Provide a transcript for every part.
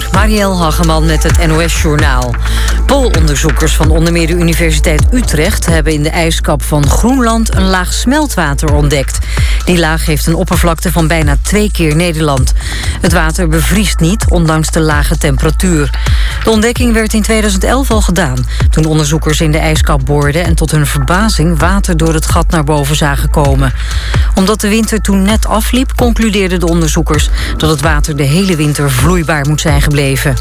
uur, Marielle Hageman met het NOS-journaal. Poolonderzoekers van onder meer de Universiteit Utrecht... hebben in de ijskap van Groenland een laag smeltwater ontdekt. Die laag heeft een oppervlakte van bijna twee keer Nederland. Het water bevriest niet, ondanks de lage temperatuur. De ontdekking werd in 2011 al gedaan... toen onderzoekers in de ijskap boorden... en tot hun verbazing water door het gat naar boven zagen komen. Omdat de winter toen net afliep, concludeerden de onderzoekers... dat het water de hele winter vloeibaar moet zijn gebleven.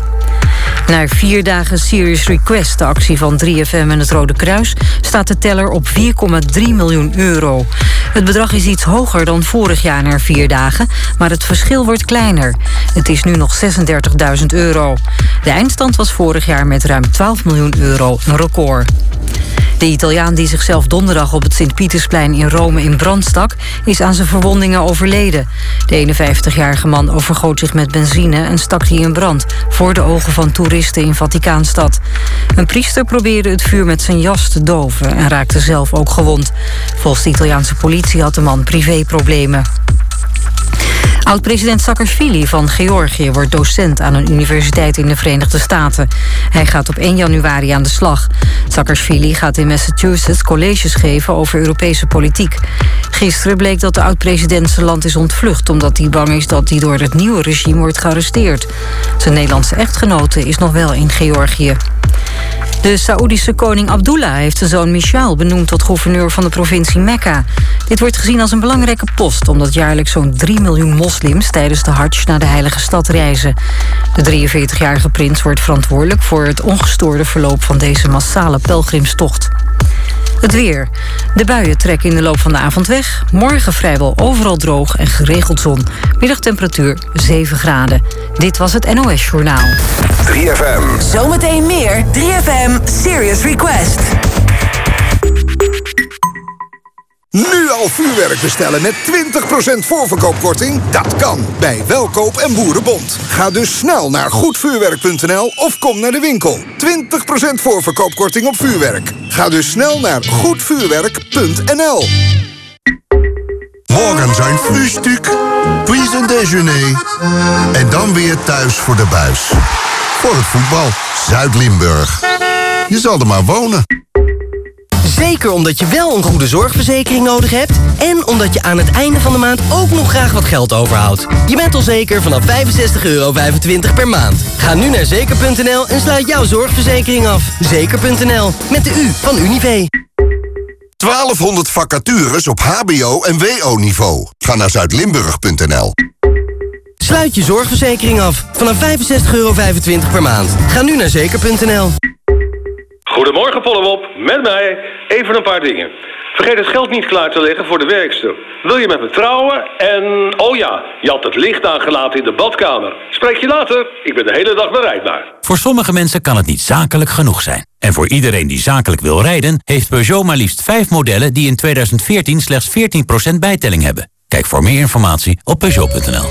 Na vier dagen Serious Request, de actie van 3FM en het Rode Kruis... staat de teller op 4,3 miljoen euro. Het bedrag is iets hoger dan vorig jaar na vier dagen... maar het verschil wordt kleiner. Het is nu nog 36.000 euro. De eindstand was vorig jaar met ruim 12 miljoen euro een record. De Italiaan die zichzelf donderdag op het Sint-Pietersplein in Rome in brand stak, is aan zijn verwondingen overleden. De 51-jarige man overgoot zich met benzine en stak die in brand voor de ogen van toeristen in Vaticaanstad. Een priester probeerde het vuur met zijn jas te doven en raakte zelf ook gewond. Volgens de Italiaanse politie had de man privéproblemen. Oud-president Saakashvili van Georgië wordt docent aan een universiteit in de Verenigde Staten. Hij gaat op 1 januari aan de slag. Saakashvili gaat in Massachusetts colleges geven over Europese politiek. Gisteren bleek dat de oud-president zijn land is ontvlucht... omdat hij bang is dat hij door het nieuwe regime wordt gearresteerd. Zijn Nederlandse echtgenote is nog wel in Georgië. De Saoedische koning Abdullah heeft zijn zoon Michal benoemd tot gouverneur van de provincie Mekka. Dit wordt gezien als een belangrijke post, omdat jaarlijks zo'n 3 miljoen moslims tijdens de Hajj naar de heilige stad reizen. De 43-jarige prins wordt verantwoordelijk voor het ongestoorde verloop van deze massale pelgrimstocht. Het weer. De buien trekken in de loop van de avond weg. Morgen vrijwel overal droog en geregeld zon. Middagtemperatuur 7 graden. Dit was het NOS Journaal. 3FM. Zometeen meer 3FM Serious Request. Nu al vuurwerk bestellen met 20% voorverkoopkorting? Dat kan bij Welkoop en Boerenbond. Ga dus snel naar goedvuurwerk.nl of kom naar de winkel. 20% voorverkoopkorting op vuurwerk. Ga dus snel naar goedvuurwerk.nl. Morgen zijn frühstück, puis een déjeuner. En dan weer thuis voor de buis. Voor het voetbal, Zuid-Limburg. Je zal er maar wonen. Zeker omdat je wel een goede zorgverzekering nodig hebt... en omdat je aan het einde van de maand ook nog graag wat geld overhoudt. Je bent al zeker vanaf 65,25 euro per maand. Ga nu naar zeker.nl en sluit jouw zorgverzekering af. Zeker.nl, met de U van Unive. 1200 vacatures op hbo- en wo-niveau. Ga naar zuidlimburg.nl. Sluit je zorgverzekering af vanaf 65,25 euro per maand. Ga nu naar zeker.nl. Goedemorgen Pollewop, met mij even een paar dingen. Vergeet het geld niet klaar te leggen voor de werkster. Wil je met me trouwen? En, oh ja, je had het licht aangelaten in de badkamer. Spreek je later, ik ben de hele dag bereikbaar. Voor sommige mensen kan het niet zakelijk genoeg zijn. En voor iedereen die zakelijk wil rijden... heeft Peugeot maar liefst 5 modellen die in 2014 slechts 14% bijtelling hebben. Kijk voor meer informatie op Peugeot.nl.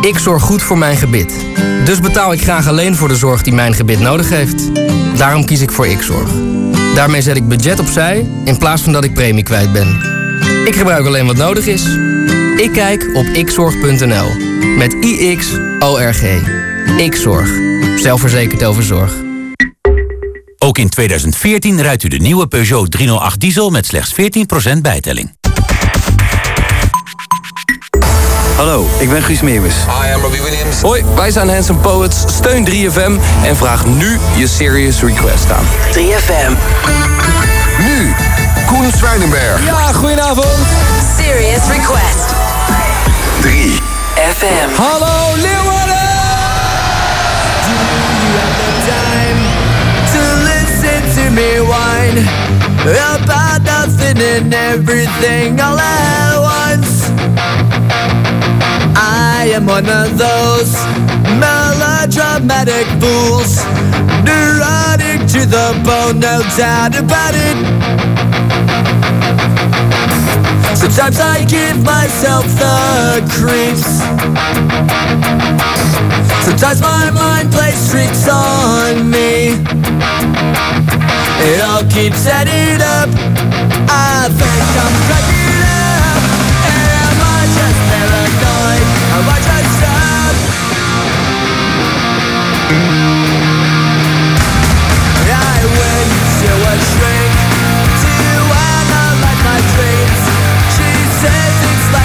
Ik zorg goed voor mijn gebit. Dus betaal ik graag alleen voor de zorg die mijn gebit nodig heeft. Daarom kies ik voor Xzorg. Daarmee zet ik budget opzij in plaats van dat ik premie kwijt ben. Ik gebruik alleen wat nodig is. Ik kijk op xzorg.nl. Met I-X-O-R-G. Xzorg. Zelfverzekerd over zorg. Ook in 2014 rijdt u de nieuwe Peugeot 308 diesel met slechts 14% bijtelling. Hallo, ik ben Guus Meeuwis. Hi, I'm Robbie Williams. Hoi, wij zijn Handsome Poets. Steun 3FM en vraag nu je serious request aan. 3FM. Nu, Koen Zwijnenberg. Ja, goedenavond. Serious Request. 3. FM. Hallo Leeuwarden! to listen to me whine about nothing and everything all at once. I am one of those melodramatic fools, neurotic to the bone, no doubt about it. Sometimes I give myself the creeps. Sometimes my mind plays tricks on me. It all keeps adding up. I think I'm cracking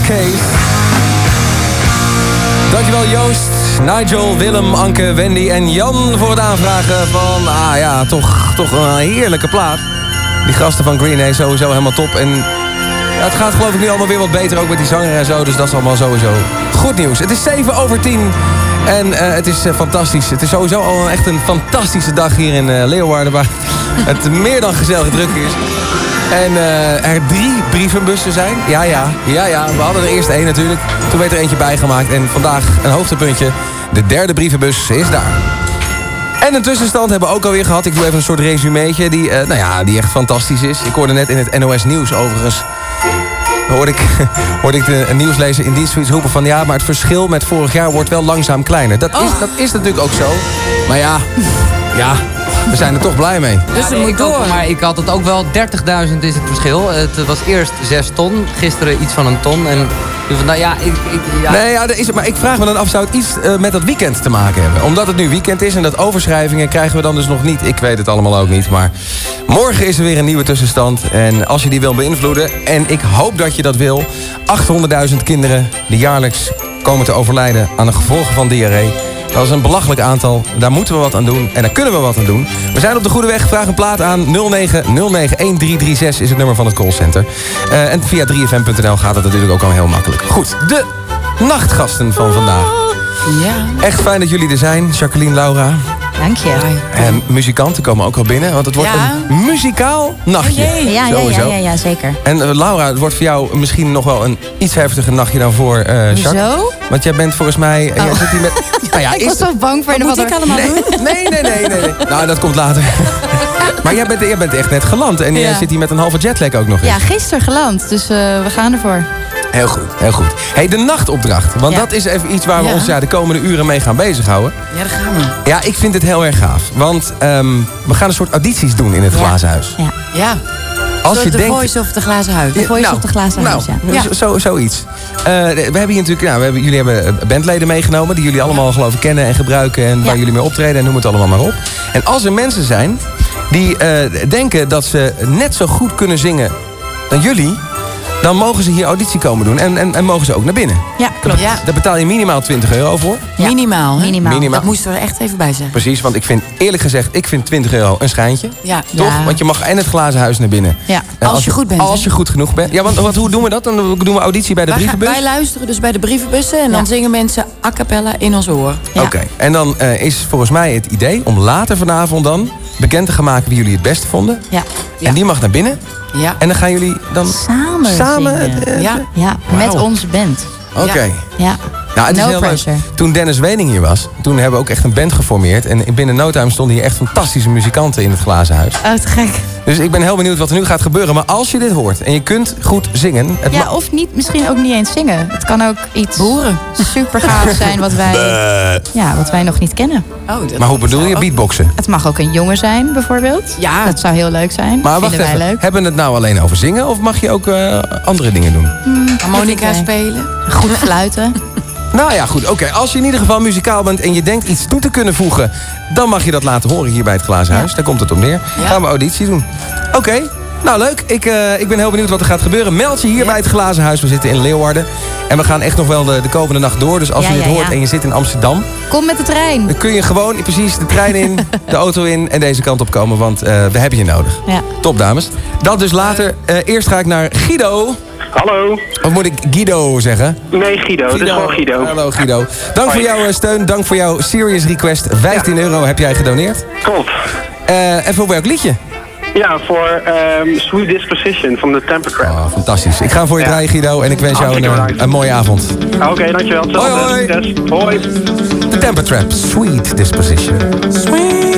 Case. Dankjewel Joost, Nigel, Willem, Anke, Wendy en Jan voor het aanvragen van, ah ja, toch, toch een heerlijke plaat. Die gasten van Green Day sowieso helemaal top. En ja, het gaat geloof ik nu allemaal weer wat beter, ook met die zanger en zo. Dus dat is allemaal sowieso goed nieuws. Het is 7 over 10 en eh, het is eh, fantastisch. Het is sowieso al echt een fantastische dag hier in eh, Leeuwarden... waar het meer dan gezellig druk is. En eh, er drie brievenbussen zijn. Ja, ja, ja, ja. We hadden er eerst één natuurlijk. Toen werd er eentje bijgemaakt. En vandaag een hoogtepuntje. De derde brievenbus is daar. En een tussenstand hebben we ook alweer gehad. Ik doe even een soort resumeetje die, eh, nou ja, die echt fantastisch is. Ik hoorde net in het NOS Nieuws overigens... Hoorde ik, hoorde ik de een nieuwslezer in dienst zoiets roepen van... ja, maar het verschil met vorig jaar wordt wel langzaam kleiner. Dat, is, dat is natuurlijk ook zo. Maar ja, ja, we zijn er toch blij mee. Dus het moet door. maar ik had het ook wel, 30.000 is het verschil. Het was eerst 6 ton, gisteren iets van een ton. En nou ja, ik, ik, ja. Nee, ja, dat is het. Maar ik vraag me dan af, zou het iets eh, met dat weekend te maken hebben? Omdat het nu weekend is en dat overschrijvingen krijgen we dan dus nog niet. Ik weet het allemaal ook niet, maar morgen is er weer een nieuwe tussenstand. En als je die wil beïnvloeden, en ik hoop dat je dat wil... 800.000 kinderen die jaarlijks komen te overlijden aan de gevolgen van diarree... Dat is een belachelijk aantal. Daar moeten we wat aan doen. En daar kunnen we wat aan doen. We zijn op de goede weg. Vraag een plaat aan 09091336 is het nummer van het callcenter. Uh, en via 3fm.nl gaat het natuurlijk ook al heel makkelijk. Goed, de nachtgasten van vandaag. Ja. Echt fijn dat jullie er zijn. Jacqueline, Laura. Dank je. En muzikanten komen ook al binnen. Want het wordt Ja. een muzikaal nachtje. Ja, ja, ja, ja, ja, zeker. En eh, Laura, het wordt voor jou misschien nog wel een iets heftiger nachtje dan voor eh Jacques. Hoezo? Want jij bent volgens mij... eh, jij Oh. zit hier met, nou ja, ik is was zo bang voor Wat moet ik er- allemaal doen? Nee, nee, nee, nee. nee. Nou, dat komt later. Maar jij bent, jij bent echt net geland. En jij zit hier met een halve jetlag ook nog eens. Ja, gisteren geland, dus eh, we gaan ervoor. Heel goed, heel goed. hey, de nachtopdracht. Want Ja. dat is even iets waar we Ja. ons ja, de komende uren mee gaan bezighouden. Ja, daar gaan we. Ja, ik vind het heel erg gaaf. Want ehm, we gaan een soort audities doen in het Ja. glazen huis. Ja. Ja. Als je de denkt... voice of de glazen huis. De voice nou, of de glazen nou, huis, ja. zo- Zo, zoiets. Eh, we hebben hier natuurlijk, nou, we hebben, jullie hebben eh, bandleden meegenomen... die jullie allemaal geloof ik kennen en gebruiken... en waar jullie mee optreden en noem het allemaal maar op. En als er mensen zijn die eh, denken dat ze net zo goed kunnen zingen dan jullie... dan mogen ze hier auditie komen doen en, en, en mogen ze ook naar binnen. Ja, klopt. Ja. Daar betaal je minimaal 20 euro voor. Ja. Minimaal, hè? Minimaal. Minimaal. Dat moesten we er echt even bij zeggen. Precies, want ik vind eerlijk gezegd, ik vind 20 euro een schijntje. Ja. Toch? Ja. Want je mag en het glazen huis naar binnen. Ja. En Als je goed bent, Als je goed genoeg bent. Ja, want wat, hoe doen we dat? Dan doen we auditie bij de Wij, gaan- brievenbus. wij luisteren dus bij de brievenbussen en dan zingen mensen a cappella in ons oor. Ja. Oké, en dan eh, is volgens mij het idee om later vanavond dan bekend te gaan maken wie jullie het beste vonden. Ja. En die mag naar binnen. Ja. En dan gaan jullie dan Samen samen. zingen. eh, Ja. Ja, met onze band. Oké. Ja. Nou, het is No heel leuk. Toen Dennis Wening hier was, toen hebben we ook echt een band geformeerd. En binnen no time stonden hier echt fantastische muzikanten in het glazen huis. Oh, te gek. Dus ik ben heel benieuwd wat er nu gaat gebeuren. Maar als je dit hoort en je kunt goed zingen... Het Ja, of niet, misschien ook niet eens zingen. Het kan ook iets Boeren. super gaaf zijn wat wij, ja, wat wij nog niet kennen. Oh, maar hoe bedoel je? Beatboxen? Het mag ook een jongen zijn, bijvoorbeeld. Ja. Dat zou heel leuk zijn. Maar wacht Vinden wij even, leuk. hebben we het nou alleen over zingen... of mag je ook eh, andere dingen doen? Harmonica spelen. Goed fluiten. Nou ja, goed. Oké, als je in ieder geval muzikaal bent en je denkt iets toe te kunnen voegen... dan mag je dat laten horen hier bij het Glazen Huis. Daar komt het op neer. Gaan we auditie doen. Oké, nou leuk. Ik, eh, ik ben heel benieuwd wat er gaat gebeuren. Meld je hier bij het Glazen Huis. We zitten in Leeuwarden. En we gaan echt nog wel de, de komende nacht door. Dus als Ja, je dit ja, hoort en je zit in Amsterdam... Kom met de trein. dan kun je gewoon precies de trein in, de auto in... en deze kant op komen, want eh, we hebben je nodig. Ja. Top, dames. Dat dus later. Eh, eerst ga ik naar Guido. Hallo. Of moet ik Guido zeggen? Nee, Guido. Het is gewoon Guido. Hallo Guido. Dank voor jouw eh, steun. Dank voor jouw serious request. 15 euro heb jij gedoneerd. Klopt. Eh, en voor welk liedje? Ja, voor ehm, Sweet Disposition van de Temper Trap. Oh, fantastisch. Ik ga voor je Ja. draaien Guido en ik wens jou een, Hartstikke eh, een mooie avond. Oké, dankjewel. Hoi, hoi. The Temper Trap, Sweet Disposition. Ah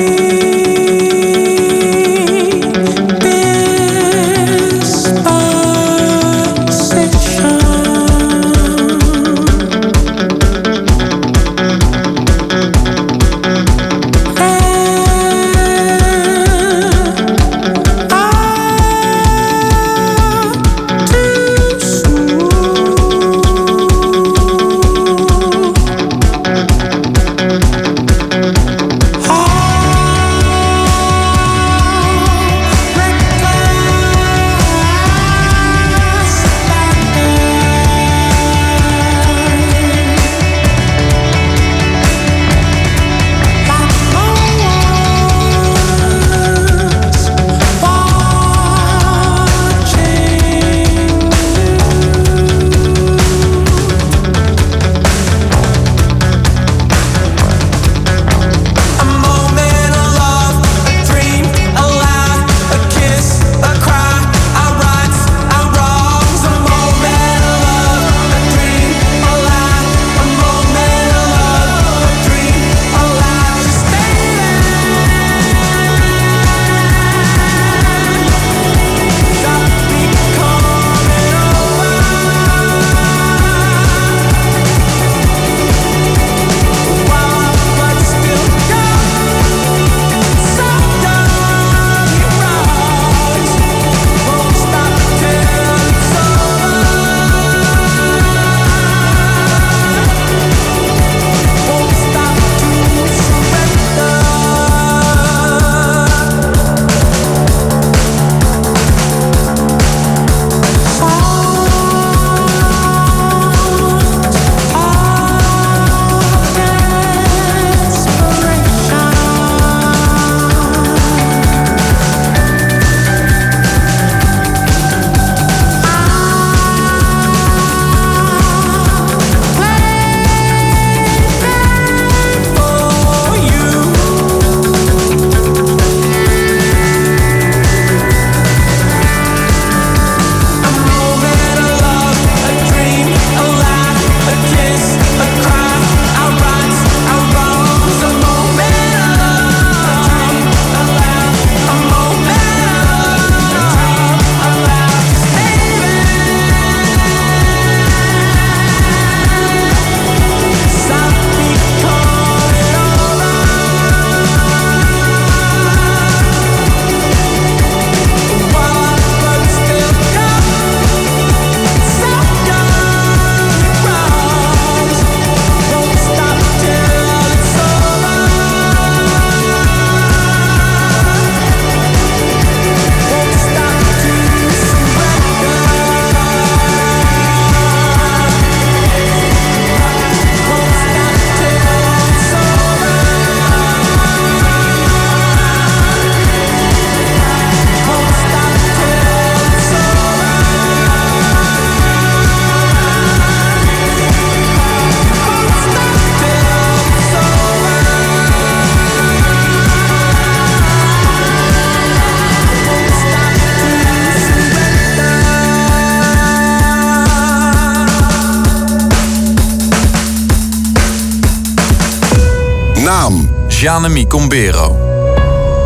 Jeanne Combero.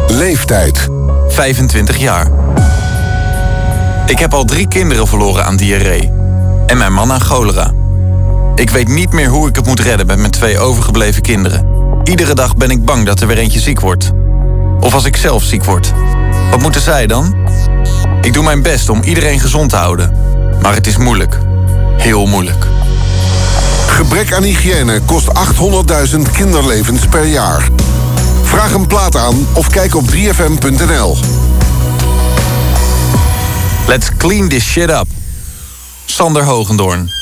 Leeftijd. 25 jaar. Ik heb al drie kinderen verloren aan diarree. En mijn man aan cholera. Ik weet niet meer hoe ik het moet redden met mijn twee overgebleven kinderen. Iedere dag ben ik bang dat er weer eentje ziek wordt. Of als ik zelf ziek word. Wat moeten zij dan? Ik doe mijn best om iedereen gezond te houden. Maar het is moeilijk. Heel moeilijk. Gebrek aan hygiëne kost 800.000 kinderlevens per jaar. Vraag een plaat aan of kijk op 3fm.nl. Let's clean this shit up. Sander Hogendoorn.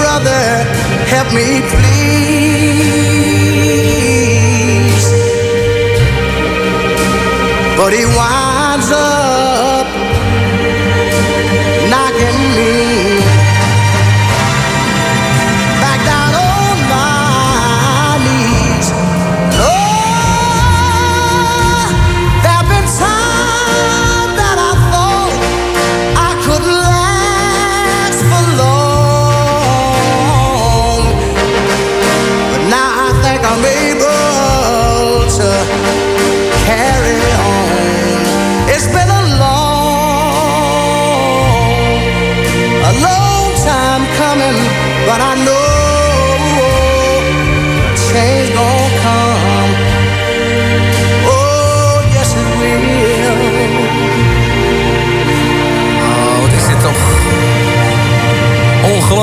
Brother, help me please. But he winds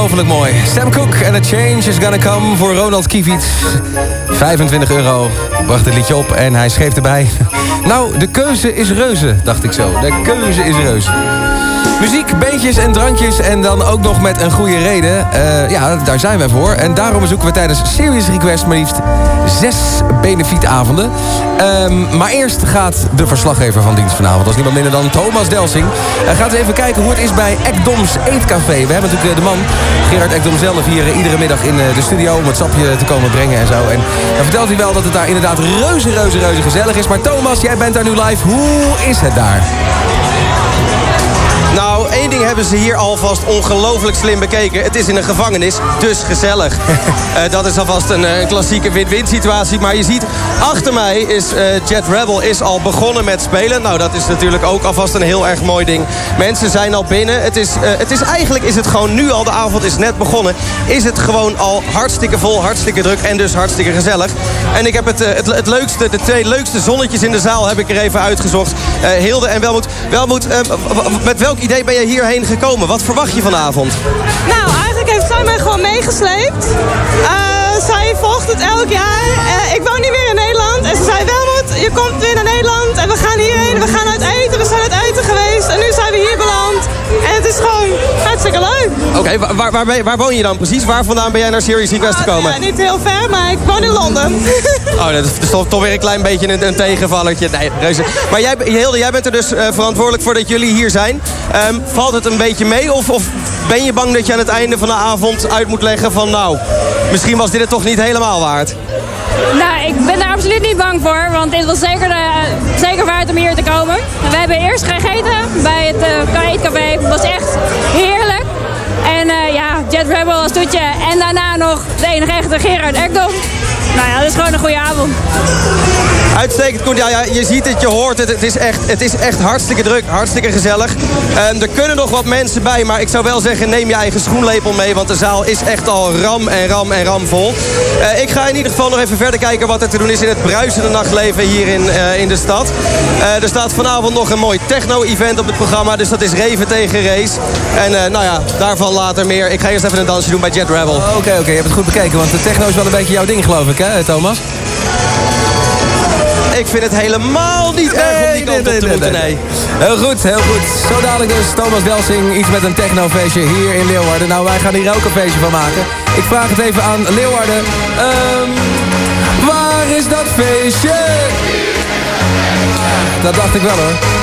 Ongelooflijk mooi. Sam Cooke en A Change is Gonna Come voor Ronald Kievit. 25 euro bracht het liedje op en hij schreef erbij... Nou, de keuze is reuze, dacht ik zo. De keuze is reuze. Muziek, beentjes en drankjes en dan ook nog met een goede reden. Eh, ja, daar zijn we voor. En daarom bezoeken we tijdens Serious Request maar liefst zes benefietavonden. Ehm, maar eerst gaat de verslaggever van dienst vanavond. Dat is niemand minder dan Thomas Delsing. Hij gaat eens even kijken hoe het is bij Ekdoms Eetcafé. We hebben natuurlijk eh, de man, Gerard Ekdom zelf, hier eh, iedere middag in eh, de studio... om het sapje te komen brengen en zo. En dan vertelt hij wel dat het daar inderdaad reuze, reuze, reuze gezellig is. Maar Thomas, jij bent daar nu live. Hoe is het daar? Één ding hebben ze hier alvast ongelooflijk slim bekeken. Het is in een gevangenis, dus gezellig. Eh, dat is alvast een, eh, een klassieke win-win situatie. Maar je ziet, achter mij is eh, Jet Rebel is al begonnen met spelen. Nou, dat is natuurlijk ook alvast een heel erg mooi ding. Mensen zijn al binnen. Het is, het is eigenlijk is het gewoon nu al, de avond is net begonnen... is het gewoon al hartstikke vol, hartstikke druk en dus hartstikke gezellig. En ik heb het, eh, het, het leukste, de twee leukste zonnetjes in de zaal heb ik er even uitgezocht. Eh, Hilde en Welmoed. Welmoed, eh, w- met welk idee ben je hierheen gekomen? Wat verwacht je vanavond? Nou, eigenlijk heeft zij mij gewoon meegesleept. Eh, zij volgt het elk jaar. Ik woon niet meer in Nederland. En ze zei, Welmoed, je komt weer naar Nederland. En we gaan hierheen. We gaan uit eten. We zijn uit eten geweest. En nu zijn we hier beland. Het is gewoon hartstikke leuk. Oké, wa- waar, waar, waar woon je dan precies? Waar vandaan ben jij naar Serious Request gekomen? Ja, niet heel ver, maar ik woon in Londen. Oh, dat is toch, toch weer een klein beetje een, een tegenvallertje. Nee, reuze. Maar jij, Hilde, jij bent er dus eh, verantwoordelijk voor dat jullie hier zijn. Ehm, valt het een beetje mee? Of, of ben je bang dat je aan het einde van de avond uit moet leggen van... nou, misschien was dit het toch niet helemaal waard? Nou, ik ben daar absoluut niet bang voor, want dit was zeker, de, zeker waard om hier te komen. We hebben eerst gegeten bij het uh. Het was echt heerlijk. En eh, ja, Jet Rebel als toetje. En daarna nog de enige echte Gerard Ekdom. Nou ja, dat is gewoon een goede avond. Uitstekend, Koen. Ja, ja, je ziet het, je hoort het. Het is echt, het is echt hartstikke druk, hartstikke gezellig. Ehm, er kunnen nog wat mensen bij, maar ik zou wel zeggen... neem je eigen schoenlepel mee, want de zaal is echt al ram en ram en ram vol. Eh, ik ga in ieder geval nog even verder kijken wat er te doen is... in het bruisende nachtleven hier in, eh, in de stad. Eh, er staat vanavond nog een mooi techno-event op het programma... dus dat is Reven tegen Race. En eh, nou ja, daarvan later meer. Ik ga eerst even een dansje doen bij Jet Rebel. Oké, oké, je hebt het goed bekeken, want de techno is wel een beetje jouw ding, geloof ik, hè, Thomas? Ik vind het helemaal niet erg om die kant op te moeten, nee. Heel goed, heel goed. Zo dadelijk dus Thomas Welsing, iets met een technofeestje hier in Leeuwarden. Nou, wij gaan hier ook een feestje van maken. Ik vraag het even aan Leeuwarden. Ehm, waar is dat feestje? Dat dacht ik wel hoor.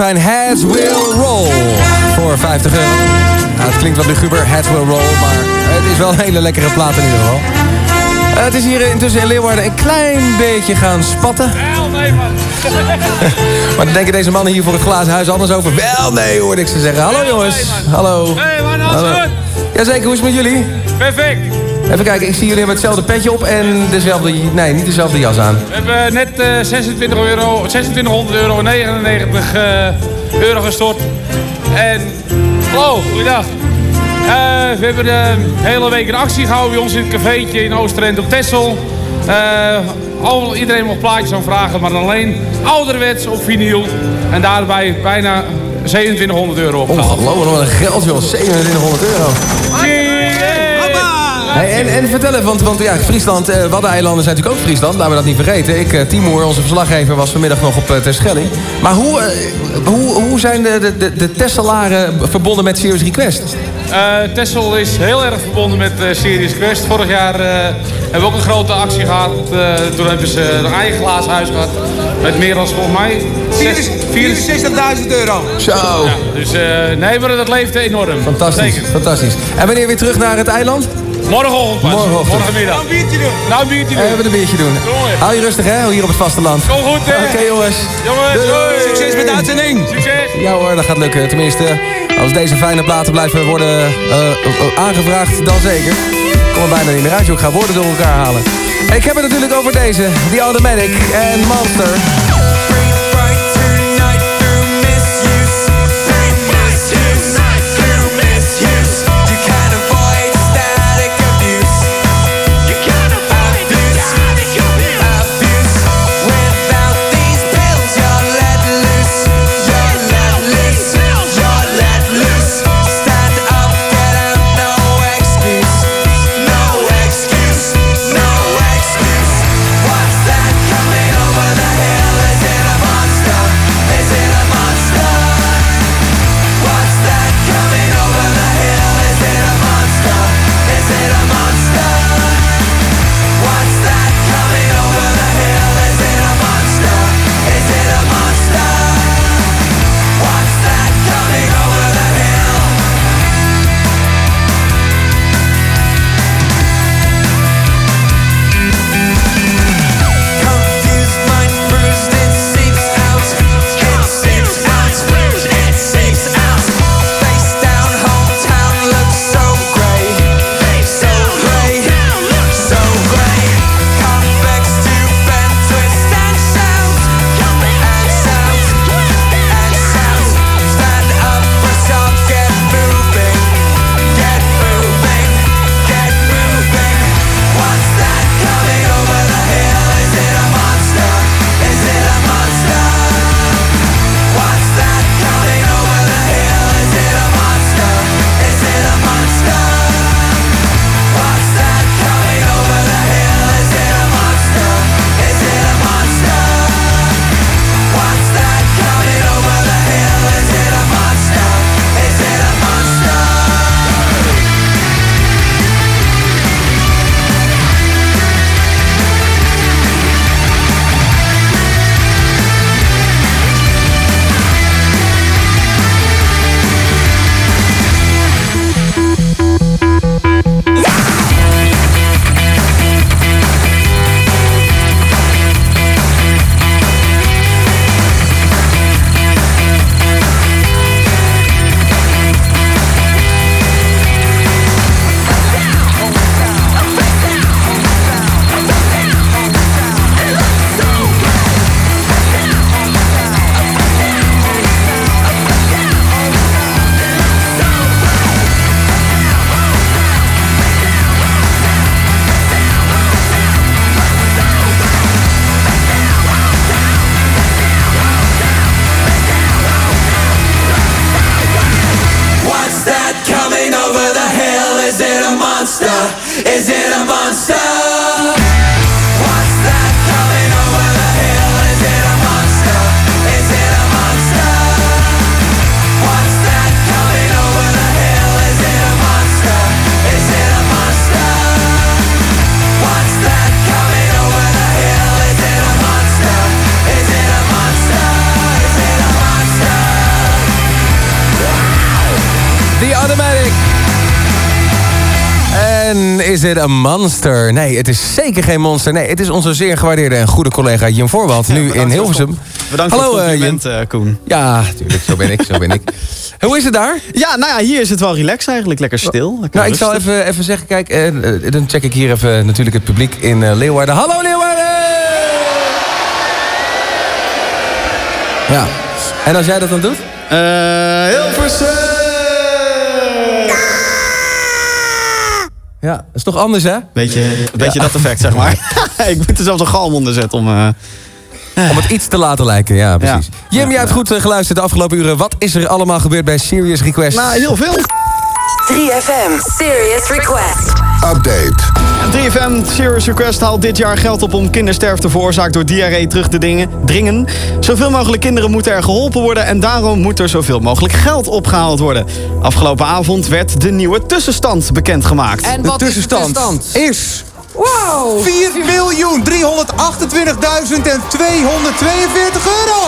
Fijn. Heads will roll. Voor 50 euro. Nou, het klinkt wat luguber, heads will roll. Maar het is wel een hele lekkere plaat in ieder geval. Eh, het is hier intussen in Leeuwarden een klein beetje gaan spatten. Wel, nee man. Maar dan denken deze mannen hier voor het glazen huis anders over. Wel, nee, hoorde ik ze zeggen. Hallo jongens. Hallo. Hey man, alles Hallo. goed? Jazeker, hoe is het met jullie? Perfect. Even kijken, ik zie jullie hebben hetzelfde petje op en dezelfde... Nee, niet dezelfde jas aan. We hebben net eh 26 euro, 2600 euro en 99 eh, euro gestort. En, hallo, goeiedag. Eh, we hebben de hele week een actie gehouden bij ons in het cafeetje in Oosterend op. Eh, al, iedereen mocht plaatjes aanvragen, maar alleen ouderwets op vinyl. En daarbij bijna 2700 euro opgehaald. Ongelooflijk, wat een geld joh, 2700 euro. Hey, en, en vertel even, want, want ja, Friesland, eh Waddeneilanden zijn natuurlijk ook Friesland, laten we dat niet vergeten. Ik, eh, Timoer, onze verslaggever, was vanmiddag nog op eh, Terschelling. Maar hoe, eh, hoe, hoe zijn de, de, de, Tesselaren verbonden met Serious Request? Eh Tessel is heel erg verbonden met eh Serious Quest. Vorig jaar eh, hebben we ook een grote actie gehad. Eh, toen hebben ze een eigen glazen huis gehad. Met meer dan volgens mij... 64.000 euro. Zo. Ja, dus eh, nee, maar dat leeft enorm. Fantastisch, Zeker. fantastisch. En wanneer weer terug naar het eiland? Morgenochtend pas. Morgenochtend. Morgenmiddag. Nou een biertje doen. Nou een biertje doen. Even een biertje doen. Jongen. Hou je rustig hè, hier op het vasteland. Kom goed hè. Oké jongens. Jongens, Doei. doei. Succes met de uitzending. Succes. Ja hoor, dat gaat lukken. Tenminste, als deze fijne platen blijven worden eh, eh, aangevraagd, dan zeker. Ik kom er bijna niet meer uit, joh. Ik ga woorden door elkaar halen. Ik heb het natuurlijk over deze, The Automatic en Monster. The Automatic. En is het een monster? Nee, het is zeker geen monster. Nee, het is onze zeer gewaardeerde en goede collega Jim Voorwald. nu in Hilversum. Bedankt Hallo, voor het eh, compliment, eh, Koen. Ja, tuurlijk. Zo ben ik, zo ben ik. Hoe is het daar? Ja, nou ja, hier is het wel relaxed eigenlijk. Lekker stil. Lekker Nou, ik zal even, even zeggen, kijk, eh, eh, dan check ik hier even natuurlijk het publiek in eh, Leeuwarden. Hallo Leeuwarden! Ja. En als jij dat dan doet? Eh, Hilversum! Ja, dat is toch anders, hè? Weet je, weet je dat effect, zeg maar. ik moet er zelfs een galm onder zetten om... eh, Om het iets te laten lijken, ja, precies. Jim, jij hebt goed eh, geluisterd de afgelopen uren. Wat is er allemaal gebeurd bij Serious Request? Nou, heel veel. 3FM Serious Request. Update. 3FM Serious Request haalt dit jaar geld op om kindersterfte veroorzaakt door diarree terug te dingen, dringen. Zoveel mogelijk kinderen moeten er geholpen worden en daarom moet er zoveel mogelijk geld opgehaald worden. Afgelopen avond werd de nieuwe tussenstand bekendgemaakt. En wat is de tussenstand? is... Wow! 4.328.242 euro!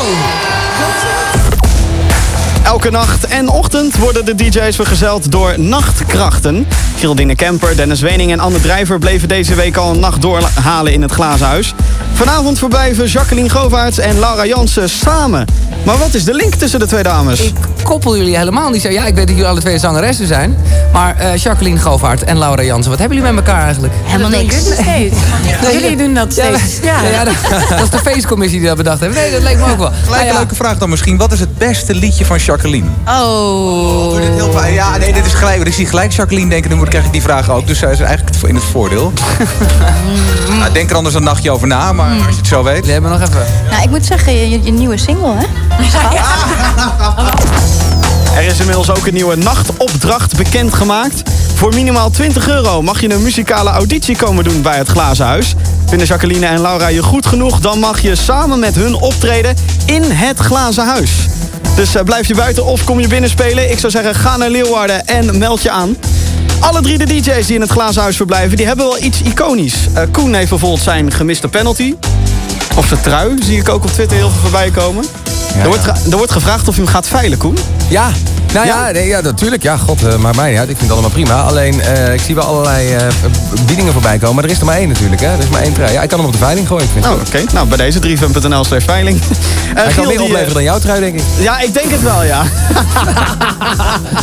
Elke nacht en ochtend worden de DJ's vergezeld door nachtkrachten. Geraldine Kemper, Dennis Wening en Anne Drijver bleven deze week al een nacht doorhalen in het glazen huis. Vanavond verblijven Jacqueline Govaerts en Laura Jansen samen. Maar wat is de link tussen de twee dames? Ik koppel jullie helemaal niet zo. Ja, ik weet dat jullie alle twee zangeressen zijn. Maar eh, Jacqueline Govaert en Laura Jansen, wat hebben jullie met elkaar eigenlijk? Helemaal niks. steeds. Jullie doen dat steeds. Ja, ja, dat, dat is de feestcommissie die dat bedacht heeft. Nee, dat leek me ook wel. Gelijk Nou een ja, leuke vraag dan misschien. Wat is het beste liedje van Jacqueline? Oh. Dit heel fijn. Ja, nee, dit is gelijk. Ik zie gelijk Jacqueline denken, dan moet- krijg ik die vraag ook. Dus zij is eigenlijk in het voordeel. Nou, denk er anders een nachtje over na, maar als je het zo weet. We hebben nog even. Nou, ik moet zeggen, je, je nieuwe single, hè? Er is inmiddels ook een nieuwe nachtopdracht bekendgemaakt. Voor minimaal 20 euro mag je een muzikale auditie komen doen bij het Glazen Huis. Vinden Jacqueline en Laura je goed genoeg, dan mag je samen met hun optreden in het Glazen Huis. Dus eh, blijf je buiten of kom je binnen spelen. Ik zou zeggen, ga naar Leeuwarden en meld je aan. Alle drie de DJ's die in het Glazen Huis verblijven, die hebben wel iets iconisch. Eh, Koen heeft bijvoorbeeld zijn gemiste penalty. Of de trui, zie ik ook op Twitter heel veel voorbij komen. er, wordt er wordt gevraagd of je hem gaat veilen, Koen. Ja, nou ja, nee, ja natuurlijk. Ja, god, eh, maar mij niet uit. Ik vind het allemaal prima. Alleen, eh, ik zie wel allerlei eh, biedingen voorbij komen. Maar er is er maar één natuurlijk, hè. Er is maar één trui. Ja, ik kan hem op de veiling gooien. Ik vind Oh, oké. Nou, bij deze 3fm.nl slash veiling. Hij Giel, kan meer die, opleveren dan jouw trui, denk ik. Ja, ik denk het wel, ja.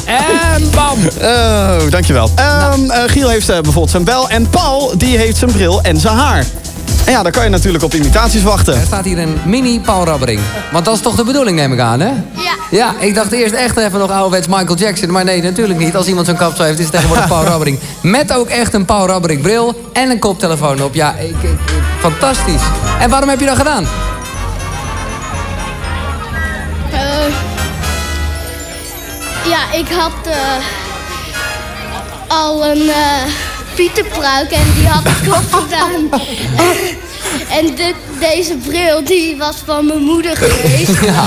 En bam! Oh, dankjewel. Eh, Giel heeft bijvoorbeeld zijn bel en Paul die heeft zijn bril en zijn haar. En ja, dan kan je natuurlijk op imitaties wachten. Er staat hier een mini Paul Rabbering. Want dat is toch de bedoeling, neem ik aan, hè? Ja. Ja, ik dacht eerst echt even nog ouderwets Michael Jackson. Maar nee, natuurlijk niet. Als iemand zo'n kapsel heeft, is het tegenwoordig Paul Rabbering. Met ook echt een Paul Rabbering bril en een koptelefoon op. Ja, ik, ik- ik- fantastisch. En waarom heb je dat gedaan? Eh, ja, ik had eh, al een eh Pieterpruik en die had ik opgedaan. en dit, deze bril die was van mijn moeder geweest. Ja,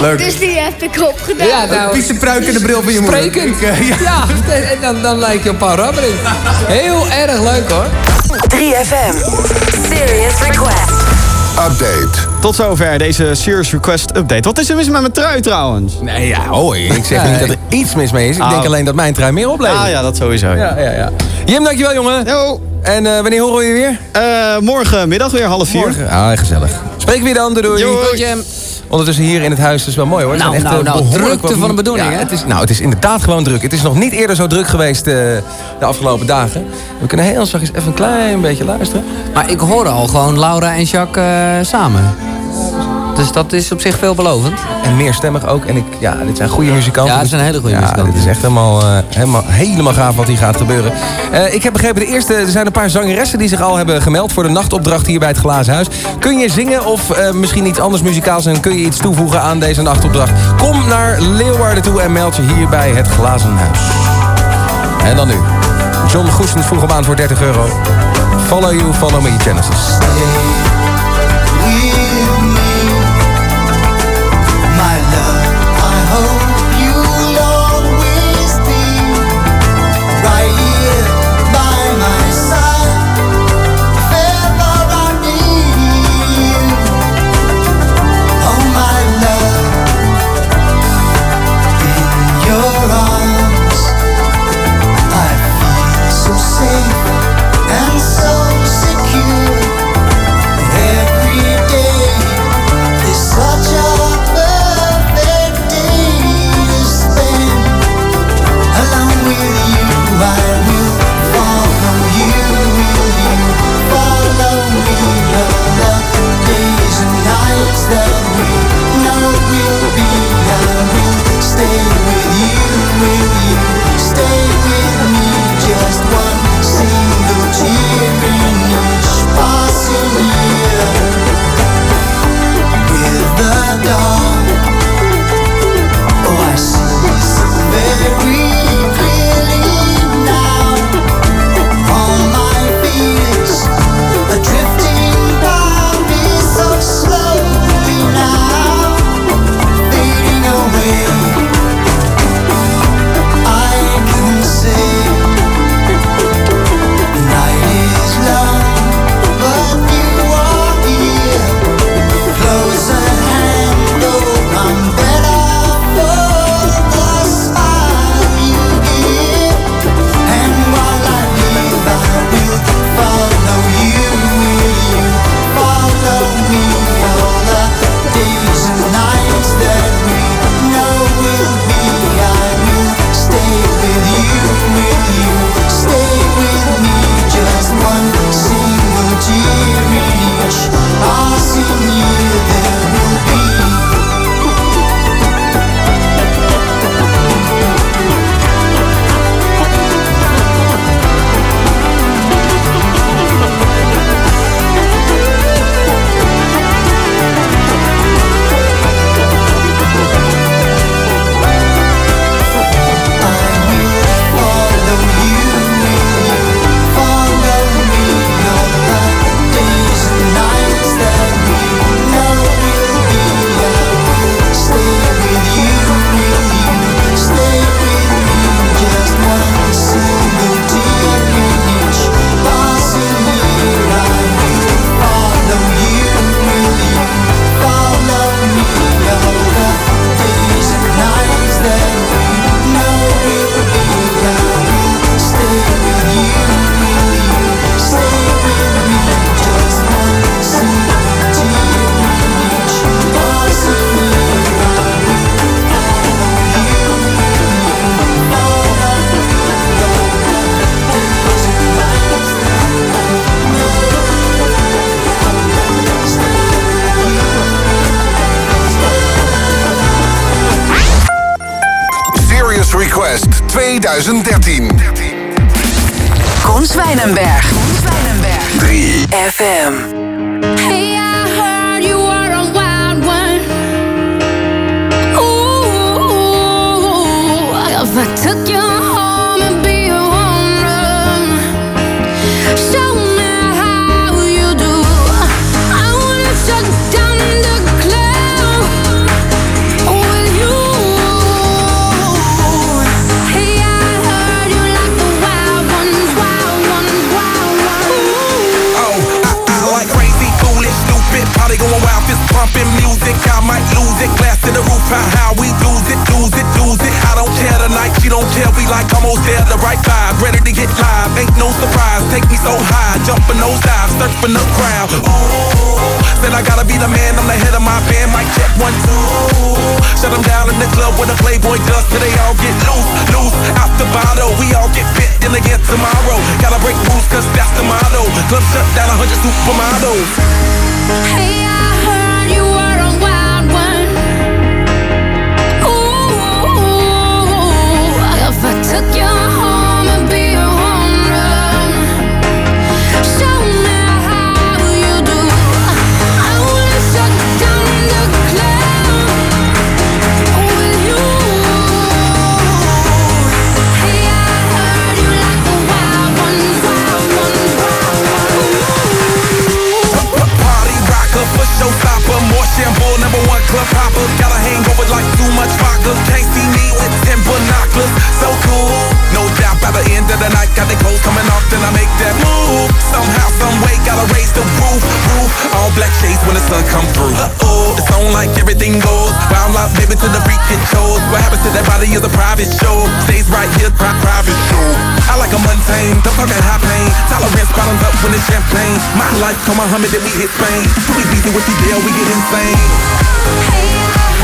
leuk. Dus die heb ik opgedaan. Ja, nou, Pieterpruik en de bril van je moeder. Sprekend. Eh, ja. Ja, en dan, dan lijkt je op Paul Rabbering. Heel erg leuk, hoor. 3FM Serious Request. Update. Tot zover deze Serious Request update. Wat is er mis met mijn trui trouwens? Nee, ja, hoi. Ik zeg Nee. niet dat er iets mis mee is. Ik Ah. denk alleen dat mijn trui meer oplevert. Ah ja, dat sowieso. ja, ja, ja. Jim, dankjewel, jongen. Yo. En eh, wanneer horen we je weer? Eh, morgenmiddag weer half vier. Morgen. Ah, gezellig. Spreek weer dan. Doei, doei. Doei. Jam. Ondertussen hier in het huis, is wel mooi hoor. Het Nou, nou, eh, nou, drukte wat- van de bedoeling, Ja, hè? Het is, nou, het is inderdaad gewoon druk. Het is nog niet eerder zo druk geweest eh, de afgelopen dagen. We kunnen heel zachtjes even een klein beetje luisteren. Maar ik hoorde al gewoon Laura en Jacques eh, samen. Dus dat is op zich veelbelovend. En meerstemmig ook. En ik, ja, dit zijn goede muzikanten. Ja, het zijn hele goede ja, muzikanten. Dit is echt helemaal, eh, helemaal, helemaal gaaf wat hier gaat gebeuren. Eh, ik heb begrepen, de eerste, er zijn een paar zangeressen die zich al hebben gemeld voor de nachtopdracht hier bij het Glazen Huis. Kun je zingen of eh, misschien iets anders muzikaals en kun je iets toevoegen aan deze nachtopdracht? Kom naar Leeuwarden toe en meld je hier bij het Glazen Huis. En dan nu. John Goesens vroeg hem aan voor 30 euro. Follow you, follow me, Genesis. 2013. club shut down, a hundred supermodels. Call Muhammad then we hit fame. We easy with the deal, we get insane. Hey,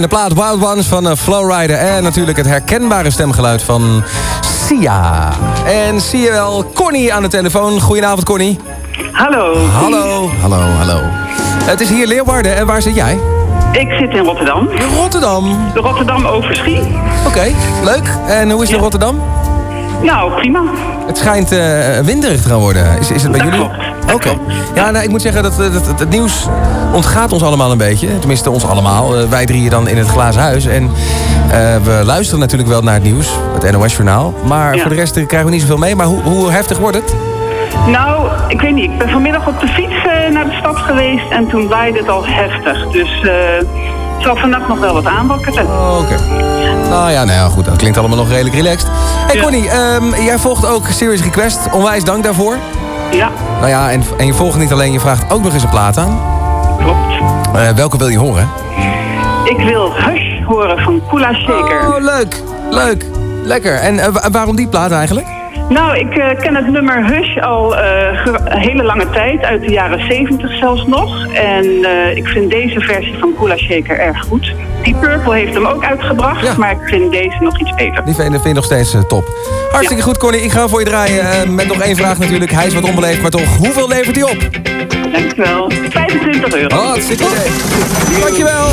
De plaat Wild Ones van eh, Flowrider. En natuurlijk het herkenbare stemgeluid van Sia. En zie je wel Connie aan de telefoon. Goedenavond Connie. Hallo. Hallo. Hallo, hallo. Het is hier Leeuwarden en waar zit jij? Ik zit in Rotterdam. Rotterdam. De Rotterdam-Overschiet. Oké, leuk. En hoe is het in Rotterdam? Nou, prima. Het schijnt uh, winderig te gaan worden. Is, is het bij jullie? Oké. Ja, nou, ik moet zeggen eh, dat, het nieuws ontgaat ons allemaal een beetje. Tenminste, ons allemaal. Eh, wij drieën dan in het glazen huis. En eh, we luisteren natuurlijk wel naar het nieuws, het NOS-journaal. Maar voor de rest krijgen we niet zoveel mee. Maar hoe, hoe heftig wordt het? Nou, ik weet niet. Ik ben vanmiddag op de fiets naar de stad geweest en toen waaide het al heftig. Dus ik zal vannacht nog wel wat aanbakken oh, Oké. Nou ja, nou goed. Dat klinkt allemaal nog redelijk relaxed. Hey ja. Connie, ehm, jij volgt ook Serious Request. Onwijs dank daarvoor. Ja. Nou ja, en, en je volgt niet alleen, je vraagt ook nog eens een plaat aan. Klopt. Eh, welke wil je horen? Ik wil Hush horen van Kula Shaker. Oh, leuk. Leuk. Lekker. En eh, waarom die plaat eigenlijk? Nou, ik eh, ken het nummer Hush al een hele lange tijd, uit de jaren zeventig zelfs nog. En ik vind deze versie van Kula Shaker erg goed. Die Purple heeft hem ook uitgebracht. Maar ik vind deze nog iets beter. Die vind, je nog steeds eh, top. Hartstikke goed, Connie. Ik ga voor je draaien. Eh, met nog één vraag natuurlijk. Hij is wat onbeleefd, maar toch. Hoeveel levert hij op? Dankjewel. 25 euro. Oh, dat zit. Dankjewel.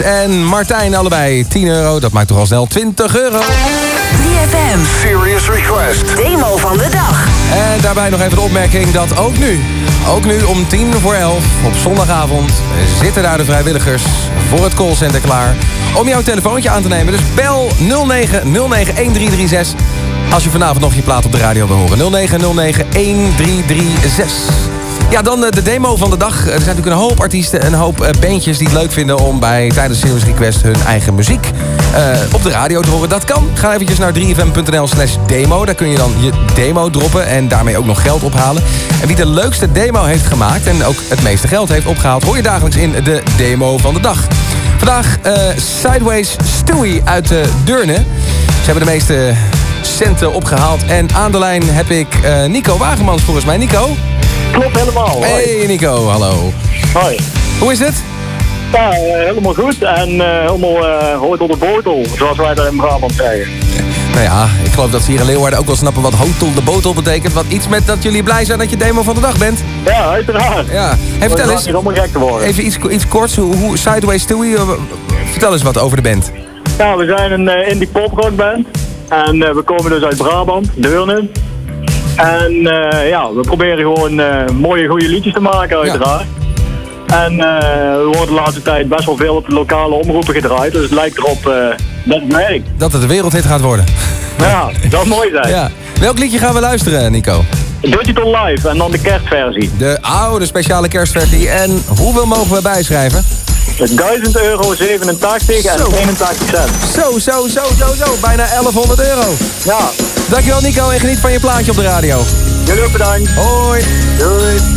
En Martijn. Allebei 10 euro. Dat maakt toch al snel 20 euro. 3FM. Serious Request. Demo van de dag. En daarbij nog even de opmerking dat ook nu, ook nu om 10 voor 11 op zondagavond... zitten daar de vrijwilligers voor het callcenter klaar... om jouw telefoontje aan te nemen. Dus bel 09091336 als je vanavond nog je plaat op de radio wil horen. 09091336. Ja, dan eh, de demo van de dag. Er zijn natuurlijk een hoop artiesten, een hoop eh, bandjes die het leuk vinden om bij tijdens Serious Request hun eigen muziek eh, op de radio te horen. Dat kan. Ga eventjes naar 3fm.nl slash demo. Daar kun je dan je demo droppen en daarmee ook nog geld ophalen. En wie de leukste demo heeft gemaakt en ook het meeste geld heeft opgehaald, hoor je dagelijks in de demo van de dag. Vandaag Sideways Stewie uit uh, Deurne. Ze hebben de meeste centen opgehaald. En aan de lijn heb ik Nico Wagemans volgens mij. Nico? Klopt helemaal. Hoi. Hey Nico, hallo. Hoi. Hoe is het? Ja, eh, helemaal goed. En eh, helemaal uh, hoort op de botel, zoals wij dat in Brabant zeggen. Nou ja, ik geloof dat ze hier in Leeuwarden ook wel snappen wat hotel de botel betekent. Wat iets met dat jullie blij zijn dat je demo van de dag bent. Ja, uiteraard. Ja. Hey, vertel eens. Gek te worden. Even iets, iets korts. Hoe, hoe Sideways Stewie, eh, vertel eens wat over de band. Ja, we zijn een uh, indie pop rock band. En uh, we komen dus uit Brabant, Deurne. En uh, ja, we proberen gewoon mooie, goede liedjes te maken uiteraard. Ja. En we worden de laatste tijd best wel veel op de lokale omroepen gedraaid. Dus het lijkt erop dat het werkt. Dat het een wereldhit gaat worden. Ja, dat zou mooi zijn. Ja. Welk liedje gaan we luisteren, Nico? Digital Live en dan de kerstversie. De oude speciale kerstversie. En hoeveel mogen we bijschrijven? 1000 euro 87 en 81 cent. Zo, zo, zo, zo, zo. Bijna 1100 euro. Ja. Dankjewel Nico en geniet van je plaatje op de radio. Jullie ook bedankt. Hoi. Doei.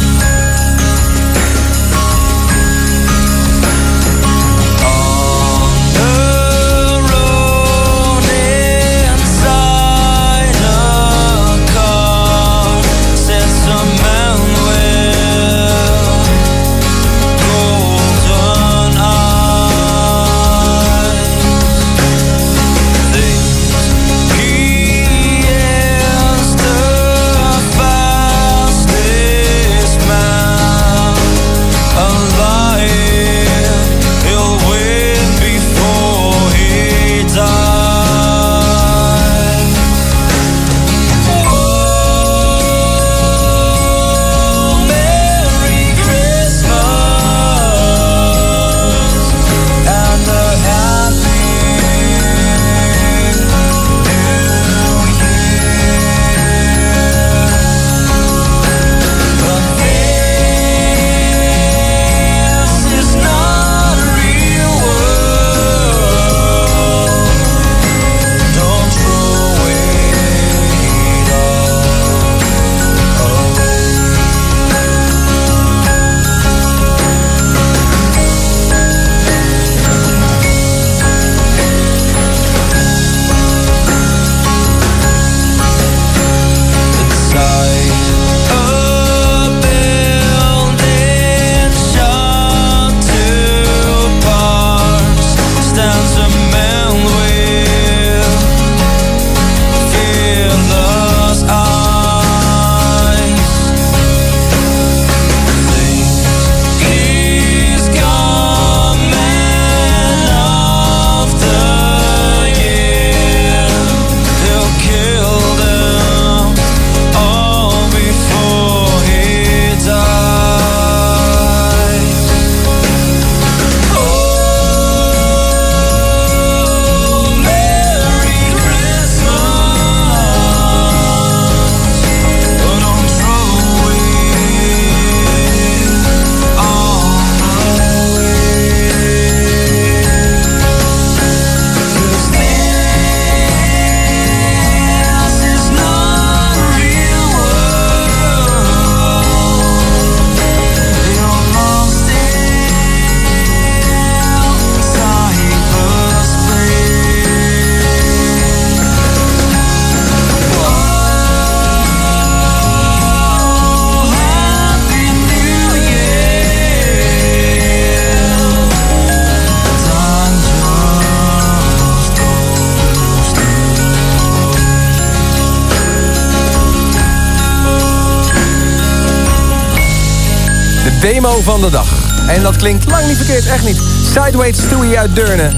Van de dag. En dat klinkt lang niet verkeerd, echt niet. Sideways Stewie uit Deurne.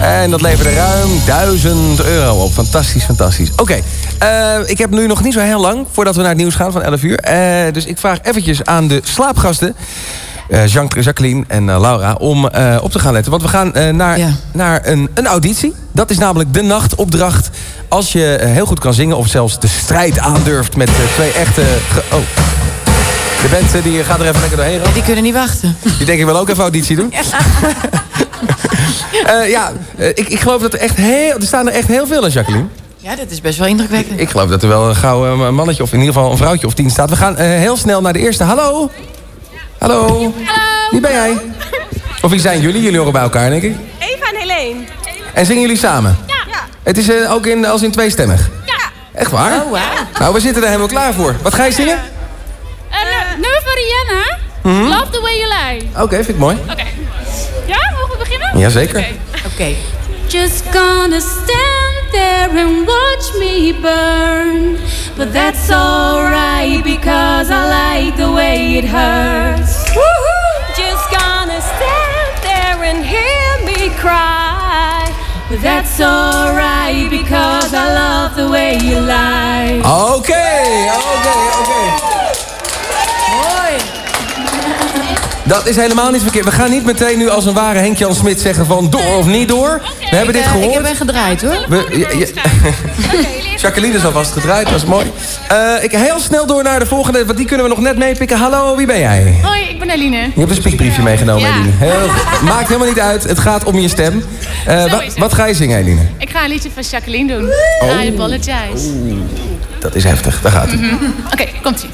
En dat leverde ruim 1000 euro op. Fantastisch, fantastisch. Oké, eh, ik heb nu nog niet zo heel lang voordat we naar het nieuws gaan van 11 uur. Eh, dus ik vraag eventjes aan de slaapgasten... eh, Jean Jacqueline en Laura, om op te gaan letten. Want we gaan naar, naar een, een auditie. Dat is namelijk de nachtopdracht. Als je heel goed kan zingen of zelfs de strijd aandurft... met twee echte... oh. De band eh, die gaat er even lekker doorheen. Die kunnen niet wachten. Die denk ik wel ook even auditie doen. Eh, ja, eh, ik, ik geloof dat er echt heel... Er staan er echt heel veel in, Jacqueline. Ja, dat is best wel indrukwekkend. Ik geloof dat er wel een gauw eh, mannetje of in ieder geval een vrouwtje of tien staat. We gaan eh, heel snel naar de eerste. Hallo? Hallo? Hallo? Wie ben jij? Of wie zijn jullie? Jullie horen bij elkaar, denk ik. Eva en Helene. En zingen jullie samen? Ja. Het is eh, ook in, als in tweestemmig? Ja. Echt waar? Oh, wauw. Nou, we zitten er helemaal klaar voor. Wat ga je zingen? Nummer van Rihanna. Mhm. Love the way you lie. Oké, vind ik mooi. Oké. Ja, mogen we beginnen? Jazeker. Oké. Just gonna stand there and watch me burn. But that's alright because I like the way it hurts. Woohoo! Just gonna stand there and hear me cry. But that's alright because I love the way you lie. Oké, oké, oké. Dat is helemaal niet verkeerd. We gaan niet meteen nu als een ware Henk-Jan Smit zeggen van door of niet door. We hebben dit Ik, eh, gehoord. Ik ben gedraaid hoor. We, ja, ja. Jacqueline is alvast gedraaid, dat is mooi. Eh, ik heel snel door naar de volgende, want die kunnen we nog net meepikken. Hallo, wie ben jij? Hoi, ik ben Eline. Je hebt een spiekbriefje meegenomen, Ja. Eline. Heel, maakt helemaal niet uit, het gaat om je stem. Zo wa- het. wat ga je zingen, Eline? Ik ga een liedje van Jacqueline doen. Oh. I apologize. Dat is heftig, daar gaat hij. Mhm. Oké, komt ie.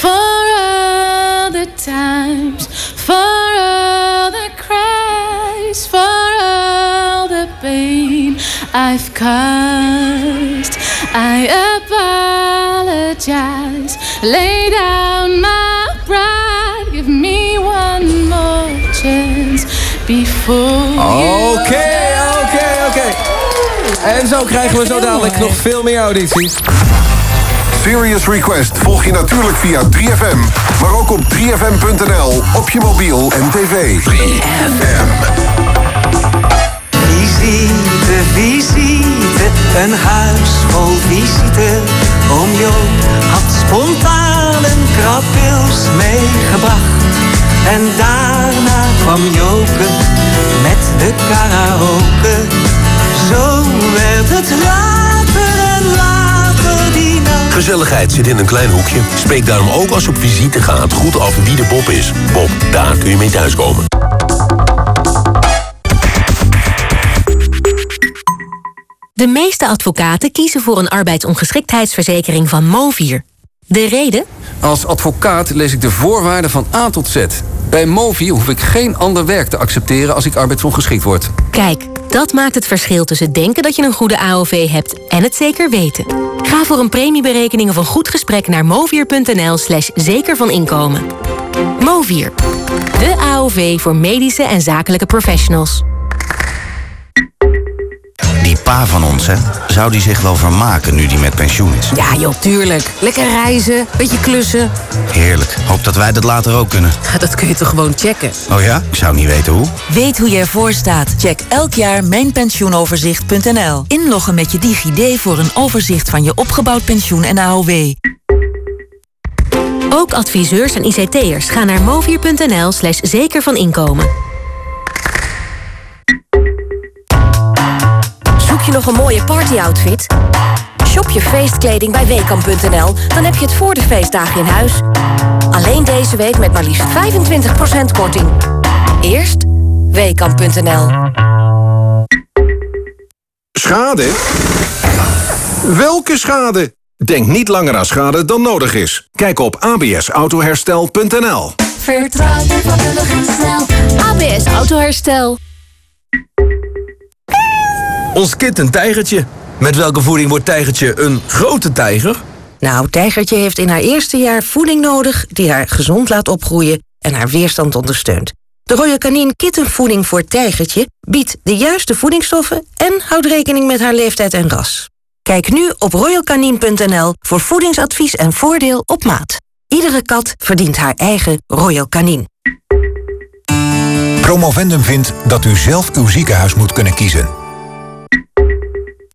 For all the times, for all the cries, for all the pain I've caused, I apologize. Lay down my pride, give me one more chance before you Oké, oké, oké. En zo krijgen we zo dadelijk nog veel meer audities. Serious Request volg je natuurlijk via 3FM, maar ook op 3FM.nl, op je mobiel en tv. 3FM. Visite, visite, een huis vol visite. Oom Joop had spontaan een krabwils meegebracht. En daarna kwam Joke met de karaoke. Zo werd het later en later. Gezelligheid zit in een klein hoekje. Spreek daarom ook als je op visite gaat goed af wie de Bob is. Bob, daar kun je mee thuiskomen. De meeste advocaten kiezen voor een arbeidsongeschiktheidsverzekering van Movier. De reden? Als advocaat lees ik de voorwaarden van A tot Z. Bij Movi hoef ik geen ander werk te accepteren als ik arbeidsongeschikt word. Kijk, dat maakt het verschil tussen denken dat je een goede AOV hebt en het zeker weten. Ga voor een premieberekening of een goed gesprek naar movier.nl slash zeker van inkomen. Movier, de AOV voor medische en zakelijke professionals. Die pa van ons, hè? Zou die zich wel vermaken nu die met pensioen is? Ja, joh, tuurlijk. Lekker reizen, beetje klussen. Heerlijk. Hoop dat wij dat later ook kunnen. Ja, dat kun je toch gewoon checken? Oh ja? Ik zou niet weten hoe. Weet hoe je ervoor staat? Check elk jaar mijnpensioenoverzicht.nl. Inloggen met je DigiD voor een overzicht van je opgebouwd pensioen en AOW. Ook adviseurs en ICT'ers gaan naar movier.nl slash zeker van inkomen. Je nog een mooie partyoutfit? Shop je feestkleding bij Weekamp.nl, dan heb je het voor de feestdagen in huis. Alleen deze week met maar liefst 25% korting. Eerst Weekamp.nl. Schade? Welke schade? Denk niet langer aan schade dan nodig is. Kijk op absautoherstel.nl. Vertrouw je vakkundig en snel. ABS Autoherstel. Ons kind een tijgertje. Met welke voeding wordt tijgertje een grote tijger? Nou, Tijgertje heeft in haar eerste jaar voeding nodig die haar gezond laat opgroeien en haar weerstand ondersteunt. De Royal Canin kittenvoeding voor Tijgertje biedt de juiste voedingsstoffen en houdt rekening met haar leeftijd en ras. Kijk nu op royalcanin.nl voor voedingsadvies en voordeel op maat. Iedere kat verdient haar eigen Royal Canin. Promovendum vindt dat u zelf uw ziekenhuis moet kunnen kiezen.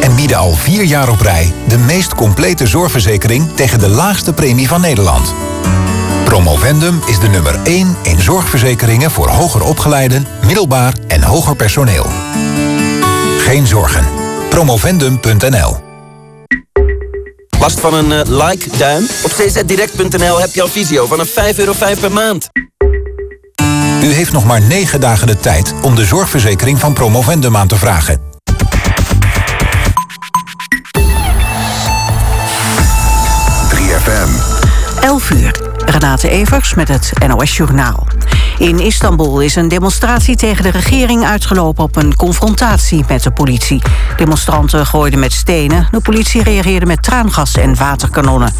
en bieden al vier jaar op rij... de meest complete zorgverzekering tegen de laagste premie van Nederland. Promovendum is de nummer 1 in zorgverzekeringen voor hoger opgeleiden, middelbaar en hoger personeel. Geen zorgen. Promovendum.nl Last van een eh, like-duim? Op czdirect.nl heb je al visio vanaf 5,5 euro per maand. U heeft nog maar 9 dagen de tijd om de zorgverzekering van Promovendum aan te vragen. 11 uur. Renate Evers met het NOS Journaal. In Istanbul is een demonstratie tegen de regering uitgelopen op een confrontatie met de politie. Demonstranten gooiden met stenen, de politie reageerde met traangas en waterkanonnen.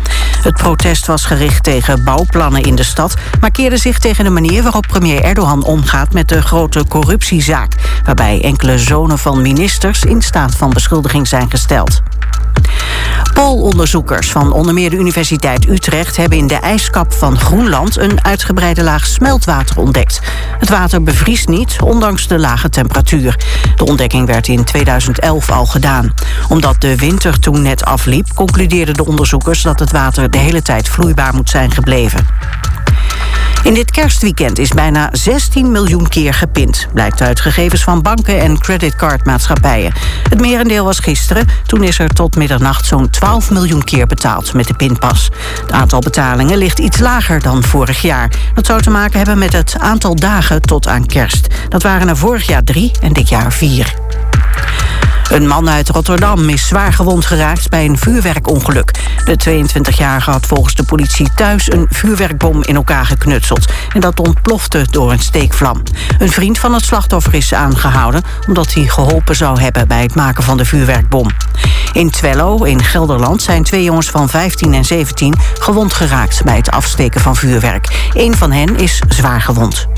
Het protest was gericht tegen bouwplannen in de stad, maar keerde zich tegen de manier waarop premier Erdogan omgaat met de grote corruptiezaak, waarbij enkele zonen van ministers in staat van beschuldiging zijn gesteld. Poolonderzoekers van onder meer de Universiteit Utrecht... hebben in de ijskap van Groenland een uitgebreide laag smeltwater ontdekt. Het water bevriest niet, ondanks de lage temperatuur. De ontdekking werd in 2011 al gedaan. Omdat de winter toen net afliep... concludeerden de onderzoekers dat het water de hele tijd vloeibaar moet zijn gebleven. In dit kerstweekend is bijna 16 miljoen keer gepind. Blijkt uit gegevens van banken en creditcardmaatschappijen. Het merendeel was gisteren. Toen is er tot middernacht zo'n 12 miljoen keer betaald met de pinpas. Het aantal betalingen ligt iets lager dan vorig jaar. Dat zou te maken hebben met het aantal dagen tot aan kerst. Dat waren er vorig jaar drie en dit jaar vier. Een man uit Rotterdam is zwaar gewond geraakt bij een vuurwerkongeluk. De 22-jarige had volgens de politie thuis een vuurwerkbom in elkaar geknutseld. En dat ontplofte door een steekvlam. Een vriend van het slachtoffer is aangehouden... omdat hij geholpen zou hebben bij het maken van de vuurwerkbom. In Twello, in Gelderland, zijn twee jongens van 15 en 17... gewond geraakt bij het afsteken van vuurwerk. Een van hen is zwaar gewond.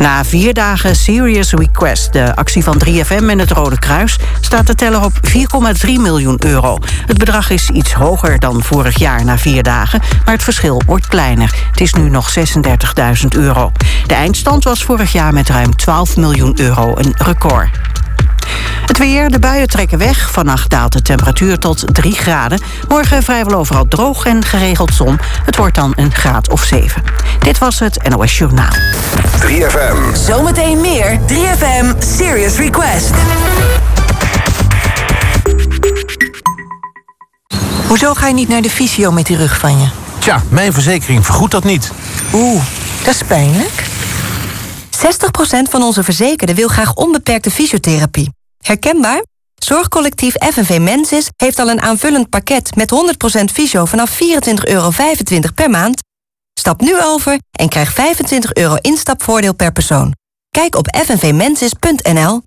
Na vier dagen Serious Request, de actie van 3FM en het Rode Kruis... staat de teller op 4,3 miljoen euro. Het bedrag is iets hoger dan vorig jaar na vier dagen... maar het verschil wordt kleiner. Het is nu nog 36.000 euro. De eindstand was vorig jaar met ruim 12 miljoen euro een record. Het weer, de buien trekken weg. Vannacht daalt de temperatuur tot 3 graden. Morgen vrijwel overal droog en geregeld zon. Het wordt dan een graad of 7. Dit was het NOS Journaal. 3FM. Zometeen meer 3FM Serious Request. Hoezo ga je niet naar de fysio met die rug van je? Tja, mijn verzekering vergoedt dat niet. Oeh, dat is pijnlijk. 60% van onze verzekerden wil graag onbeperkte fysiotherapie. Herkenbaar? Zorgcollectief FNV Mensis heeft al een aanvullend pakket met 100% fysio vanaf 24,25 euro per maand. Stap nu over en krijg 25 euro instapvoordeel per persoon. Kijk op fnvmensis.nl.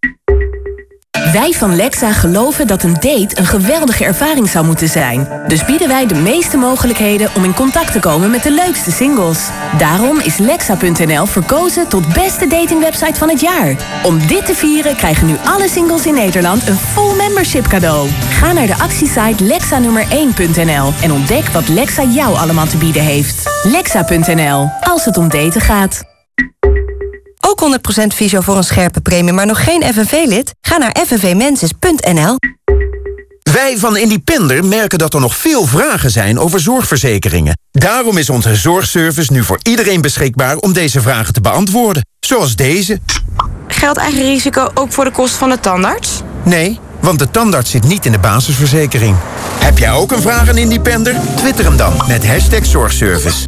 Wij van Lexa geloven dat een date een geweldige ervaring zou moeten zijn. Dus bieden wij de meeste mogelijkheden om in contact te komen met de leukste singles. Daarom is Lexa.nl verkozen tot beste datingwebsite van het jaar. Om dit te vieren krijgen nu alle singles in Nederland een full membership cadeau. Ga naar de actiesite lexanummer1.nl en ontdek wat Lexa jou allemaal te bieden heeft. Lexa.nl, als het om daten gaat. Ook 100% fysio voor een scherpe premie, maar nog geen FNV-lid? Ga naar fnvmensis.nl. Wij van Independer merken dat er nog veel vragen zijn over zorgverzekeringen. Daarom is onze zorgservice nu voor iedereen beschikbaar om deze vragen te beantwoorden. Zoals deze. Geldt eigen risico ook voor de kost van de tandarts? Nee, want de tandarts zit niet in de basisverzekering. Heb jij ook een vraag aan Independer? Twitter hem dan met hashtag zorgservice.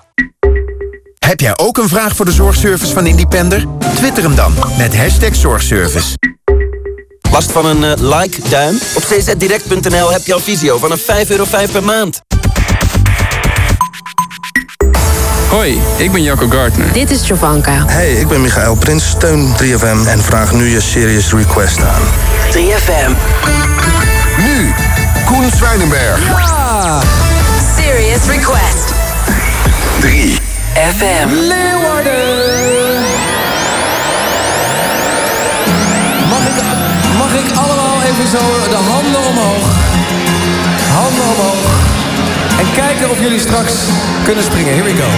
Heb jij ook een vraag voor de zorgservice van Independer? Twitter hem dan met hashtag zorgservice. Last van een eh, like-duim? Op czdirect.nl heb je al visio vanaf 5,5 euro per maand. Hoi, ik ben Jacco Gardner. Dit is Jovanka. Hey, ik ben Michael Prins, steun 3FM en vraag nu je Serious Request aan. 3FM. Nu, Koen Zwijnenberg. Ja! Serious Request. 3 FM. Leeuwarden. Mag ik, mag ik allemaal even zo de handen omhoog? Handen omhoog. En kijken of jullie straks kunnen springen. Here we go.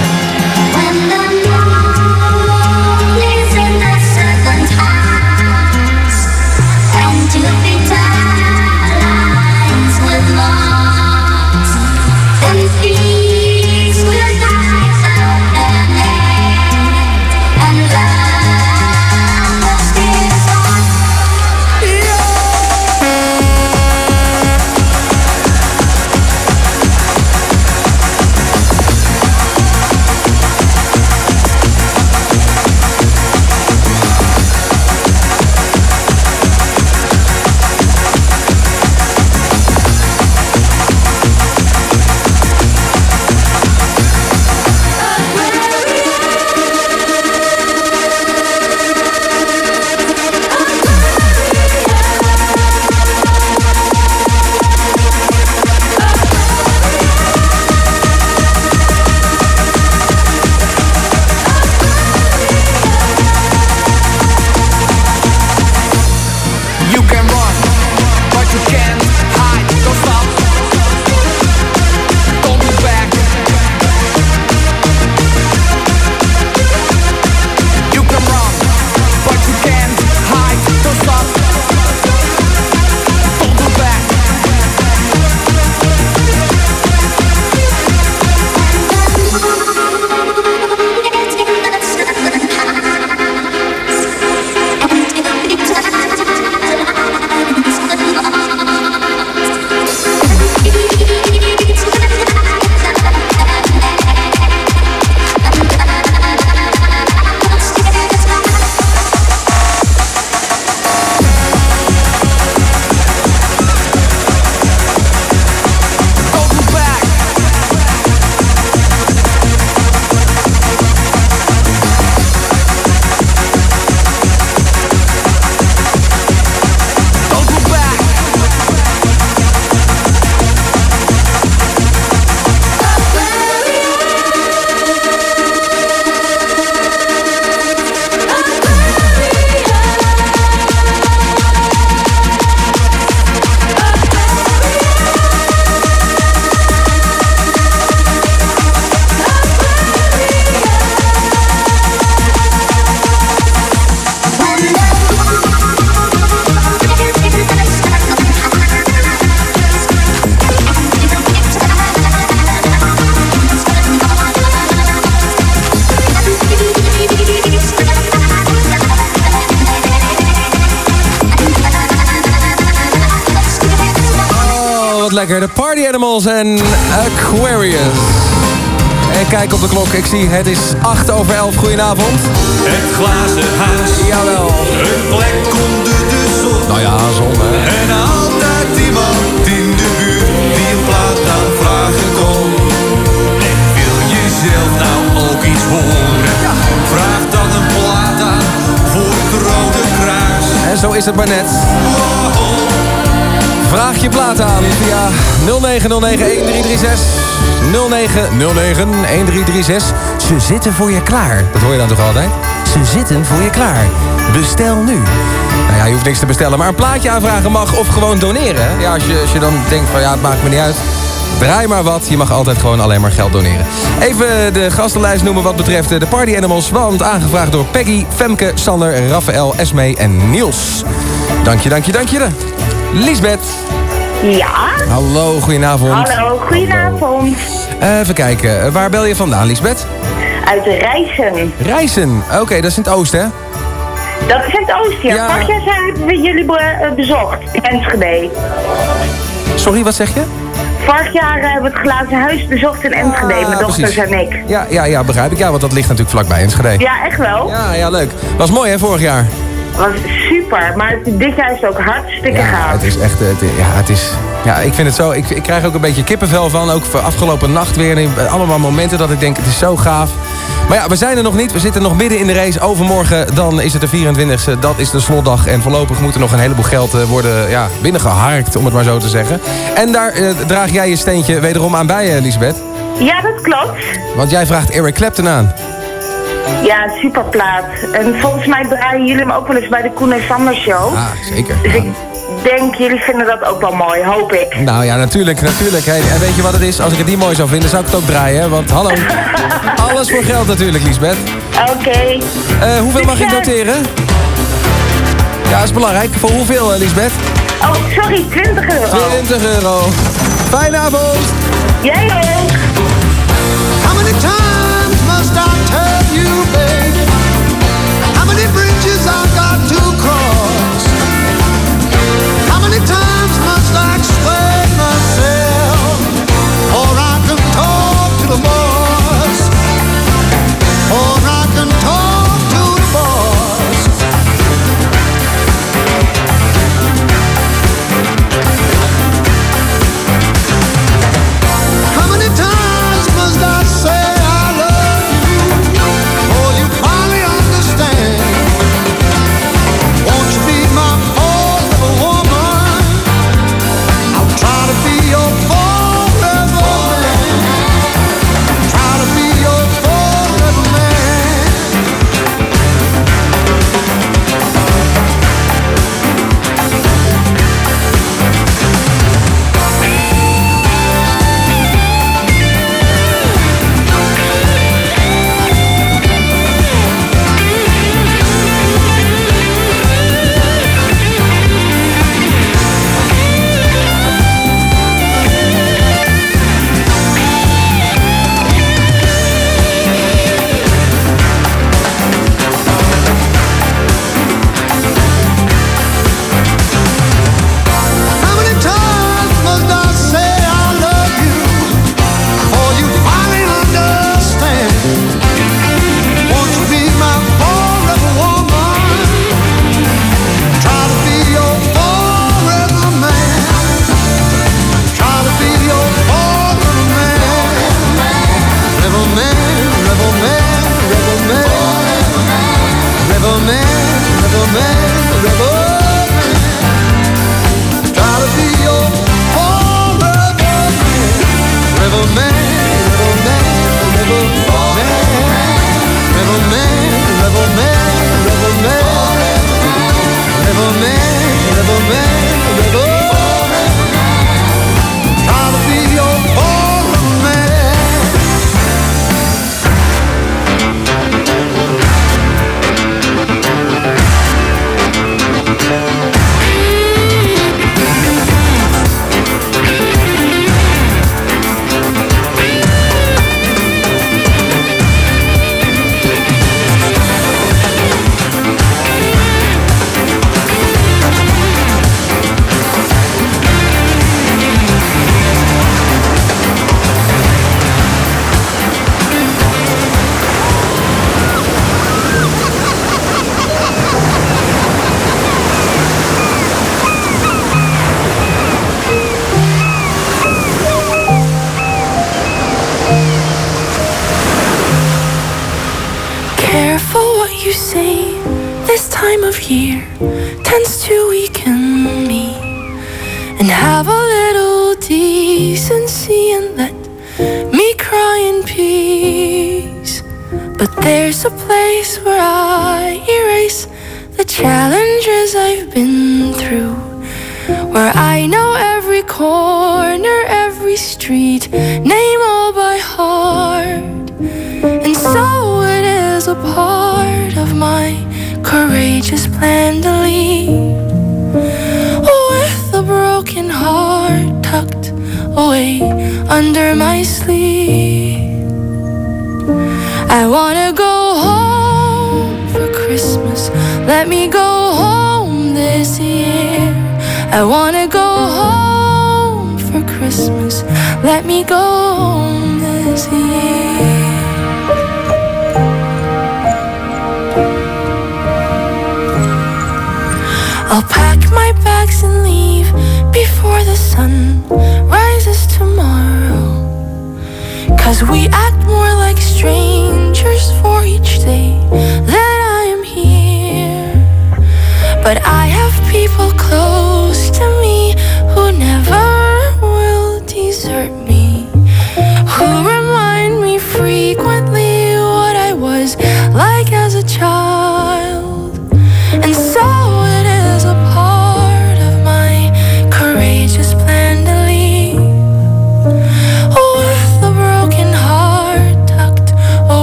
Lekker. De Party Animals en Aquarius. En kijk op de klok. Ik zie het is 8 over 11. Goedenavond. Het glazen huis. Jawel. Een plek onder de zon. Nou ja, zon hè. En altijd iemand in de buurt die een plaat aanvragen kon. En wil je zelf nou ook iets horen? Vraag dan een plaat aan voor het Rode Kruis. En zo is het maar net. Vraag je plaat aan via 0909-1336. 0909-1336. Ze zitten voor je klaar. Dat hoor je dan toch altijd? Ze zitten voor je klaar. Bestel nu. Nou ja, je hoeft niks te bestellen, maar een plaatje aanvragen mag of gewoon doneren. Ja, als je, als je dan denkt van ja, het maakt me niet uit. Draai maar wat, je mag altijd gewoon alleen maar geld doneren. Even de gastenlijst noemen wat betreft de Party Animals. Want aangevraagd door Peggy, Femke, Sander, Raphaël, Esme en Niels. Dank je, dank je, dank je. Lisbeth, Ja. Hallo, goedenavond. Hallo, goedenavond. Eh, even kijken, eh, waar bel je vandaan, Lisbeth? Uit Rijssen. Rijssen, oké, dat is in het oosten, hè? Dat is in het oosten, ja. Vorig jaar hebben we jullie eh, bezocht in Enschede. Sorry, wat zeg je? Vorig jaar hebben we het glazen huis bezocht in Enschede, mijn dochters precies. en ik. Ja, ja, ja, begrijp ik. Ja, want dat ligt natuurlijk vlakbij Enschede. Ja, echt wel. Ja, ja, leuk. Was mooi, hè, vorig jaar? Was super, maar dit jaar is het ook hartstikke Ja, gaaf. het is echt, eh, het, ja, het is, ja, ik vind het zo, ik, ik krijg ook een beetje kippenvel van, ook voor afgelopen nacht weer. Allemaal momenten dat ik denk, het is zo gaaf. Maar ja, we zijn er nog niet, we zitten nog midden in de race. Overmorgen, dan is het de 24e, dat is de slotdag. En voorlopig moet er nog een heleboel geld eh, worden ja, binnengeharkt, om het maar zo te zeggen. En daar eh, draag jij je steentje wederom aan bij, Lisbeth. Ja, dat klopt. Want jij vraagt Eric Clapton aan. Ja, super plaat. En volgens mij draaien jullie hem ook wel eens bij de Koen en Sander show. Ah, zeker. Dus ik denk, jullie vinden dat ook wel mooi, hoop ik. Nou ja, natuurlijk, natuurlijk. Hey, en weet je wat het is? Als ik het niet mooi zou vinden, zou ik het ook draaien. hè? Want hallo, alles voor geld natuurlijk, Liesbeth. Oké. Eh, hoeveel mag ik noteren? Ja, is belangrijk. Voor hoeveel, eh, Liesbeth? Oh, sorry, 20 euro. 20 euro. Fijne avond. Jij ook. Must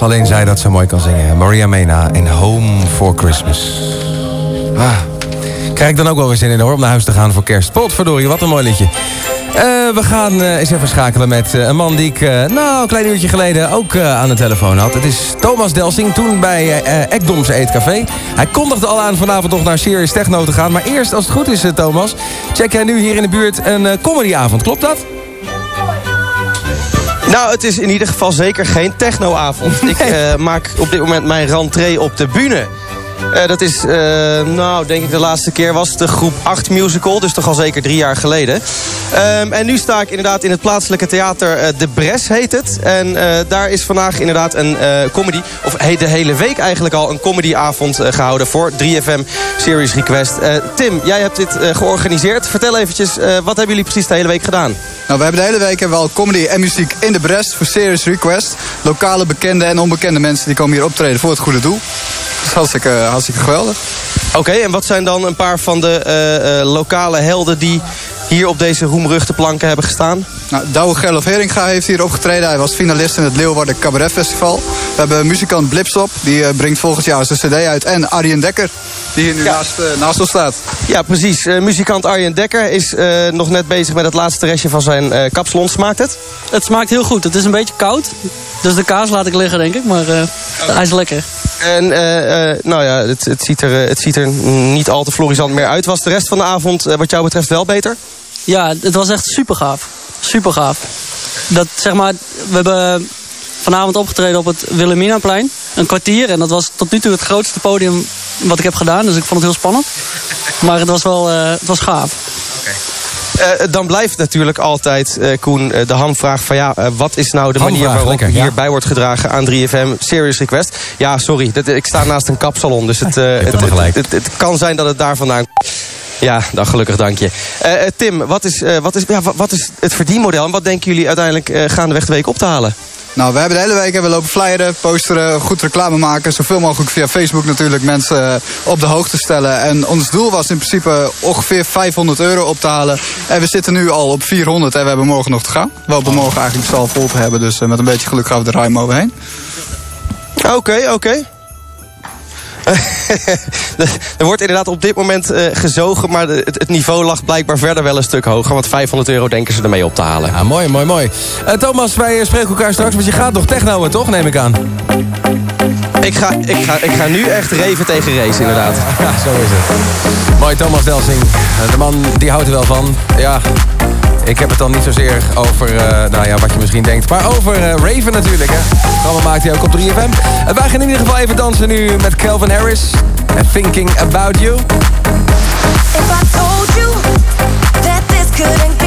Alleen zij dat zo mooi kan zingen. Maria Mena in Home for Christmas. Ah. Krijg ik dan ook wel weer zin in hoor, om naar huis te gaan voor kerst. Potverdorie, wat een mooi liedje. Eh, we gaan eh, eens even schakelen met eh, een man die ik nou, een klein uurtje geleden ook aan de telefoon had. Het is Thomas Delsing, toen bij Ekdomse Eetcafé. Hij kondigde al aan vanavond nog naar Serious Techno te gaan. Maar eerst, als het goed is, Thomas, check jij nu hier in de buurt een comedyavond. Klopt dat? Nou, het is in ieder geval zeker geen technoavond. Ik eh, maak op dit moment mijn rentree op de bühne. Eh, dat is, eh, nou, denk ik de laatste keer was de groep 8 musical. Dus toch al zeker drie jaar geleden. Ehm, en nu sta ik inderdaad in het plaatselijke theater eh, De Bres heet het. En daar is vandaag inderdaad een comedy... of de hele week eigenlijk al een comedyavond eh, gehouden... voor 3FM Series Request. Tim, jij hebt dit georganiseerd. Vertel eventjes, wat hebben jullie precies de hele week gedaan? Nou, we hebben de hele week hebben we comedy en muziek in de Brest voor Serious Request. Lokale bekende en onbekende mensen die komen hier optreden voor het goede doel. Dat is hartstikke, geweldig. Oké, en wat zijn dan een paar van de eh, eh, lokale helden die hier op deze roemruchte planken hebben gestaan? Nou, Douwe Gerlof Heringa heeft hier opgetreden. Hij was finalist in het Leeuwarden Cabaret Festival. We hebben muzikant Blipstop, die eh, brengt volgend jaar zijn cd uit. En Arjen Dekker, die hier nu naast, eh, naast ons staat. Ja, precies. Eh, muzikant Arjen Dekker is eh, nog net bezig met het laatste restje van zijn eh kapsalon. Smaakt het? Het smaakt heel goed. Het is een beetje koud. Dus de kaas laat ik liggen, denk ik. Maar eh, hij is lekker. En eh, eh, nou ja, het, het, ziet er, het ziet er niet al te florisant meer uit. Was de rest van de avond wat jou betreft wel beter? Ja, het was echt super gaaf. Super gaaf. Dat, zeg maar, we hebben vanavond opgetreden op het Wilhelminaplein. Een kwartier. En dat was tot nu toe het grootste podium wat ik heb gedaan. Dus ik vond het heel spannend. Maar het was wel eh, het was gaaf. Eh, dan blijft natuurlijk altijd, eh, Koen, de hamvraag van ja, wat is nou de manier waarop lekker, ja. hierbij wordt gedragen aan 3FM Serious Request? Ja, sorry, dat, ik sta naast een kapsalon, dus het, eh, het, het, het, het kan zijn dat het daar vandaan ja, dan gelukkig, dank je. Eh, eh, Tim, wat is, eh, wat, is, ja, wat, is het verdienmodel en wat denken jullie uiteindelijk gaandeweg de week op te halen? Nou, we hebben de hele week hebben we lopen flyeren, posteren, goed reclame maken. Zoveel mogelijk via Facebook natuurlijk mensen op de hoogte stellen. En ons doel was in principe ongeveer 500 euro op te halen. En we zitten nu al op 400 en we hebben morgen nog te gaan. We hopen morgen eigenlijk de stal vol te hebben. Dus met een beetje geluk gaan we er ruim overheen. Oké, oké. er wordt inderdaad op dit moment eh, gezogen... maar de- het, het niveau lag blijkbaar verder wel een stuk hoger... want 500 euro denken ze ermee op te halen. Ja, mooi, mooi, mooi. Eh, Thomas, wij eh, spreken elkaar straks, want je gaat nog technoën, toch? Neem ik aan. Ik ga, ik, ga, ik ga nu echt reven tegen race, inderdaad. Ja, zo is het. Mooi, Thomas Delsing. De man die houdt er wel van. Ja, ik heb het dan niet zozeer over eh, nou ja, wat je misschien denkt. Maar over eh, Raven natuurlijk. Hè. Het maakt hij ook op 3FM. Uh, wij gaan in ieder geval even dansen nu met Calvin Harris. En Thinking About You. If I told you that this couldn't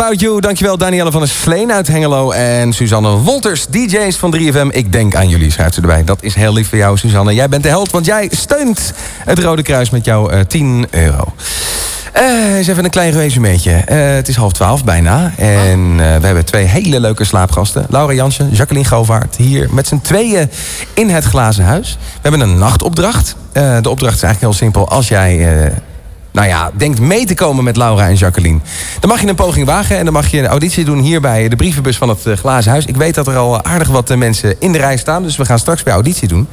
About You. Dankjewel Danielle van der Sleen uit Hengelo. En Suzanne Wolters, DJ's van 3FM. Ik denk aan jullie, schrijft ze erbij. Dat is heel lief voor jou, Suzanne. Jij bent de held, want jij steunt het Rode Kruis met jouw eh, 10 euro. Eh, eens even een klein resumeetje. Eh, het is half twaalf bijna. En we hebben twee hele leuke slaapgasten. Laura Jansen, Jacqueline Govaert. Hier met z'n tweeën in het glazen huis. We hebben een nachtopdracht. De opdracht is eigenlijk heel simpel. Als jij... nou ja, denkt mee te komen met Laura en Jacqueline. Dan mag je een poging wagen en dan mag je een auditie doen hier bij de brievenbus van het eh, Glazen Huis. Ik weet dat er al aardig wat eh, mensen in de rij staan, dus we gaan straks bij auditie doen.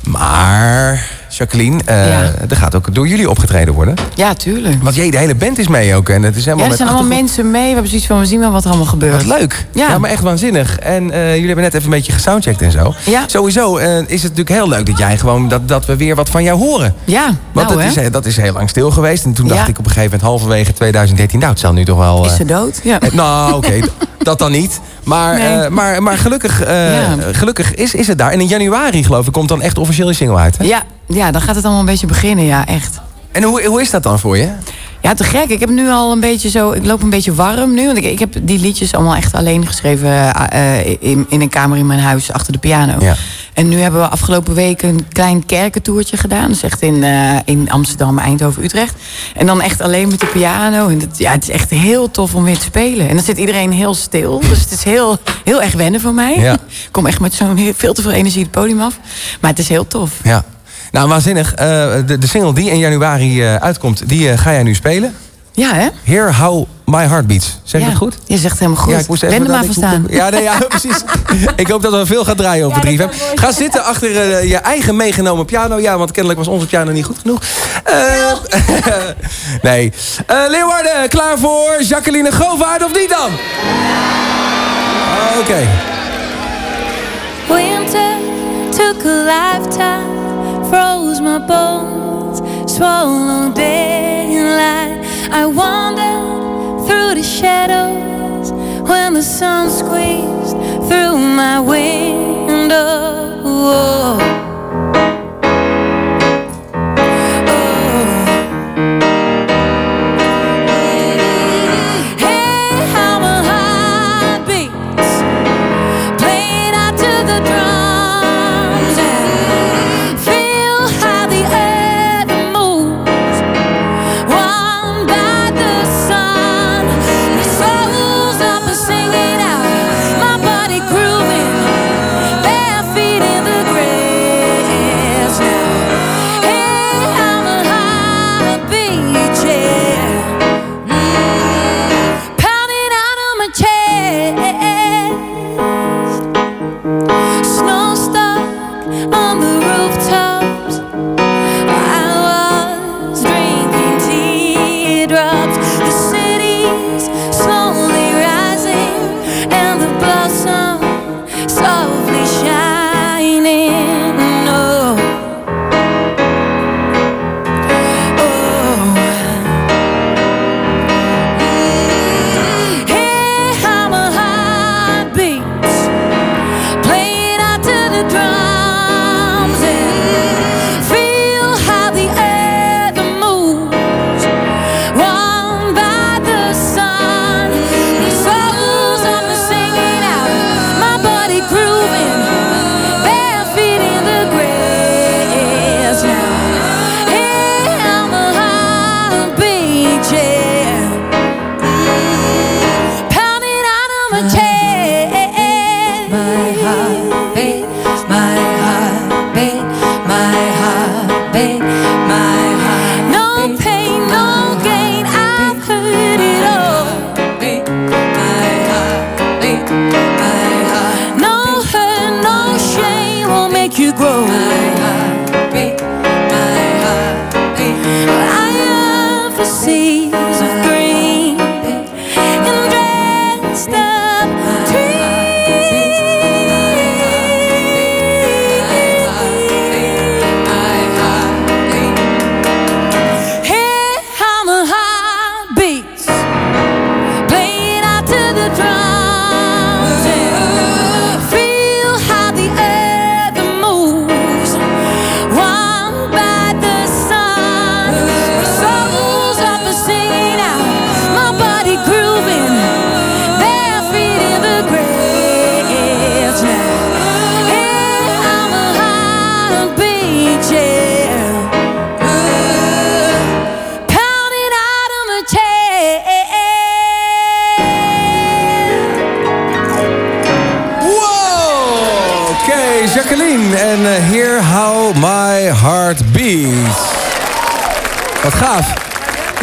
Maar Jacqueline, eh, er gaat ook door jullie opgetreden worden. Ja, tuurlijk. Want jij, de hele band is mee ook. En het is helemaal Ja, er zijn allemaal mensen mee. We hebben zoiets van, we zien wel wat er allemaal gebeurt. Wat leuk. Ja. maar echt waanzinnig. En eh, jullie hebben net even een beetje gesoundcheckt en zo. Ja. Sowieso eh, is het natuurlijk heel leuk dat jij gewoon dat, dat we weer wat van jou horen. Ja, Want nou dat, hè. is, dat is heel lang stil geweest. En toen dacht ik op een gegeven moment halverwege 2013... nou, het zal nu toch wel... Is ze dood? Ja. nou, oké, dat dan niet. Maar, Nee. maar, maar gelukkig, Ja. gelukkig is, is het daar. En in januari, geloof ik, komt dan echt officieel je single uit. Hè? Ja, ja, dan gaat het allemaal een beetje beginnen, ja, echt. En hoe, hoe is dat dan voor je? Ja, te gek. Ik heb nu al een beetje zo. Ik loop een beetje warm nu. Want ik, ik heb die liedjes allemaal echt alleen geschreven. eh, eh, in, in een kamer in mijn huis achter de piano. Ja. En nu hebben we afgelopen week een klein kerkentoertje gedaan. Dus echt in, eh, in Amsterdam, Eindhoven, Utrecht. En dan echt alleen met de piano. En het, ja, het is echt heel tof om weer te spelen. En dan zit iedereen heel stil. Dus het is heel, heel erg wennen voor mij. Ja. Ik kom echt met zo'n veel te veel energie het podium af. Maar het is heel tof. Ja. Nou, waanzinnig. Eh, de, de single die in januari eh, uitkomt, die eh, ga jij nu spelen. Ja, hè? Here How My Heart Beats. Zeg ik Ja, dat goed? Je zegt helemaal goed. Ja, ik moest even Wend er maar van staan. Ja, nee, ja, precies. ik hoop dat we veel gaan draaien op de 3 Ga zitten achter je eigen meegenomen piano. Ja, want kennelijk was onze piano niet goed genoeg. Eh, nee. Eh, Leeuwarden, klaar voor Jacqueline Govaert of niet dan? Oké. Winter took a lifetime, froze my bones, swallowed daylight. I wandered through the shadows when the sun squeezed through my window.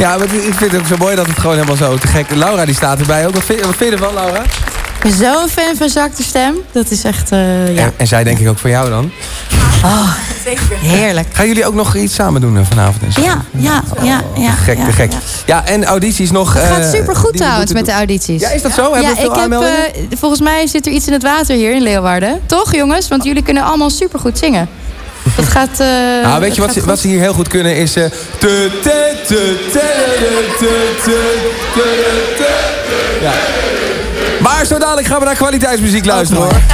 Ja, maar ik vind het ook zo mooi dat het gewoon helemaal zo te gek... Laura die staat erbij ook. Wat vind, wat vind je ervan, Laura? ben zo'n fan van de Stem. Dat is echt, eh, ja. En, en zij denk ik ook van jou dan. Oh, Heerlijk. Gaan jullie ook nog iets samen doen eh, vanavond? Ja, ja, ja. ja Gek, ja, te gek. ja. Ja, en audities nog. Het gaat eh, super goed trouwens met de audities. Ja, is dat zo? Hebben ja, ik heb, volgens mij zit er iets in het water hier in Leeuwarden. Toch, jongens? Want jullie kunnen allemaal super goed zingen. Dat gaat. Nou, weet je wat ze, wat ze hier heel goed kunnen is... te, ja. Maar zo dadelijk gaan we naar kwaliteitsmuziek luisteren oh, hoor.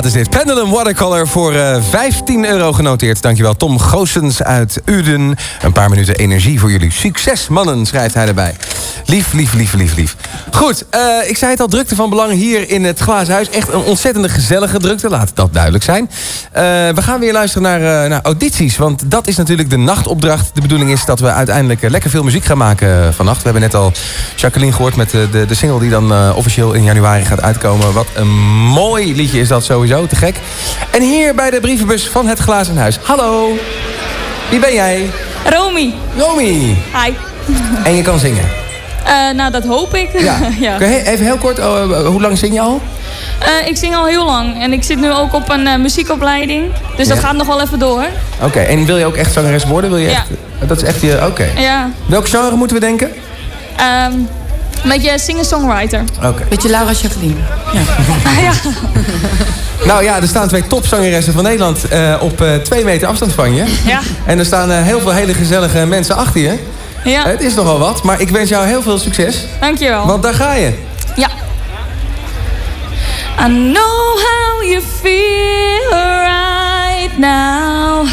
plaat is dit. Pendulum Watercolor voor eh, 15 euro genoteerd. Dankjewel, Tom Goossens uit Uden. Een paar minuten energie voor jullie. Succes, mannen, schrijft hij erbij. Lief, lief, lief, lief, lief. Goed, eh, ik zei het al, drukte van belang hier in het Glazen Huis. Echt een ontzettende gezellige drukte, laat dat duidelijk zijn. Eh, we gaan weer luisteren naar, eh, naar audities, want dat is natuurlijk de nachtopdracht. De bedoeling is dat we uiteindelijk eh, lekker veel muziek gaan maken vannacht. We hebben net al Jacqueline gehoord met de, de, de single die dan officieel in januari gaat uitkomen. Wat een mooi liedje is dat sowieso, te gek. En hier bij de brievenbus van het Glazen Huis. Hallo, wie ben jij? Romy. Romy. Hi. En je kan zingen. Nou, dat hoop ik. Ja. ja. Kun je even heel kort, oh, hoe lang zing je al? Eh, ik zing al heel lang en ik zit nu ook op een eh, muziekopleiding. Dus dat gaat nog wel even door. Oké, en wil je ook echt zangeres worden? Wil je Ja. echt, dat is echt je, oké. Ja. Welk genre moeten we denken? Ehm een beetje singer-songwriter. Oké. Beetje Laura Jacqueline. Ja. ja. Nou ja, er staan twee topzangeressen van Nederland eh, op eh, twee meter afstand van je. Ja. En er staan eh, heel veel hele gezellige mensen achter je. Ja. Het is nogal wat, maar ik wens jou heel veel succes. Dankjewel. Want daar ga je. I know how you feel right now.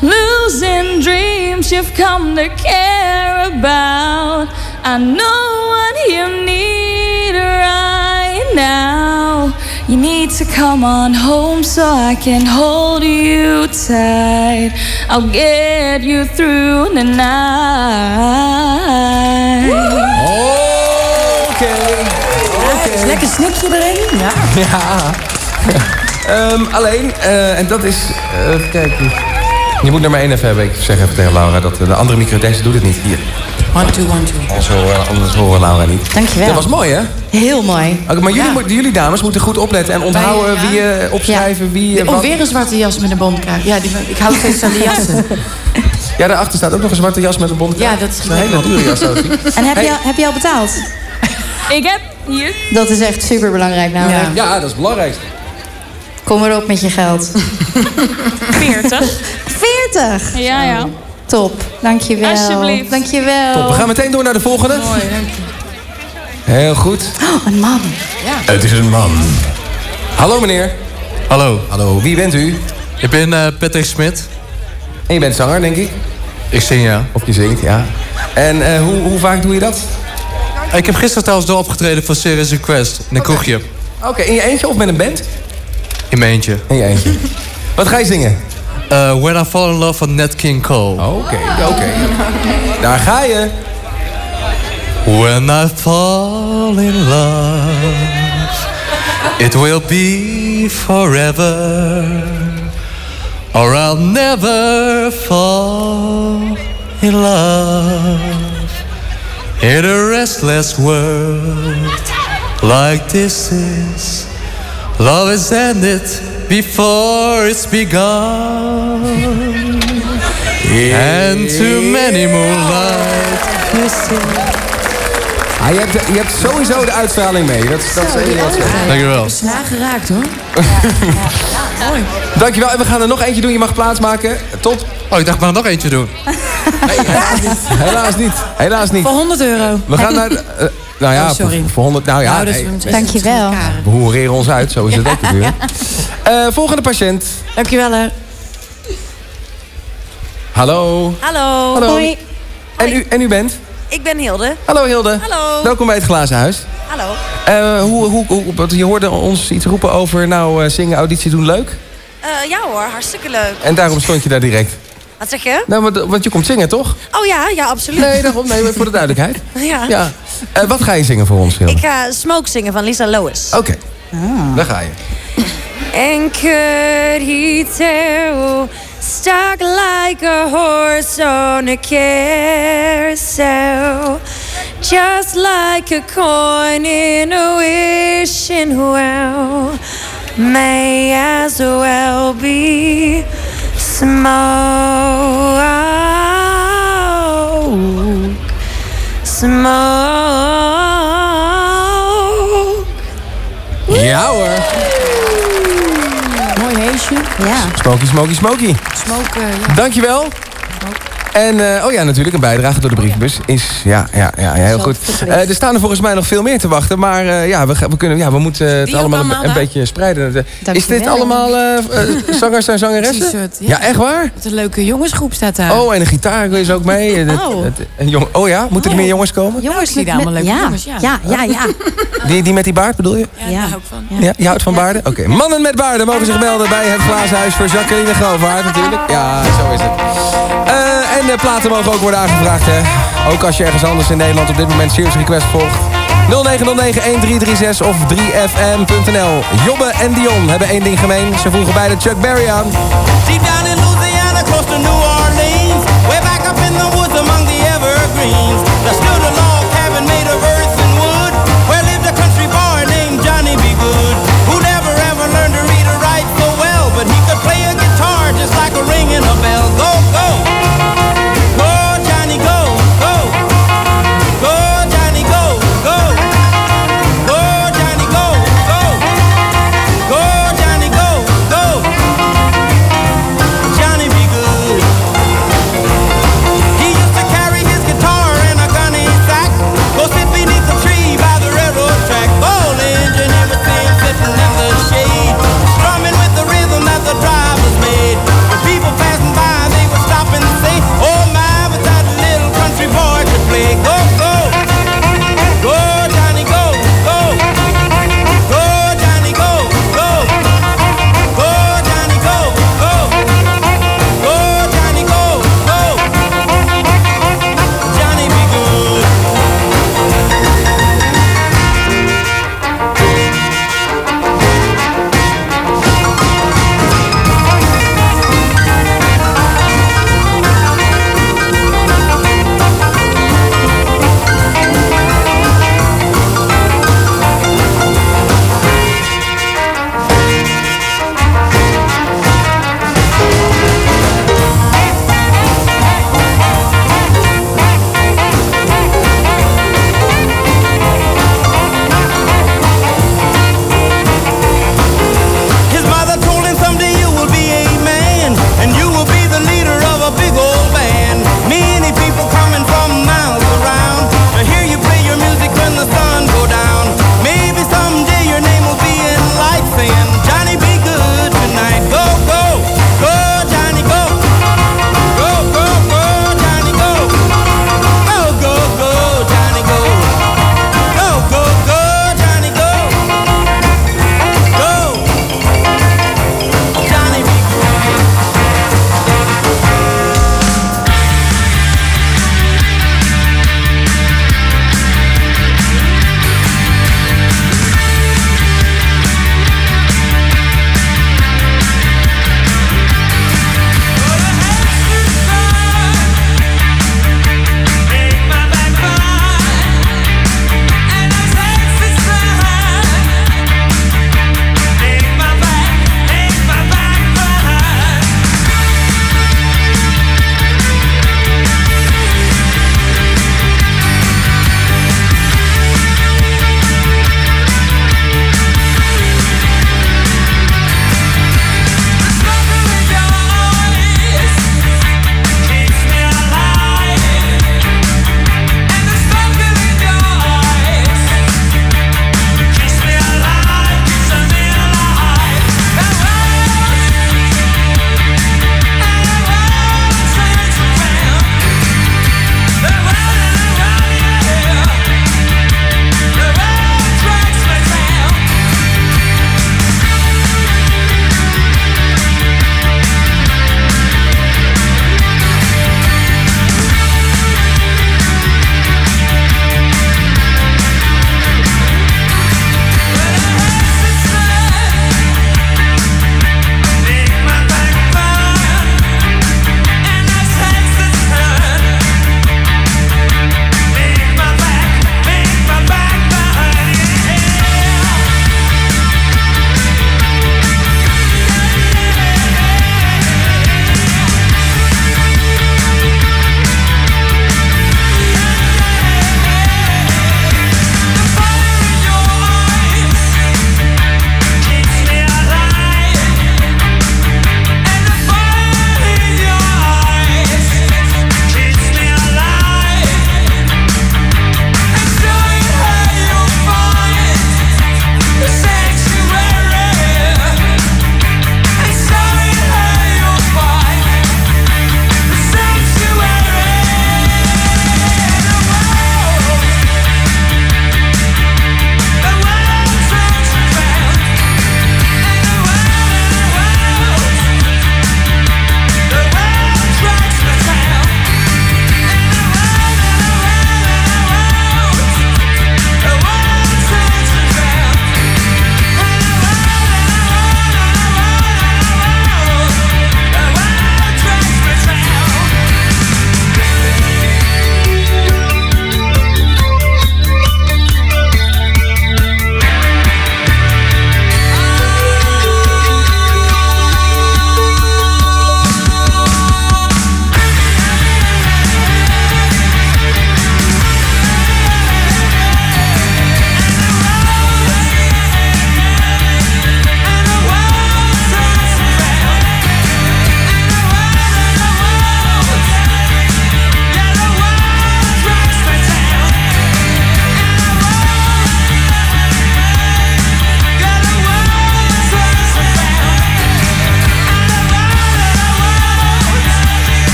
Losing dreams you've come to care about. I know what you need right now. You need to come on home so I can hold you tight. I'll get you through the night. Oké. Is lekker snikje erin? Ja. Ja. Ehm, alleen, eh, en dat is... eh, even kijken. Je moet er maar één even hebben. Ik zeg even tegen Laura dat eh, de andere micro, deze doet het niet. Hier. One, two, one, two. Anders horen, anders horen Laura niet. Dankjewel. Dat was mooi, hè? Heel mooi. Oké, maar jullie, moeten- jullie dames moeten goed opletten en onthouden ja. wie je opschrijven, wie je Oh, weer een zwarte jas met een bontkraag. Ja, die, ik hou steeds van die jassen. Ja, daarachter staat ook nog een zwarte jas met een bont. Ja, dat is een hele dure jas. En heb, Hey. je, heb je al betaald? Ik heb hier. Dat is echt super belangrijk namelijk. Ja, dat is het belangrijkste. Kom erop met je geld. 40. 40? Ja, ja. Top. Dankjewel. Alsjeblieft. Dankjewel. Top, we gaan meteen door naar de volgende. Mooi, dank je. Heel goed. Oh, een man. Het is een man. Hallo meneer. Hallo. Hallo, wie bent u? Ik ben eh, Patrick Smit. En je bent zanger, denk ik? Ik zing ja. Of je zingt, ja. En eh, hoe, hoe vaak doe je dat? Ik heb gisteren trouwens door opgetreden voor Serious Request. In een kroegje. Oké, in je eentje of met een band? In mijn eentje. In je eentje. Wat ga je zingen? Eh, When I Fall in Love van Nat King Cole. Oké, oké. Daar ga je. When I fall in love, it will be forever. Or I'll never fall in love. In a restless world like this is, love is ended before it's begun. And too many moonlight kisses. Ah, je, hebt, je hebt sowieso de uitstraling mee. Dat, is- dat is één ding wat. Dankjewel. Snaar geraakt hoor. Mooi. Dankjewel. En we gaan er nog eentje doen. Je mag plaatsmaken. Top. Oh, ik dacht maar nog eentje doen. Helaas niet. Helaas niet. Voor 100 euro. We gaan naar... eh, nou ja, Oh, sorry. voor, voor 100... Nou ja, Nou, dat is nee, een- Dankjewel. we hoereren ons uit. Zo is het ook natuurlijk. Eh, volgende patiënt. Dankjewel hè. Hallo. Hallo. Hallo. En u, en u bent? Ik ben Hilde. Hallo Hilde. Hallo. Welkom bij het Glazen Huis. Hallo. Eh, hoe, hoe, hoe, je hoorde ons iets roepen over nou eh, zingen, auditie doen leuk. Eh, ja hoor, hartstikke leuk. En daarom stond je daar direct. Wat zeg je? Nou, want, want je komt zingen, toch? Oh ja, ja, absoluut. Nee, daarom. Nee, maar voor de duidelijkheid. Ja. Ja. Eh, wat ga je zingen voor ons, Hilde? Ik ga Smoke zingen van Lisa Lois. Oké, daar ga je. And could he tell, stuck like a horse on a carousel, just like a coin in a wishing well, may as well be smoke, smoke. Ja hoor. Mooi heesje. Ja. Smoky, smoky, smoky. Smoke, eh, ja. Dankjewel. En eh, oh ja, natuurlijk een bijdrage door de brievenbus is ja, ja, ja, ja heel goed. Eh, er staan er volgens mij nog veel meer te wachten, maar eh, ja, we, we kunnen, ja, we moeten het allemaal een, een beetje spreiden. Is dit allemaal zangers en zangeressen? Ja, echt waar? Wat een leuke jongensgroep staat daar. Oh, en een gitaar is ook mee. Oh. het- en jong, oh ja, moeten er meer jongens komen? Jongens die daar allemaal leuke ja. jongens. Ja, Ja, ja, ja. Die, die met die baard bedoel je? Ja, daar hou ik van. Ja, je houdt van baarden? Oké. Mannen met baarden mogen zich melden bij het Glazen Huis voor Jacqueline Grovaart natuurlijk. Ja, zo is het. En de platen mogen ook worden aangevraagd, hè. Ook als je ergens anders in Nederland op dit moment Serious Request volgt. 0909-1336 of 3fm.nl. Jobbe en Dion hebben één ding gemeen. Ze voegen beide Chuck Berry aan. Deep down in Louisiana, close to New Orleans. Way back up in the woods among the evergreens. Stood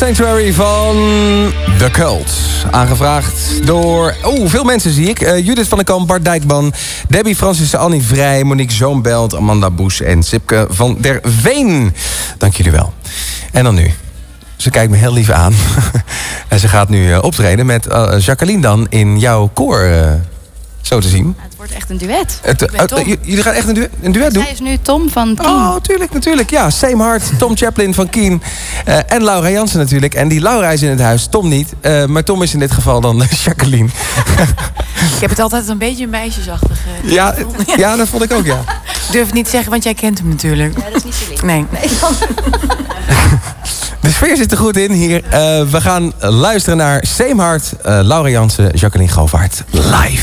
Sanctuary van The Cult. Aangevraagd door... Oh, veel mensen zie ik. Eh, Judith van den Kamp, Bart Dijkman... Debbie Francis, Annie Vrij, Monique Zoombelt... Amanda Boes en Sipke van der Veen. Dank jullie wel. En dan nu. Ze kijkt me heel lief aan. en ze gaat nu eh, optreden met eh, Jacqueline dan in jouw koor... zo te zien. Het wordt echt een duet. Het, jullie gaan echt een, duet, een duet doen? Zij is nu Tom van Keen. Oh, tuurlijk, natuurlijk. Ja, Same Heart, Tom Chaplin van Keen. Eh, en Laura Jansen natuurlijk. En die Laura is in het huis, Tom niet. Eh, maar Tom is in dit geval dan Jacqueline. Ik heb het altijd een beetje een meisjesachtig. eh, ja, ja, dat vond ik ook, ja. Ik durf het niet te zeggen, want jij kent hem natuurlijk. Ja, dat is niet zo lief. Nee. De sfeer zit er goed in hier. Eh, we gaan luisteren naar Same Heart, eh, Laura Jansen, Jacqueline Govaert live.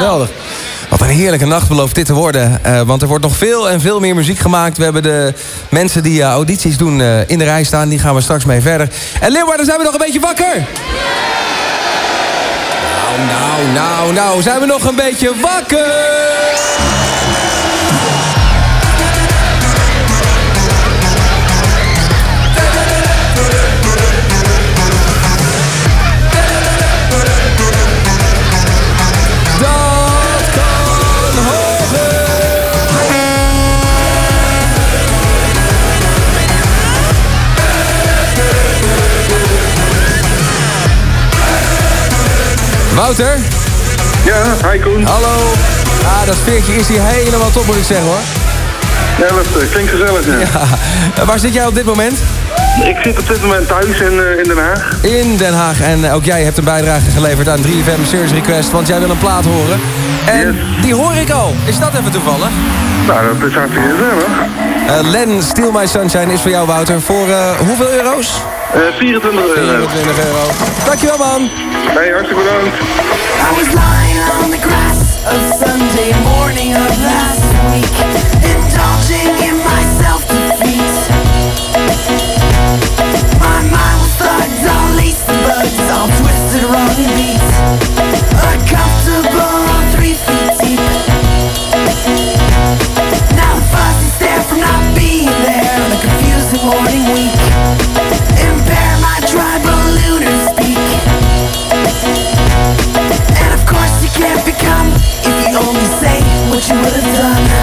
Geweldig. Wat een heerlijke nacht belooft dit te worden. Eh, want er wordt nog veel en veel meer muziek gemaakt. We hebben de mensen die eh, audities doen eh, in de rij staan. Die gaan we straks mee verder. En Leeuwarden, zijn we nog een beetje wakker? Nou, nou, nou, nou. Zijn we nog een beetje wakker? Wouter? Ja, hi Koen. Hallo. Ah, dat sfeertje is hier helemaal top, moet ik zeggen, hoor. Ja, dat eh, klinkt gezellig, ja. Ja. Waar zit jij op dit moment? Ik zit op dit moment thuis in, eh, in Den Haag. In Den Haag. En ook jij hebt een bijdrage geleverd aan 3FM Series Request, want jij wil een plaat horen. En die hoor ik al. Is dat even toevallig? Nou, dat is hartstikke gezellig. Eh, Len, Steal My Sunshine is voor jou, Wouter. Voor eh, hoeveel euro's? Eh 24 euro. 24 euro. Dankjewel, man. Hey, hartstikke bedankt. I was lying on the grass of Sunday morning of last week, indulging in my self-defeat. My mind was thugged, all laced and bugs, all twisted, wrong beat. What you would have done.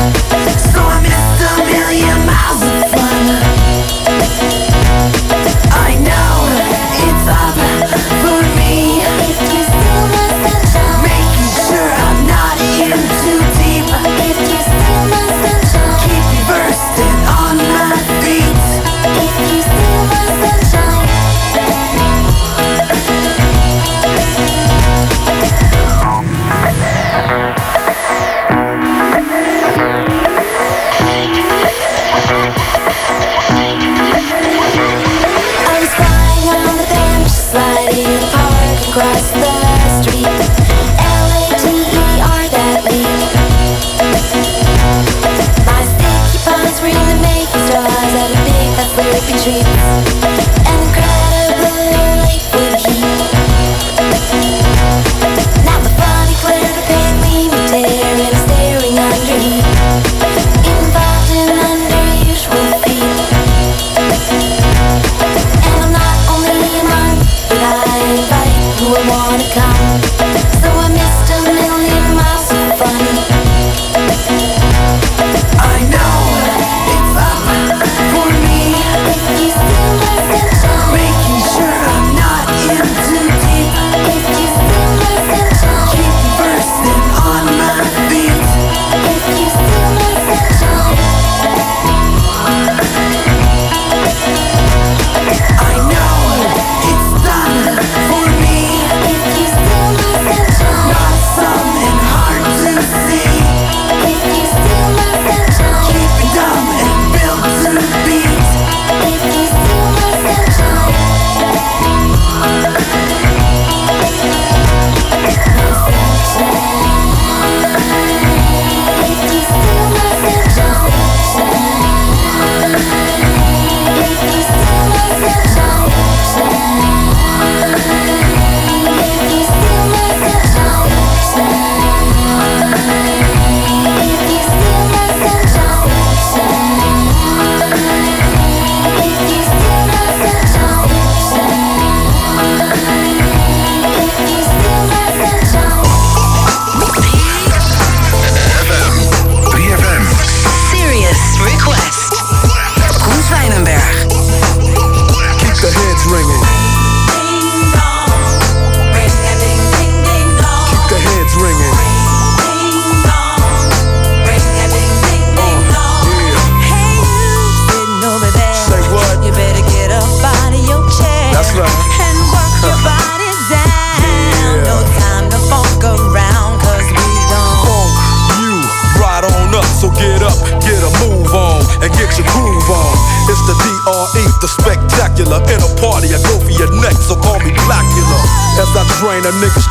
Slurpy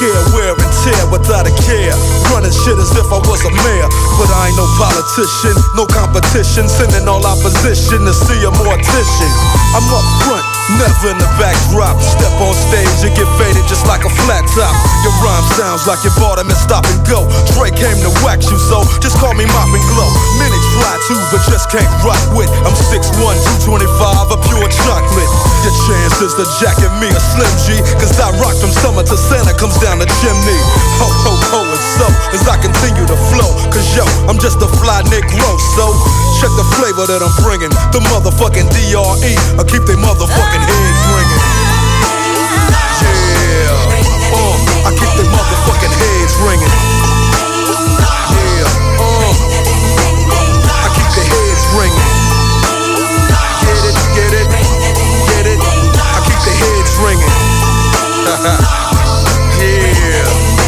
With without a care. Running shit as if I was a mayor. But I ain't no politician, no competition. Sending all opposition to see a mortician. I'm up front, never in the backdrop. Step on stage and get faded just like a flat top. Your rhyme sounds like you bought them and stop and go. Dre came to wax you, so just call me Mop and Glow. Many try to, but just can't rock with. I'm 6'1, 225, a pure chocolate. Your chances to jacket me a Slim G, cause I rock from summer to Santa comes down the chimney. Ho, ho, ho, and so as I continue to flow, cause yo, I'm just a fly Negro, so check the flavor that I'm bringing. The motherfucking DRE, I keep they motherfucking heads ringing. Yeah, uh, I keep they motherfucking heads ringing. Yeah, uh, I keep the heads ringing. Get it, get it, get it. I keep the heads ringing. yeah,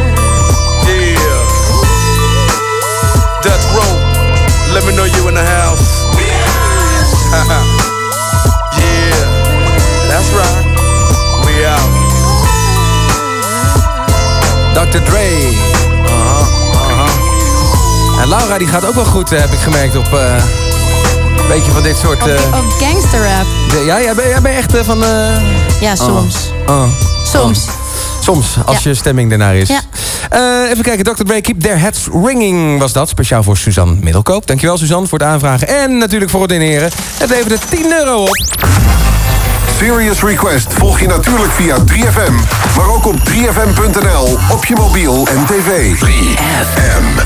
Death row. Let me know you in the house. yeah. That's right. We out. Dr. Dre. En Laura die gaat ook wel goed, eh, heb ik gemerkt, op eh, een beetje van dit soort... eh, Op gangster rap. ja, jij ben, jij ben echt eh, van... eh, Ja, soms. oh, oh, Soms. oh. Soms, als Ja. je stemming ernaar is. Ja. Eh, even kijken, Dr. Dre, Keep Their Heads Ringing was dat. Speciaal voor Suzanne Middelkoop. Dankjewel Suzanne voor het aanvragen. En natuurlijk voor het inheren. Het leverde 10 euro op. Serious Request volg je natuurlijk via 3FM, maar ook op 3FM.nl, op je mobiel en tv. 3FM.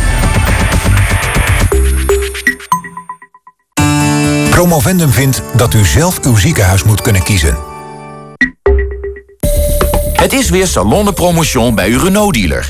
Promovendum vindt dat u zelf uw ziekenhuis moet kunnen kiezen. Het is weer Salon de Promotion bij uw Renault-dealer.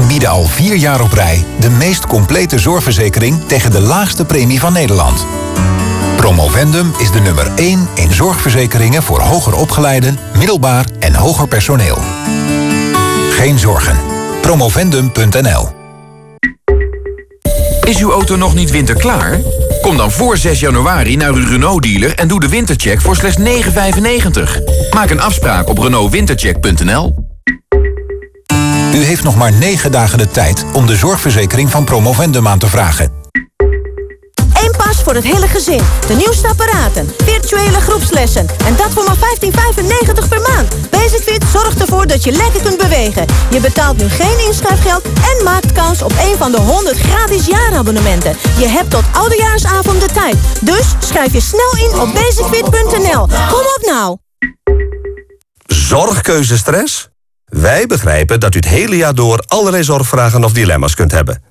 en bieden al vier jaar op rij de meest complete zorgverzekering tegen de laagste premie van Nederland. Promovendum is de nummer 1 in zorgverzekeringen voor hoger opgeleiden, middelbaar en hoger personeel. Geen zorgen. Promovendum.nl Is uw auto nog niet winterklaar? Kom dan voor 6 januari naar uw Renault-dealer en doe de wintercheck voor slechts 9,95. Maak een afspraak op renaultwintercheck.nl. U heeft nog maar 9 dagen de tijd om de zorgverzekering van Promovendum aan te vragen. Eén pas voor het hele gezin. De nieuwste apparaten, virtuele groepslessen en dat voor maar 15,95 per maand. Basicfit zorgt ervoor dat je lekker kunt bewegen. Je betaalt nu geen inschrijfgeld en maakt kans op een van de 100 gratis jaarabonnementen. Je hebt tot oudejaarsavond de tijd. Dus schrijf je snel in op basicfit.nl. Kom op nou! Zorgkeuzestress? Wij begrijpen dat u het hele jaar door allerlei zorgvragen of dilemma's kunt hebben.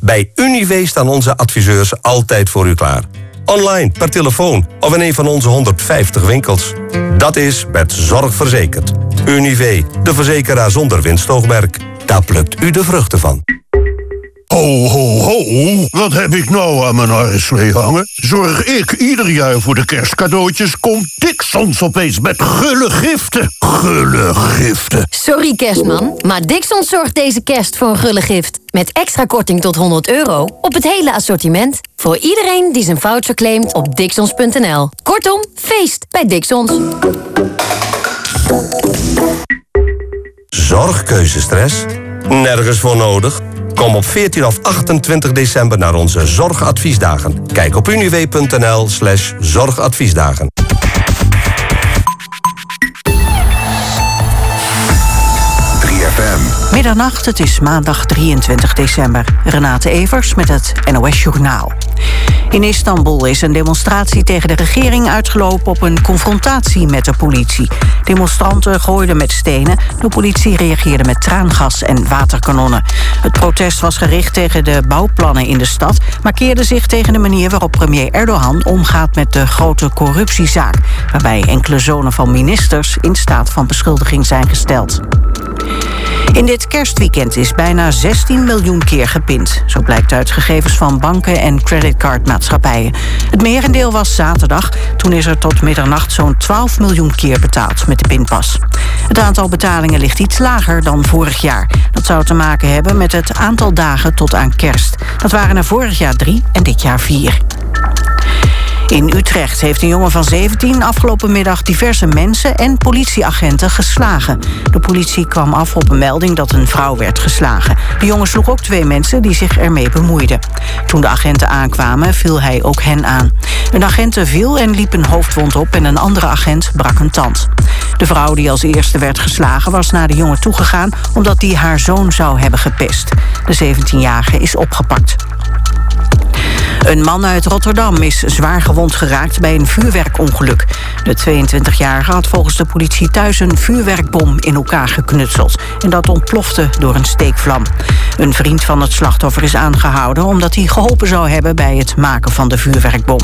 Bij Unive staan onze adviseurs altijd voor u klaar. Online, per telefoon of in een van onze 150 winkels. Dat is met zorg verzekerd. Unive, de verzekeraar zonder winstoogmerk. Daar plukt u de vruchten van. Ho, ho, ho. Wat heb ik nou aan mijn arreslee hangen? Zorg ik ieder jaar voor de kerstcadeautjes... komt Dixons opeens met gulle giften. Gulle giften. Sorry kerstman, maar Dixon zorgt deze kerst voor een gulle gift. Met extra korting tot 100 euro op het hele assortiment. Voor iedereen die zijn voucher claimt op dixons.nl. Kortom, feest bij Dixons. Zorgkeuzestress? Nergens voor nodig. Kom op 14 of 28 december naar onze zorgadviesdagen. Kijk op univ.nl slash zorgadviesdagen. Middernacht, het is maandag 23 december. Renate Evers met het NOS Journaal. In Istanbul is een demonstratie tegen de regering uitgelopen op een confrontatie met de politie. Demonstranten gooiden met stenen, de politie reageerde met traangas en waterkanonnen. Het protest was gericht tegen de bouwplannen in de stad, maar keerde zich tegen de manier waarop premier Erdogan omgaat met de grote corruptiezaak, waarbij enkele zonen van ministers in staat van beschuldiging zijn gesteld. In dit kerstweekend is bijna 16 miljoen keer gepind. Zo blijkt uit gegevens van banken en creditcardmaatschappijen. Het merendeel was zaterdag. Toen is er tot middernacht zo'n 12 miljoen keer betaald met de pinpas. Het aantal betalingen ligt iets lager dan vorig jaar. Dat zou te maken hebben met het aantal dagen tot aan kerst. Dat waren er vorig jaar drie en dit jaar vier. In Utrecht heeft een jongen van 17 afgelopen middag diverse mensen en politieagenten geslagen. De politie kwam af op een melding dat een vrouw werd geslagen. De jongen sloeg ook twee mensen die zich ermee bemoeiden. Toen de agenten aankwamen, viel hij ook hen aan. Een agent viel en liep een hoofdwond op en een andere agent brak een tand. De vrouw die als eerste werd geslagen was naar de jongen toegegaan omdat hij haar zoon zou hebben gepest. De 17-jarige is opgepakt. Een man uit Rotterdam is zwaar gewond geraakt bij een vuurwerkongeluk. De 22-jarige had volgens de politie thuis een vuurwerkbom in elkaar geknutseld. En dat ontplofte door een steekvlam. Een vriend van het slachtoffer is aangehouden... omdat hij geholpen zou hebben bij het maken van de vuurwerkbom.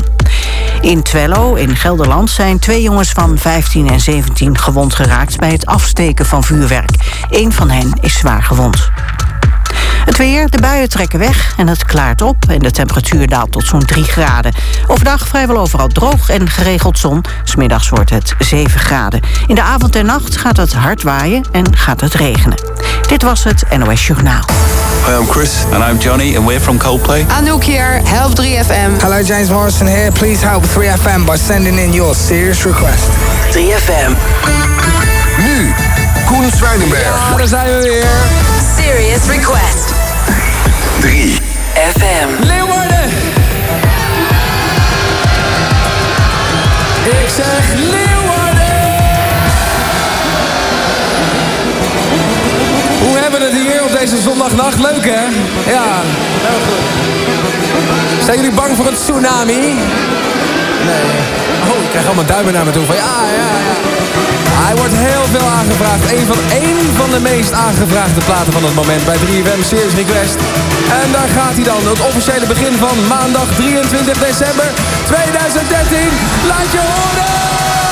In Twello, in Gelderland, zijn twee jongens van 15 en 17 gewond geraakt... bij het afsteken van vuurwerk. Eén van hen is zwaar gewond. Het weer, de buien trekken weg en het klaart op... en de temperatuur daalt tot zo'n 3 graden. Overdag vrijwel overal droog en geregeld zon. Smiddags wordt het 7 graden. In de avond en nacht gaat het hard waaien en gaat het regenen. Dit was het NOS Journaal. Hi, I'm Chris. And I'm Johnny, and we're from Coldplay. Anouk here, help 3FM. Hello, James Morrison here. Please help 3FM by sending in your serious request. 3FM. Koen Zwijnenberg. Ja, daar zijn we weer. Serious request. 3 FM. Leeuwarden! Ik zeg Leeuwarden! Hoe hebben we het hier op deze zondagnacht? Leuk hè? Ja, heel goed. Zijn jullie bang voor een tsunami? Nee. Oh, ik krijg allemaal duimen naar me toe van ja, ja, ja. Hij wordt heel veel aangevraagd. Een van, één van de meest aangevraagde platen van het moment bij 3FM Series Request. En daar gaat hij dan. Het officiële begin van maandag 23 december 2013. Laat je horen!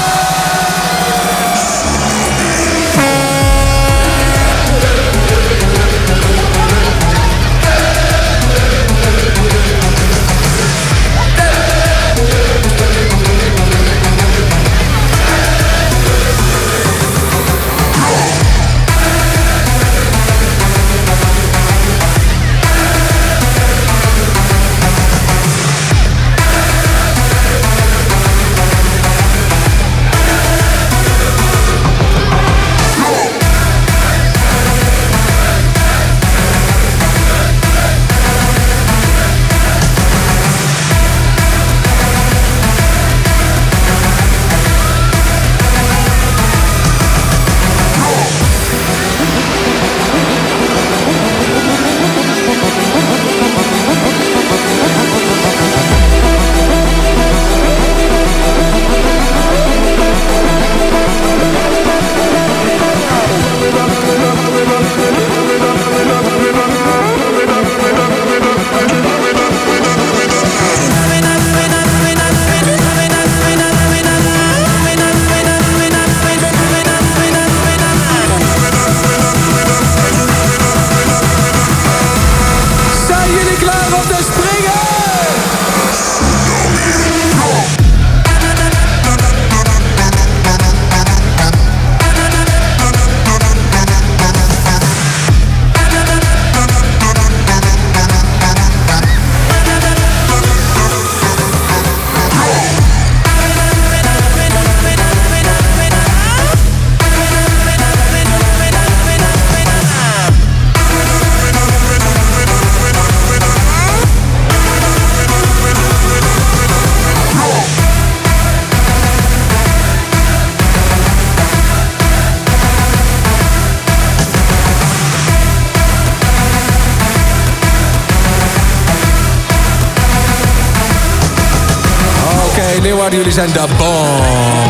Zijn de bom.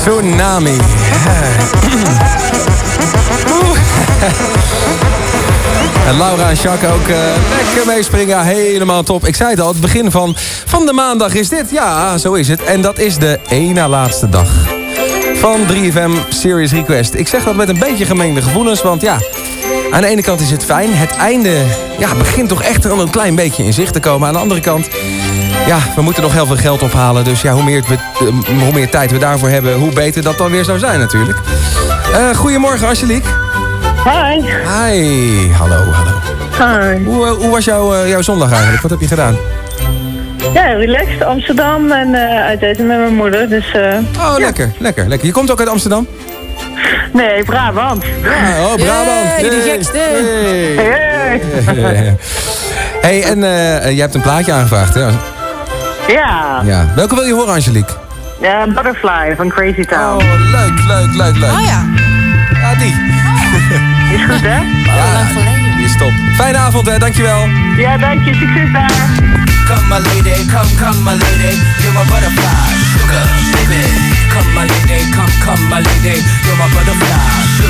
Tsunami. En Laura en Jacques ook eh, lekker meespringen. Helemaal top. Ik zei het al, het begin van, van de maandag is dit. Ja, zo is het. En dat is de één na laatste dag van 3FM Serious Request. Ik zeg dat met een beetje gemengde gevoelens, want ja... Aan de ene kant is het fijn. Het einde ja, begint toch echt wel een klein beetje in zicht te komen. Aan de andere kant, ja, we moeten nog heel veel geld ophalen. Dus ja, hoe meer, we, eh, hoe meer tijd we daarvoor hebben, hoe beter dat dan weer zou zijn natuurlijk. Eh, goedemorgen, Angelique. Hi. Hi. Hallo, hallo. Hi. Hoe, eh, hoe was jouw, jouw zondag eigenlijk? Wat heb je gedaan? Ja, relaxed. Amsterdam en eh uit eten met mijn moeder. Dus, eh Oh, lekker, lekker, lekker. Je komt ook uit Amsterdam? Nee, Brabant. Ja, oh, Brabant. Yay, de Yay. gekste. Yay. Hey. hey, en eh, jij hebt een plaatje aangevraagd, hè? Ja. Ja. Welke wil je horen, Angelique? ja, Butterfly van Crazy Town. Oh, leuk, leuk, leuk, leuk. Oh ja. Ja, die. Is goed, hè? Ja, die is top. Fijne avond, hè. Dankjewel. Ja, dank je. Succes daar. Come my lady, come, come my lady, you're my butterfly, sugar, baby. Come my lady, come, come my lady, you're my butterfly,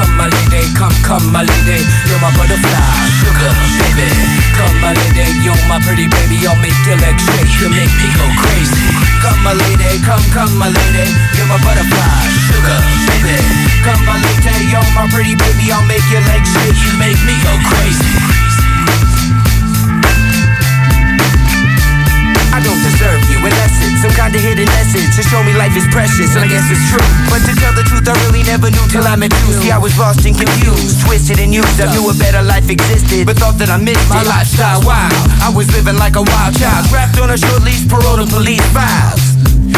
Come my lady, come, come my lady, you're my butterfly, sugar baby. Come my lady, you're my pretty baby, I'll make your legs shake, you make me go crazy. Come my lady, come, come my lady, you're my butterfly, sugar baby. Come my lady, you're my pretty baby, I'll make your legs shake, you make me go crazy. I don't deserve you unless it's some kind of hidden message to show me life is precious, and I guess it's true. But to tell the truth, I really never knew till I met you. See, I was lost and confused, twisted and used. I knew a better life existed, but thought that I missed my lifestyle. Wild, I was living like a wild child, wrapped on a short leash, parole to police files.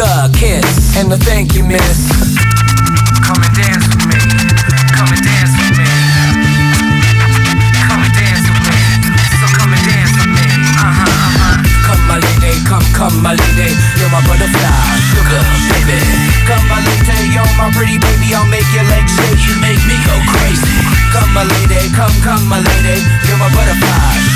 a kiss And a thank you, miss. Come and dance with me. Come and dance with me. Come and dance with me. So come and dance with me. Uh-huh, uh-huh. Come my lady, come, come my lady. You're my butterfly, sugar baby. Come my lady, you're my pretty baby. I'll make your legs shake, you make me go crazy. Come my lady, come, come my lady. You're my butterfly,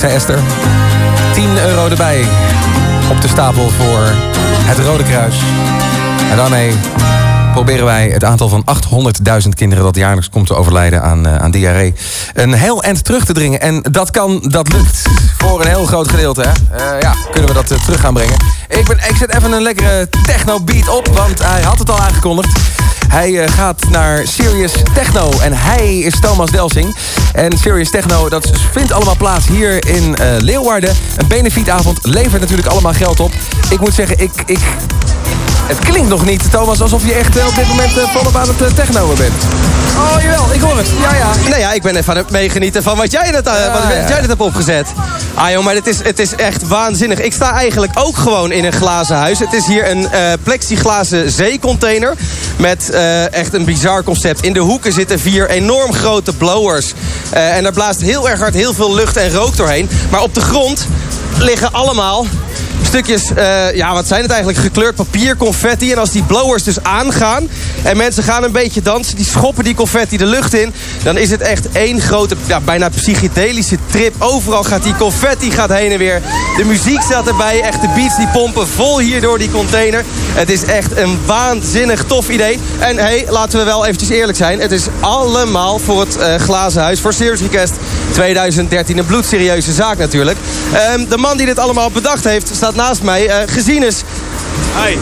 Dankzij Esther 10 euro erbij op de stapel voor het Rode Kruis. En daarmee proberen wij het aantal van 800.000 kinderen... dat jaarlijks komt te overlijden aan, eh, aan diarree... een heel eind terug te dringen. En dat kan, dat lukt. Voor een heel groot gedeelte, hè. Eh, ja, kunnen we dat eh, terug gaan brengen. Ik, ben, ik zet even een lekkere techno beat op, want hij had het al aangekondigd. Hij gaat naar Serious Techno en hij is Thomas Delsing. En Serious Techno, dat vindt allemaal plaats hier in eh, Leeuwarden. Een benefietavond levert natuurlijk allemaal geld op. Ik moet zeggen, ik... ik het klinkt nog niet, Thomas, alsof je echt eh, op dit moment eh, volop aan het eh, technoen bent. Oh, jawel, ik hoor het. Ja, ja. Nou ja, ik ben even aan het meegenieten van wat jij net, wat, ja. jij net hebt opgezet. Ah joh, maar het is, het is echt waanzinnig. Ik sta eigenlijk ook gewoon in een glazen huis. Het is hier een plexiglazen zeecontainer met echt een bizar concept. In de hoeken zitten vier enorm grote blowers. Eh, en daar blaast heel erg hard heel veel lucht en rook doorheen. Maar op de grond liggen allemaal stukjes, eh, ja, wat zijn het eigenlijk? Gekleurd papier, confetti. En als die blowers dus aangaan en mensen gaan een beetje dansen... die schoppen die confetti de lucht in... dan is het echt één grote, ja, bijna psychedelische trip. Overal gaat die confetti gaat heen en weer. De muziek staat erbij, echt de beats die pompen vol hier door die container. Het is echt een waanzinnig tof idee. En hey, laten we wel eventjes eerlijk zijn. Het is allemaal voor het eh, Glazen Huis, voor Serious Request 2013. Een bloedserieuze zaak natuurlijk. Ehm, de man die dit allemaal bedacht heeft, staat naast mij. Uh, Gesines. Hi.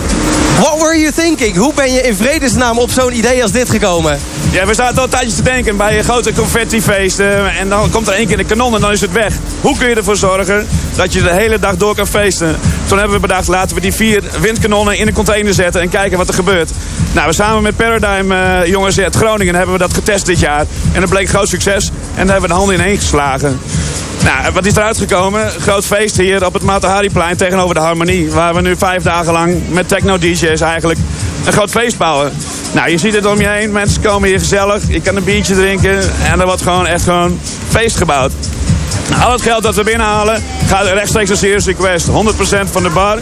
What were you thinking? Hoe ben je in vredesnaam op zo'n idee als dit gekomen? Ja, we zaten al tijdjes te denken bij grote confettifeesten. En dan komt er één keer een kanon en dan is het weg. Hoe kun je ervoor zorgen dat je de hele dag door kan feesten? Toen hebben we bedacht, laten we die vier windkanonnen in een container zetten en kijken wat er gebeurt. Nou, we samen met Paradigm uh, jongens uit Groningen hebben we dat getest dit jaar. En dat bleek groot succes. En daar hebben we de handen ineen geslagen. Nou, wat is eruit gekomen? Groot feest hier op het Matahari-plein tegenover de Harmonie. Waar we nu vijf dagen lang met techno-dj's eigenlijk een groot feest bouwen. Nou, je ziet het om je heen. Mensen komen hier gezellig. Je kan een biertje drinken. En er wordt gewoon echt gewoon feest gebouwd. Al het geld dat we binnenhalen gaat rechtstreeks naar Serious Request. 100% van de bar.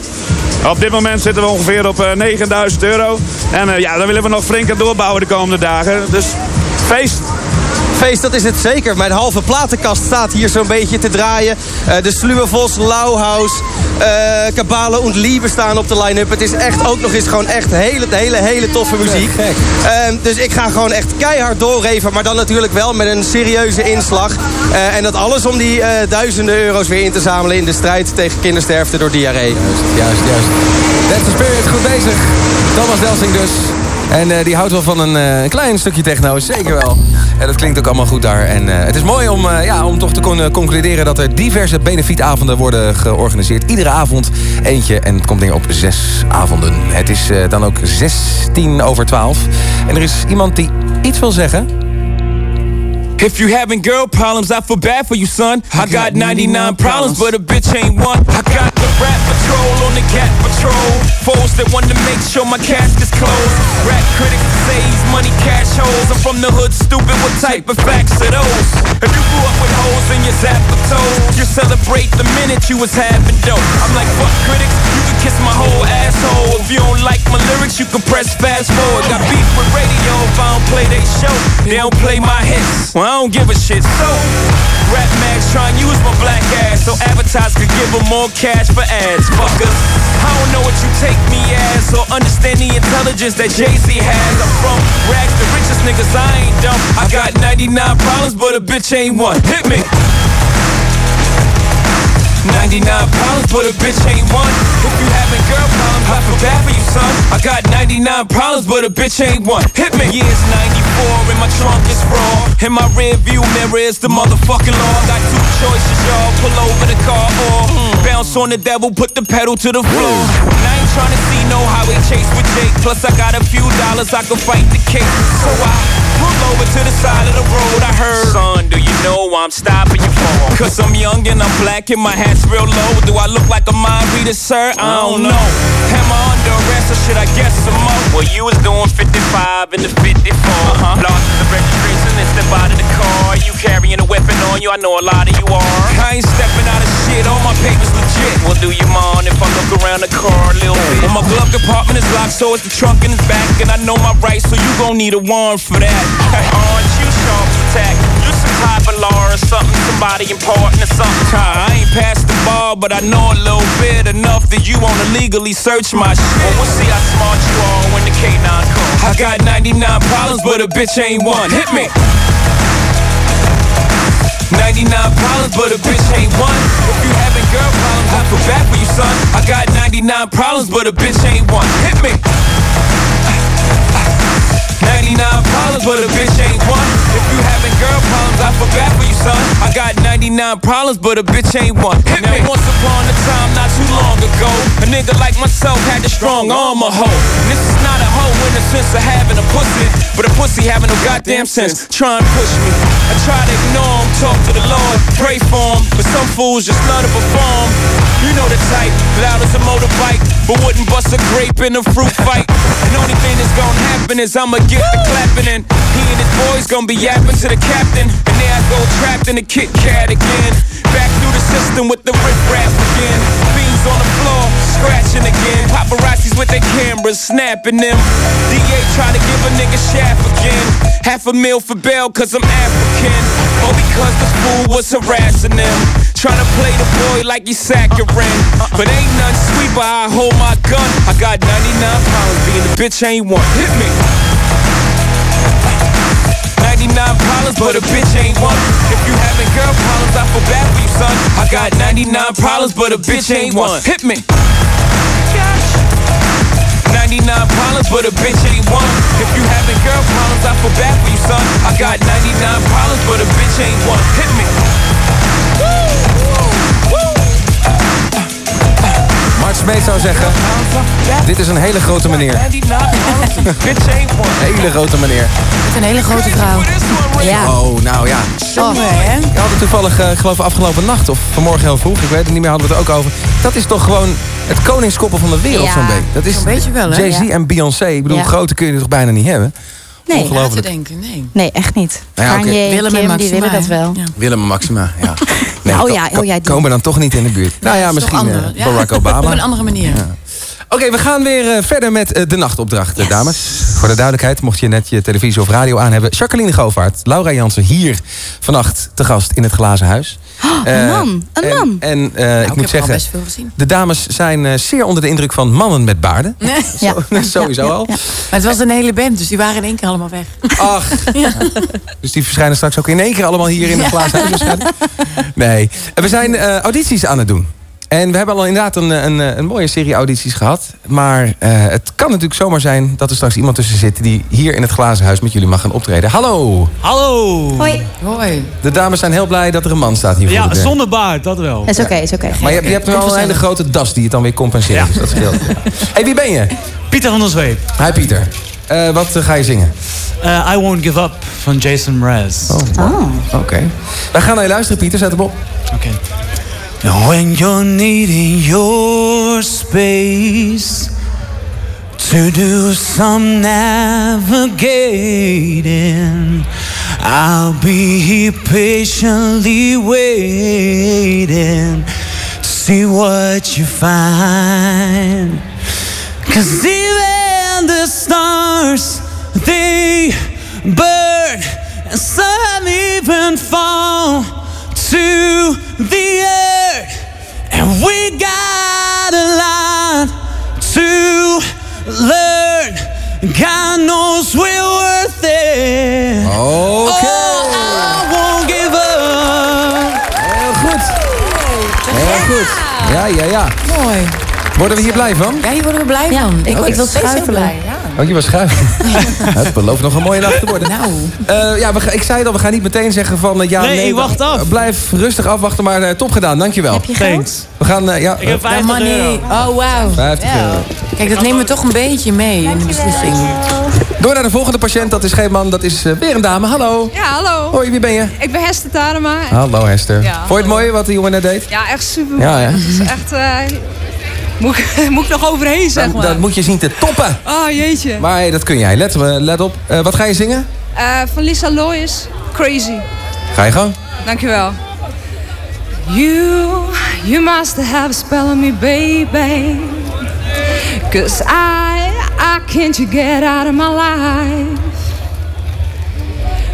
Op dit moment zitten we ongeveer op uh, 9000 euro. En uh, ja, dan willen we nog flink aan doorbouwen de komende dagen. Dus feest. Feest, dat is het zeker. Mijn halve platenkast staat hier zo'n beetje te draaien. Uh, de Sluwe Vos, Lauhaus, uh, Kabale und Liebe staan op de line-up. Het is echt ook nog eens gewoon echt hele, hele, hele toffe muziek. Uh, dus ik ga gewoon echt keihard doorreven. Maar dan natuurlijk wel met een serieuze inslag. Uh, en dat alles om die duizenden euro's weer in te zamelen... in de strijd tegen kindersterfte door diarree. Juist, juist, juist. That's the spirit, goed bezig. Thomas Delsing dus. En uh, die houdt wel van een, uh, een, klein stukje techno, zeker wel. En dat klinkt ook allemaal goed daar. En uh, het is mooi om, ja, om toch te kunnen concluderen... dat er diverse benefietavonden worden georganiseerd. Iedere avond eentje en het komt neer op zes avonden. Het is dan ook 16 over 12. En er is iemand die iets wil zeggen... If you having girl problems, I feel bad for you, son. I, got, 99 problems, but a bitch ain't one. I got rap patrol on the cat patrol. Foes that want to make sure my casket's closed. Rap critics say he's money cash holes. I'm from the hood, stupid. What type of facts are those? If you grew up with hoes in your zap of toes, you celebrate the minute you was having dope. I'm like, fuck critics, you can kiss my whole asshole. If you don't like my lyrics, you can press fast forward. Got beef with radio if I don't play they show. They don't play my hits. Well, I don't give a shit. So, Rap Max try and use my black ass so advertisers could give them more cash for ads. Fuckers, I don't know what you take me as or understand the intelligence that Jay Z has. I'm from rags, the richest niggas. I ain't dumb. I got 99 problems, but a bitch ain't one. Hit me. 99 problems, but a bitch ain't one. If you having girl problems, I feel bad for you, son. I got 99 problems, but a bitch ain't one. Hit me. Years 94 and my trunk is raw. In my rear view mirror is the motherfucking law. Got two choices, y'all. Pull over the car or bounce on the devil, put the pedal to the floor. And I ain't trying to see no highway chase with Jake. Plus, I got a few dollars, I can fight the case. So I pull over to the side of the road. I heard, son, do you know I'm stopping you for? Cause I'm young and I'm black and my hat's real low. Do I look like a mind reader, sir? I don't know. Am I under arrest or should I guess some more? Well, you was doing 55 in the 54. Uh-huh. Lost the registration and step out of the car. You carrying a weapon on you, I know a lot of you are. I ain't stepping out of shit, all my papers legit. Well, do you mind if I look around the car a little bit? Well, my glove compartment is locked, so it's the trunk in the back. And I know my rights, so you gon' need a warrant for that. Aren't you sharp attack? Law or something, somebody important or something. I ain't past the bar, but I know a little bit enough that you wanna legally search my shit. Well, we'll see how smart you are when the K9 comes. I got 99 problems, but a bitch ain't one. Hit me. 99 problems, but a bitch ain't one. If you having girl problems, I feel bad for you, son. I got 99 problems, but a bitch ain't one. Hit me. 99 problems, but a bitch ain't one. If you having girl problems, I feel bad for you, son. I got 99 problems, but a bitch ain't one. Hit now, me. once upon a time, not too long ago, a nigga like myself had a strong arm, a hoe. And this is not a hoe in the sense of having a pussy, but a pussy having no goddamn sense. Try and push me. I try to ignore him, talk to the Lord, pray for him, but some fools just love to perform. You know the type, loud as a motorbike, but wouldn't bust a grape in a fruit fight. And only thing that's gonna happen is I'ma get clapping and he and his boys gonna be yapping to the captain. And there I go trapped in the Kit Kat again. Back through the system with the rip rap again. Beans on the floor, scratching again. Paparazzis with their cameras snapping them. DA try to give a nigga shaft again. Half a meal for bail cause I'm African. Or because the fool was harassing them. Trying to play the boy like he's saccharine. But ain't none sweet, but I hold my gun. I got 99 pounds, being the bitch ain't one. Hit me. 99 problems, but a bitch ain't one. If you having girl problems, I feel bad for you, son. I got 99 problems, but a bitch ain't one. Hit me. 99 problems, but a bitch ain't one. If you having girl problems, I feel bad for you, son. I got 99 problems, but a bitch ain't one. Hit me. Smeet zou zeggen... Dit is een hele grote meneer. hele grote meneer. Het is een hele grote vrouw. Ja. Oh, nou ja. Oh, hè? We hadden toevallig, eh, ik geloof afgelopen nacht of vanmorgen heel vroeg, ik weet het niet meer, hadden we het ook over. Dat is toch gewoon het koningskoppel van de wereld Ja, zo'n beetje. Dat is beetje wel, hè? Jay-Z Ja. en Beyoncé. Ik bedoel, Ja. grote kun je toch bijna niet hebben? Nee. Ongelooflijk. denken, nee. Nee, echt niet. Nou ja. Kanye, Willem en Kim, die Maxima, willen dat wel. Ja. Willem en Maxima, ja. Oh ja, oh ja, die. Komen dan toch niet in de buurt. nou ja, misschien eh, Barack Ja, Obama. Op een andere manier. Oké, we gaan weer eh, verder met eh, de nachtopdracht, dames. Voor de duidelijkheid, mocht je net je televisie of radio aan hebben... Jacqueline Govaert, Laura Jansen hier vannacht te gast in het Glazen Huis. Een Eh, man, een en- man. En eh, Nou, ik ik moet heb er al zeggen, best veel gezien. de dames zijn eh, zeer onder de indruk van mannen met baarden. Ja. Sowieso al. Maar het was een hele band, dus die waren in één keer allemaal weg. Ach, dus die verschijnen straks ook in één keer allemaal hier in het Glazen Huis. Nee, En we zijn eh, audities aan het doen. En we hebben al inderdaad een, een, een mooie serie audities gehad. Maar eh, het kan natuurlijk zomaar zijn dat er straks iemand tussen zit... die hier in het glazen huis met jullie mag gaan optreden. Hallo! Hallo! Hoi. Hoi. De dames zijn heel blij dat er een man staat hier voor Ja, de deur. zonder baard, dat wel. Is oké, is oké. Maar je, hebt- je hebt wel een hele grote das die het dan weer compenseert. Ja. Dus dat scheelt. hey, wie ben je? Pieter van der Zweep. Hi Pieter. Eh, wat eh, ga je zingen? Eh, I Won't Give Up van Jason Mraz. Oh, Oké. Wij gaan naar je luisteren, Pieter. Zet hem op. Oké. When you're needing your space to do some navigating, I'll be here patiently waiting to see what you find. Cause even the stars, they burn, and some even fall to the earth. And we got a lot to learn. God knows we're worth it. Oké. Oh, I won't give up. Heel goed. Heel goed. Ja, ja, ja. Mooi. Worden we hier blij van? Ja, hier worden we blij van. ik- Ook ik wil steeds heel schuifelen. blij, ja. Oh, je was schuif. Het belooft nog een mooie nacht te worden. Nou. Eh, ja, we, ga- ik zei het al, we gaan niet meteen zeggen van eh, ja, Nee, nee. wacht af. Blijf rustig afwachten, maar eh, top gedaan, dankjewel. Heb je Thanks. We gaan, eh, ja, Ik heb eh, 50 money. euro. Oh, wauw. 50 Ja. euro. Kijk, dat nemen we toch een beetje mee in de beslissing. Door naar de volgende patiënt, dat is geen man, dat is eh, weer een dame. Hallo. Ja, hallo. Hoi, wie ben je? Ik ben Hester Tarema. Hallo Hester. Ja, Vond je het mooi wat de jongen net deed? Ja, echt super. Ja, hè? Het is echt... eh, moet, ik- moet ik nog overheen, zeg Dat, maar. dat moet je zien te toppen. Oh, jeetje. Maar hey, dat kun jij. Let, eh, let op. Eh, wat ga je zingen? Eh, van Lisa Lois, Crazy. Ga je gang. Dankjewel. You, you must have a spell on me, baby. Cause I, I can't you get out of my life.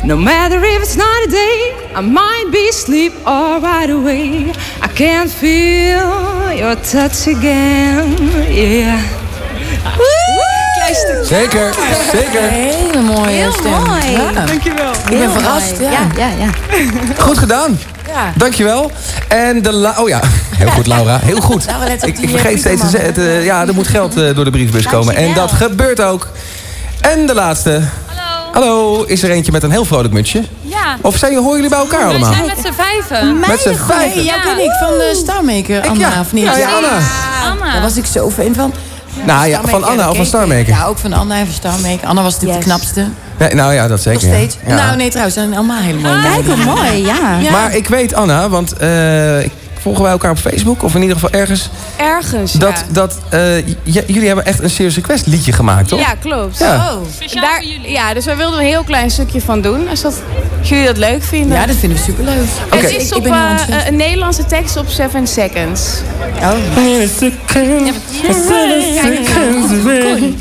No matter if it's night or day, I might be asleep or right away. I can't feel your touch again, yeah. Zeker, zeker. Hele mooie Heel stem. mooi. Ja. Dankjewel. Ik ben Heel verrast, ja. Ja, ja, ja. Goed gedaan. Ja. Dankjewel. En de la Oh ja, heel goed Laura. Heel goed. Laura, let op Ik, ik eh, vergeet steeds te het, eh, ja, er moet geld eh, door de briefbus komen. En dat gebeurt ook. En de laatste. Hallo. Is er eentje met een heel vrolijk mutsje? Ja. Of zijn, horen jullie bij elkaar allemaal? We zijn met z'n vijven. Met z'n vijven? Hey, jou ken ik van de Starmaker, Anna, ja. of niet? Ja, ja, Anna. Anna. Daar was ik zo fan van. Nou ja, van Anna of van. Starmaker? Ja, ook van Anna en van Starmaker. Anna was natuurlijk Yes. de knapste. Nee, nou ja, dat zeker. Nog steeds. ja. Ja. Nou nee, trouwens, zijn allemaal hele mooie Kijk hoe mooi, ja. Ja. Maar ik weet Anna, want eh, ik- volgen wij elkaar op Facebook? Of in ieder geval ergens? Ergens, Dat, ja. dat, eh, j- jullie hebben echt een Serious Request liedje gemaakt, toch? Ja, klopt. Ja. Oh. Daar, ja, dus wij wilden een heel klein stukje van doen. Als, dat, als jullie dat leuk vinden. Ja, dat vinden we superleuk. Het Oké. is op ik ben heel eh, een Nederlandse tekst op 7 seconds. Oh.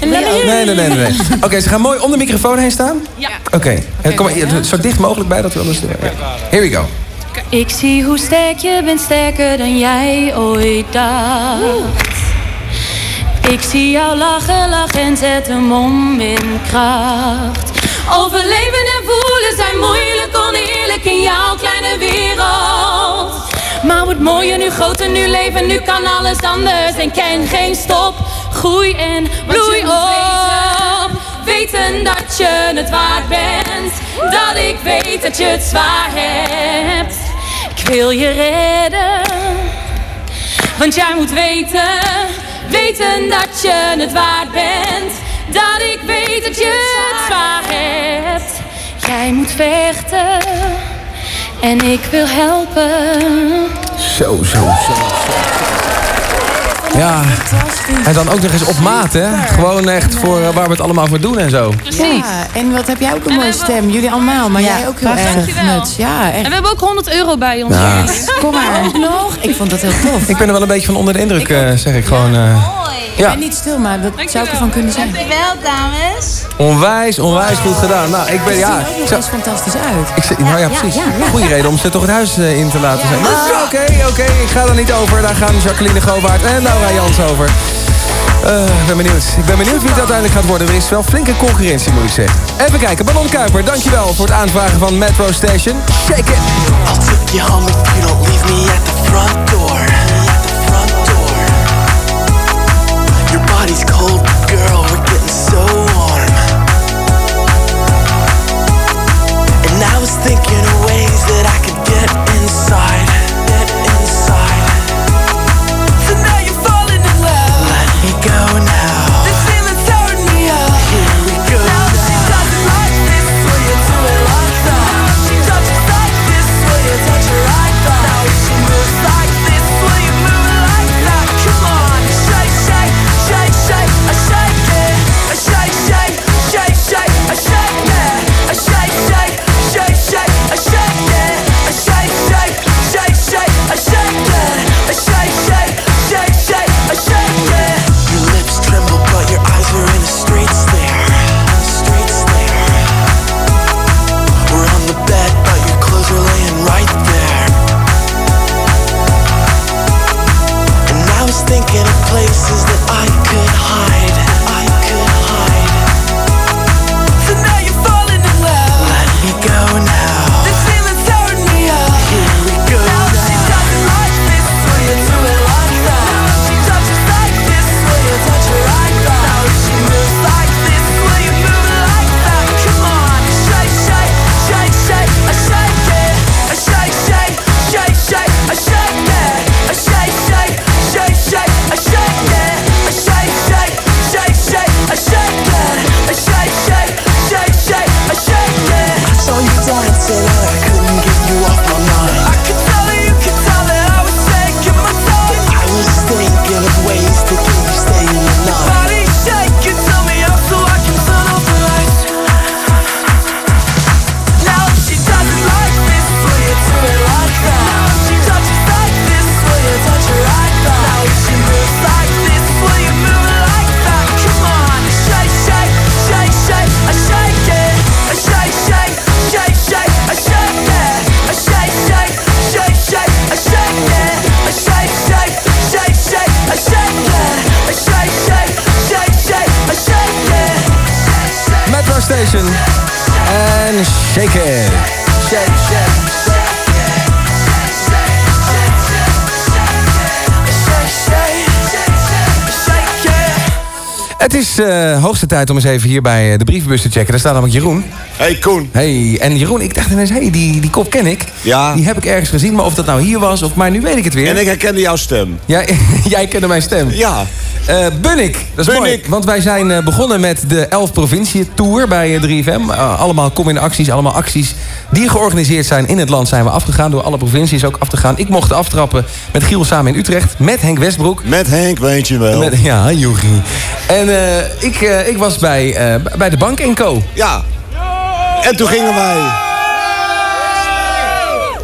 Nee, nee, nee, nee. nee. Oké, ze gaan mooi om de microfoon heen staan. Ja. Oké, Eh, kom maar zo dicht mogelijk bij dat we anders... Here we go. Ik zie hoe sterk je bent, sterker dan jij ooit dacht. Ik zie jou lachen, lachen en zet hem om in kracht. Overleven en voelen zijn moeilijk, oneerlijk in jouw kleine wereld. Maar wordt mooier nu groter, nu leven, nu kan alles anders. En ken geen stop, groei en bloei op. Weten dat je het waard bent, dat ik weet dat je het zwaar hebt. Wil je redden, want jij moet weten, weten dat je het waard bent. Dat ik weet dat je het zwaar hebt. Jij moet vechten en ik wil helpen. Zo, zo, zo. Ja, en dan ook nog eens op maat, hè? Gewoon echt voor eh, waar we het allemaal voor doen en zo. Ja, en wat heb jij ook een mooie stem. Jullie allemaal, maar jij ook heel erg. dankjewel. Nuts. Ja, echt. En we hebben ook 100 euro bij ons. Ja. Kom maar. Ook nog? Ik vond dat heel tof. Ik ben er wel een beetje van onder de indruk, eh, zeg ik gewoon. eh. Ik ja, ben niet stil, maar dat zou ik ervan kunnen zijn. Dankjewel, dames. onwijs, onwijs goed gedaan. Nou, ik ben, ja... zien ook nog zo- eens fantastisch uit. Ik nou ja, precies. Goeie reden om ze toch het huis eh, in te laten zijn. Oké, oké, ik ga er niet over. Daar gaan Jacqueline Govaert en Laura Jans over. Eh, Ik ben benieuwd. Ik ben benieuwd wie het uiteindelijk gaat worden. Er is wel flinke concurrentie, moet ik zeggen. Even kijken. Ballon Kuiper, dankjewel voor het aanvragen van Metro Station. Shake it. Is eh, hoogste tijd om eens even hier bij eh, de brievenbus te checken. Daar staat namelijk Jeroen. Hey Koen. Hey, en Jeroen, ik dacht ineens, hey, die, die kop ken ik. Ja. Die heb ik ergens gezien, maar of dat nou hier was, of maar nu weet ik het weer. En ik herkende jouw stem. Ja, jij kende mijn stem. Ja. Eh Bunnik, dat is mooi. Want wij zijn eh, begonnen met de 11 provincie tour bij eh, 3FM. Eh, allemaal kom in acties, allemaal acties die georganiseerd zijn in het land zijn we afgegaan. Door alle provincies ook af te gaan. Ik mocht aftrappen met Giel samen in Utrecht. Met Henk Westbroek. Met Henk, weet je wel. Met, ja, Jochie. En ik, ik was bij, bij de Bank Co. Ja. En toen gingen wij...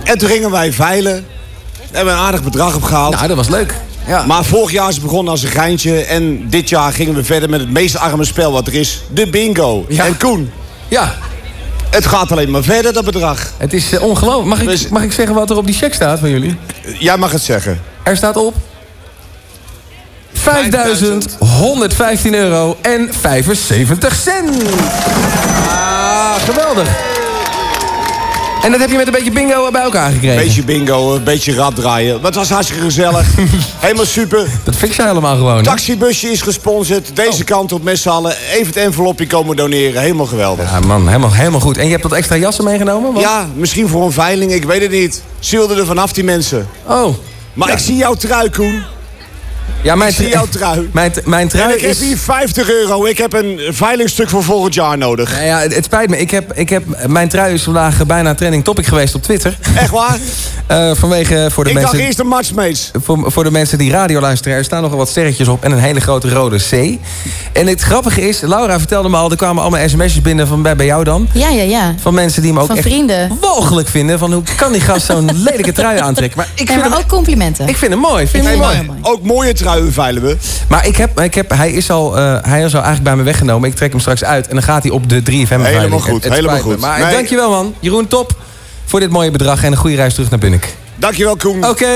En toen gingen wij veilen. Hebben een aardig bedrag opgehaald. Nou, dat was leuk. Ja. Maar vorig jaar is het begonnen als een geintje. En dit jaar gingen we verder met het meest arme spel wat er is. De bingo. En Koen. Ja. Het gaat alleen maar verder, dat bedrag. Het is eh, ongelooflijk. Mag ik, mag ik zeggen wat er op die check staat van jullie? Jij mag het zeggen. Er staat op... 5.115 euro en 75 cent. Geweldig. En dat heb je met een beetje bingo bij elkaar gekregen. Beetje bingo, een beetje rad draaien. Maar het was hartstikke gezellig. Helemaal super. Dat fix je helemaal gewoon. Taxibusje is gesponsord. Deze kant op met z'n allen. Even het envelopje komen doneren. Helemaal geweldig. Ja, man, helemaal, helemaal goed. En je hebt dat extra jassen meegenomen? Want- Ja, misschien voor een veiling. Ik weet het niet. Ze wilden er vanaf, die mensen. Oh. Maar ik zie jouw trui, Koen. Ja, mijn, ik zie jouw trui. Mijn, mijn trui en ik is... heb hier 50 euro. Ik heb een veilingstuk voor volgend jaar nodig. Nou ja, het, het spijt me. Ik heb, ik heb, mijn trui is vandaag bijna trending topic geweest op Twitter. Echt waar? Eh, vanwege voor de ik mensen... dacht eerst een matchmates. Voor, voor de mensen die radio luisteren, er staan nogal wat sterretjes op en een hele grote rode C. En het grappige is, Laura vertelde me al, er kwamen allemaal sms'jes binnen van bij, bij jou dan. Ja, ja, ja. Van mensen die me ook Van echt vrienden. walgelijk vinden. Van hoe kan die gast zo'n lelijke trui aantrekken? Maar ik Nee, vind maar hem, ook complimenten. ik vind hem mooi. Vind hem mooi. ook mooie truien veilen we. Maar ik heb, ik heb, hij, is al, eh, hij is al eigenlijk bij me weggenomen. Ik trek hem straks uit en dan gaat hij op de 3FM Helemaal veiling. goed, Het- het helemaal me. goed. Maar Nee. dankjewel man. Jeroen, top voor dit mooie bedrag en een goede reis terug naar Bunnik. Dankjewel, Koen. Oké.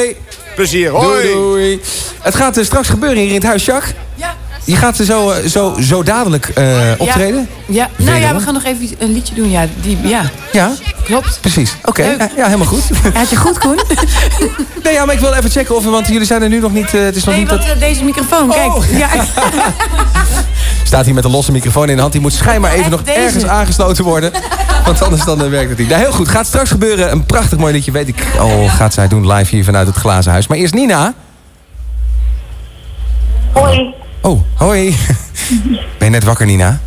Plezier. Hoi. Doei, doei. Het gaat eh, straks gebeuren hier in het huis, Jacques. Ja. Je gaat er zo, eh, zo, zo dadelijk eh, optreden? Ja, nou ja, we gaan nog even een liedje doen. Ja, die, ja. Ja? klopt. Precies. Oké, Leuk. ja, ja, helemaal goed. Had je goed, Koen? nee, ja, maar ik wil even checken of... Want jullie zijn er nu nog niet... eh, het is nog Nee, niet want dat... eh, deze microfoon, kijk. Oh. Ja. Staat hier met een losse microfoon in de hand. Die moet schijnbaar even nog deze. ergens aangesloten worden. Want anders dan eh, werkt het niet. Nou, heel goed. Gaat straks gebeuren. Een prachtig mooi liedje. Weet ik al gaat zij doen live hier vanuit het glazen huis. Maar eerst Nina. Hoi. Oh, hoi. Ben je net wakker, Nina?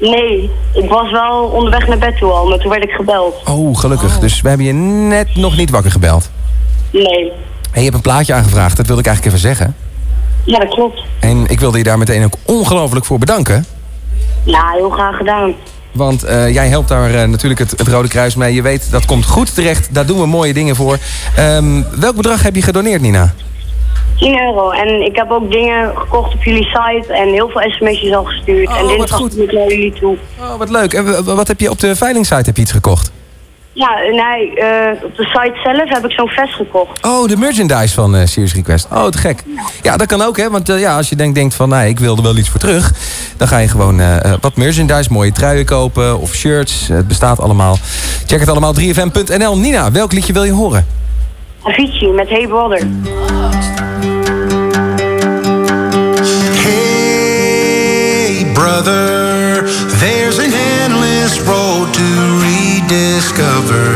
Nee, ik was wel onderweg naar bed toe al, maar toen werd ik gebeld. Oh, gelukkig. Dus we hebben je net nog niet wakker gebeld. Nee. En je hebt een plaatje aangevraagd. Dat wilde ik eigenlijk even zeggen. Ja, dat klopt. En ik wilde je daar meteen ook ongelooflijk voor bedanken. Ja, heel graag gedaan. Want eh, jij helpt daar eh, natuurlijk het, het Rode Kruis mee. Je weet, dat komt goed terecht. Daar doen we mooie dingen voor. Ehm, welk bedrag heb je gedoneerd, Nina? 10 euro. En ik heb ook dingen gekocht op jullie site en heel veel sms'jes al gestuurd. Oh, en dinsdag goed. ik naar jullie toe. Oh, wat leuk. En wat heb je op de veilingsite heb je iets gekocht? Ja, nee, eh, op de site zelf heb ik zo'n vest gekocht. Oh, de merchandise van eh Serious Request. Oh, te gek. Ja, dat kan ook, hè. Want eh, ja, als je denkt, denkt van, nou, ik wil er wel iets voor terug... dan ga je gewoon wat merchandise, mooie truien kopen of shirts. Het bestaat allemaal. Check het allemaal, 3fm.nl. Nina, welk liedje wil je horen? Avicii met Hey Brother. Hey, brother, there's an endless road to rediscover.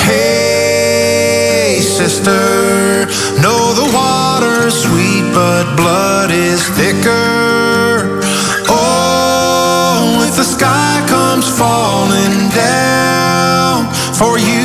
Hey, sister, know the water's sweet, but blood is thicker. Oh, if the sky comes falling down for you,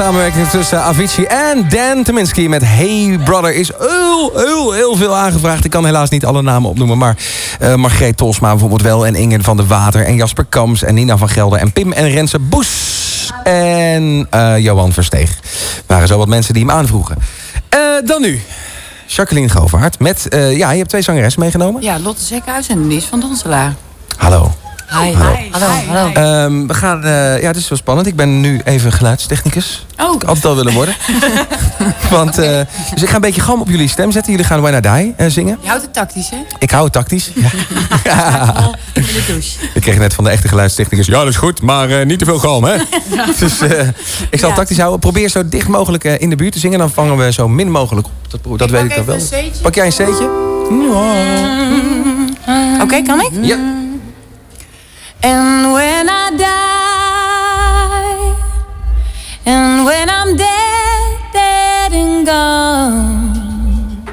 samenwerking tussen Avicii en Dan Teminski met Hey Brother is heel, heel, heel veel aangevraagd. Ik kan helaas niet alle namen opnoemen, maar eh Margreet Tolsma bijvoorbeeld wel... en Inge van de Water en Jasper Kams en Nina van Gelder... en Pim en Renze Boes en eh, Johan Versteeg. waren zo wat mensen die hem aanvroegen. Eh, dan nu, Jacqueline Govaert met... ja, je hebt twee zangeressen meegenomen. Ja, Lotte Zekhuis en Denise van Donselaar. Hallo. Hi. Hallo, hallo. Ehm, we gaan, eh, ja, het is wel spannend. Ik ben nu even geluidstechnicus. Oh. Ik altijd al willen worden. Want, eh, dus ik ga een beetje gram op jullie stem zetten. Jullie gaan When I Die eh, zingen. Je houdt het tactisch, hè? Ik hou het tactisch. Ja. In de douche. Ik kreeg net van de echte geluidstechnicus. Ja, dat is goed, maar eh, niet te veel galm, hè? dus eh, ik zal het tactisch houden. Probeer zo dicht mogelijk eh, in de buurt te zingen. Dan vangen we zo min mogelijk op. Dat, dat weet ik dan wel. Pak jij een C'tje? Oké, kan ik? Ja. And when I die, and when I'm dead, dead and gone,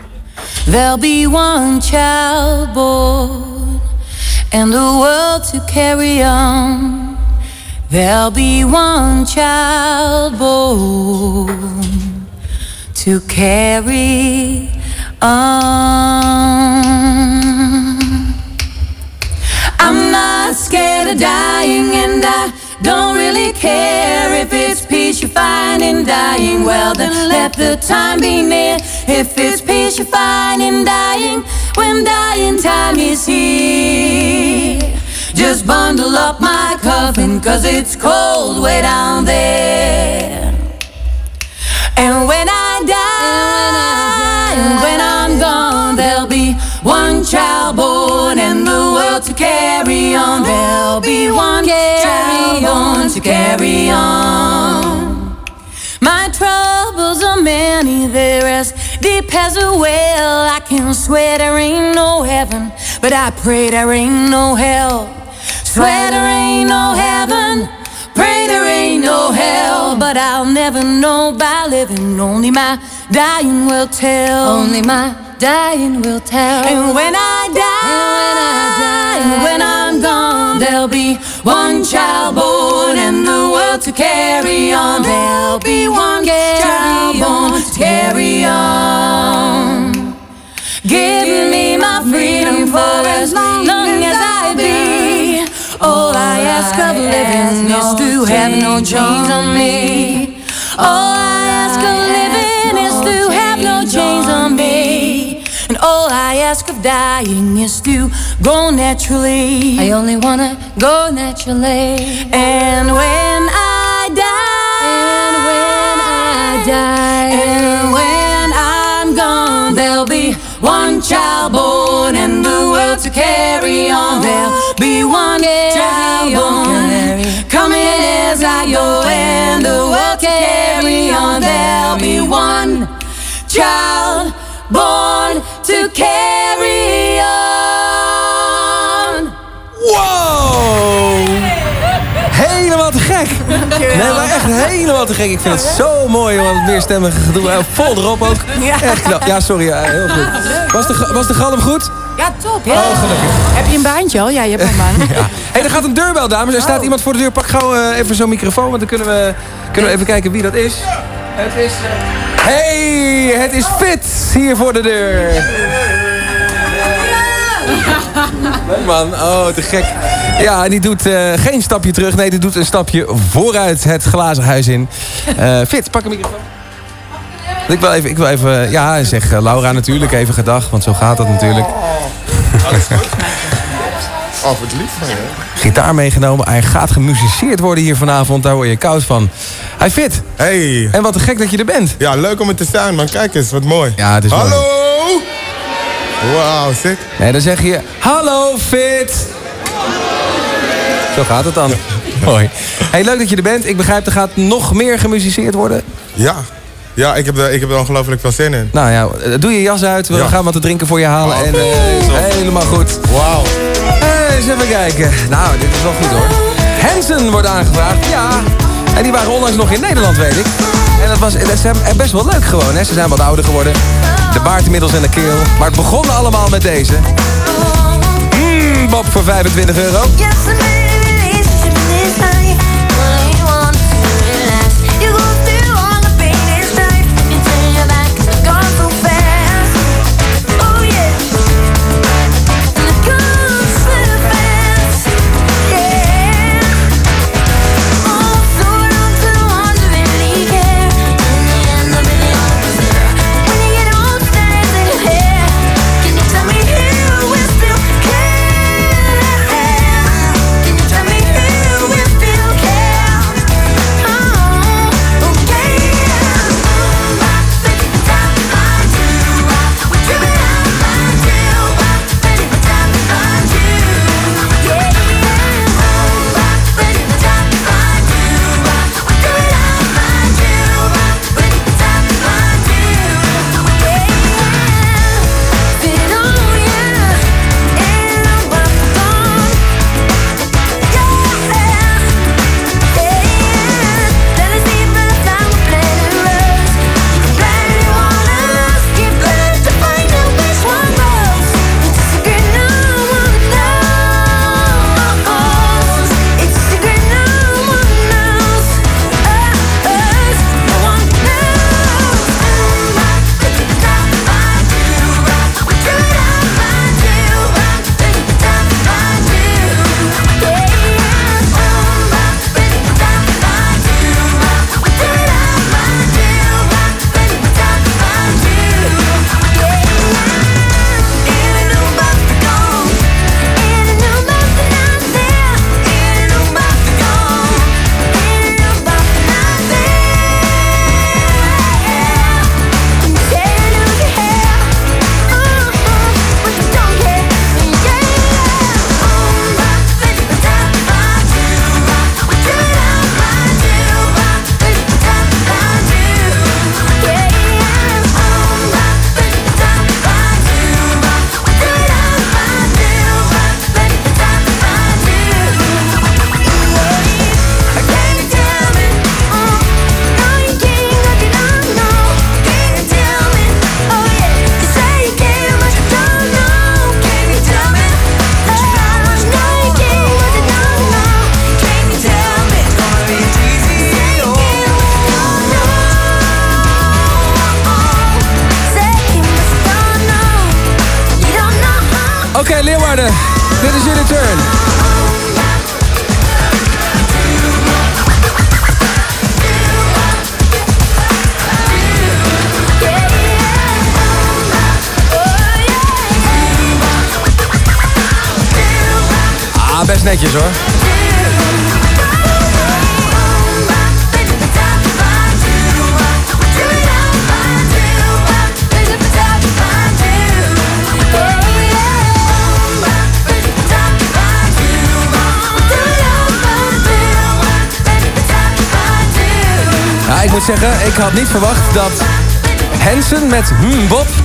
there'll be one child born and the world to carry on. There'll be one child born to carry on. I'm not scared of dying, and I don't really care if it's peace you find in dying. Well, then let the time be near. If it's peace you find in dying, when dying time is here. Just bundle up my coffin, cause it's cold way down there. And when I die, and when I'm gone, there'll be one child born and the world to carry on. There'll be one child born to carry on. My troubles are many, they're as deep as a well. I can swear there ain't no heaven, but I pray there ain't no hell. Swear there ain't no heaven, pray there ain't no hell. But I'll never know by living, only my dying will tell. Only my dying will tell. And when I die, and when I die, and when I'm gone, there'll be one child born and the world to carry on. There'll be one child born to carry on. Give me my freedom for as long as I be. All I ask of living is to have no chains on me. All I ask of living is to have no chains on me. And all I ask of dying is to go naturally. I only wanna go naturally. And when I die, and when I die, and when I'm gone, there'll be one child born and the world to carry on. There'll be one child born coming as I go, child born to carry on. Wow! Helemaal te gek! Nee, maar echt helemaal te gek. Ik vind het zo mooi, jongen. Het meerstemmige gedoe. Vol erop ook. Echt knap. Ja, sorry. ja, heel goed. Was de, was de galm goed? Ja, top. Ja. Oh, gelukkig. Heb je een baantje al? Ja, je hebt al een baan. Ja. Hey, er gaat een deurbel, dames. Er staat iemand voor de deur. Pak gauw eh, even zo'n microfoon, want dan kunnen we, kunnen we even kijken wie dat is. Het is... eh, Hey, het is Fit hier voor de deur. Leuk man, oh te gek. Ja, en die doet eh, geen stapje terug. Nee, die doet een stapje vooruit het glazen huis in. Fit, pak een microfoon. Ik wil even, ik wil even ja, zeg eh, Laura natuurlijk even gedag, want zo gaat dat natuurlijk. Oh, wat lief van je. Gitaar meegenomen, hij gaat gemusiceerd worden hier vanavond, daar word je koud van. Hij Fit. Hey. En wat te gek dat je er bent. Ja, leuk om er te zijn, man. Kijk eens, wat mooi. Ja, het is mooi. Hallo! Wauw, sick. Nee, dan zeg je, hallo Fit. Zo gaat het dan. Mooi. Hey, leuk dat je er bent. Ik begrijp, er gaat nog meer gemusiceerd worden. Ja. Ja, ik heb, er, ik heb er ongelooflijk veel zin in. Nou ja, eh, doe je jas uit. We Ja. gaan wat te drinken voor je halen. En, eh, helemaal goed. Wauw. Eh, eens even kijken. Nou, dit is wel goed hoor. Hansen wordt aangevraagd. Ja. En die waren onlangs nog in Nederland, weet ik. En dat was dat is hem- best wel leuk gewoon. Hè. Ze zijn wat ouder geworden. De baard inmiddels in de keel. Maar het begon allemaal met deze. Mm, Bob voor 25 euro.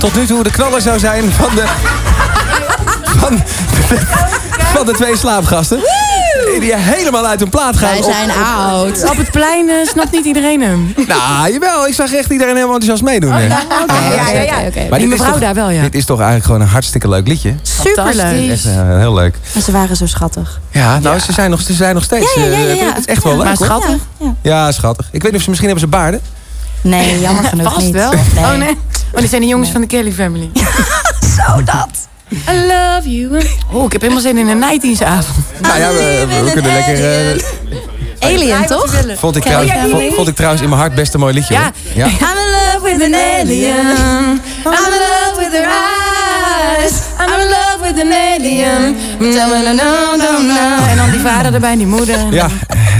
Tot nu toe de knaller zou zijn van de... Van, van de twee slaapgasten. Die helemaal uit hun plaat gaan. Wij zijn op- oud. Op het plein eh, snapt niet iedereen hem. Nou, jawel. Ik zag echt iedereen helemaal enthousiast meedoen. hè. ja, ja, ja. Maar Die mevrouw toch- daar wel, ja. Dit is toch eigenlijk gewoon een hartstikke leuk liedje. Superleuk. Echt eh, heel leuk. Maar ze waren zo schattig. Ja, nou, Ze, zijn nog, ze zijn nog steeds. Ja, ja, ja, ja, eh, ja. Het is echt wel leuk. Maar hoor. schattig. Ja, schattig. Ik weet niet of ze misschien hebben ze baarden. Nee, jammer genoeg Vast niet. wel. Nee. Oh nee. Oh, die zijn de jongens van de Kelly Family. Zo dat. I love you. Oh, ik heb helemaal zin in een nightdienstavond. Nou ja, we, we kunnen lekker... eh, Alien, toch? vond, ik trouwens, vond, vond ik trouwens in mijn hart best een mooi liedje. Ja. hoor. ja. I'm in love with an alien. I'm in love with her eyes. I'm in love with an alien. En dan die vader erbij, die moeder. Ja,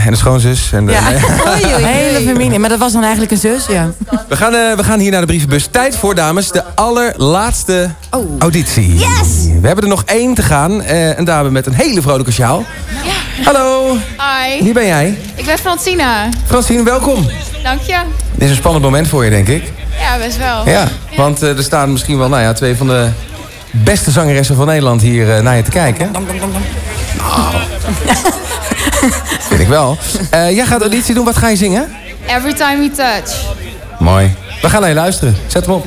en de schoonzus. En de, Ja. Hele familie. Maar dat was dan eigenlijk een zus, ja. We, gaan, eh, we gaan hier naar de brievenbus. Tijd voor, dames, de allerlaatste auditie. Yes! We hebben er nog één te gaan. eh, een dame met een hele vrolijke sjaal. Hallo, Hi, wie ben jij? ik ben Francina. Francine, welkom. Dank je. Dit is een spannend moment voor je, denk ik. Ja, best wel. Ja, want eh, er staan misschien wel nou ja, twee van de beste zangeressen van Nederland hier eh, naar je te kijken. Nou, vind ik wel. Eh, jij gaat auditie doen. Wat ga je zingen? Every time we touch. Mooi. We gaan naar je luisteren. Zet hem op.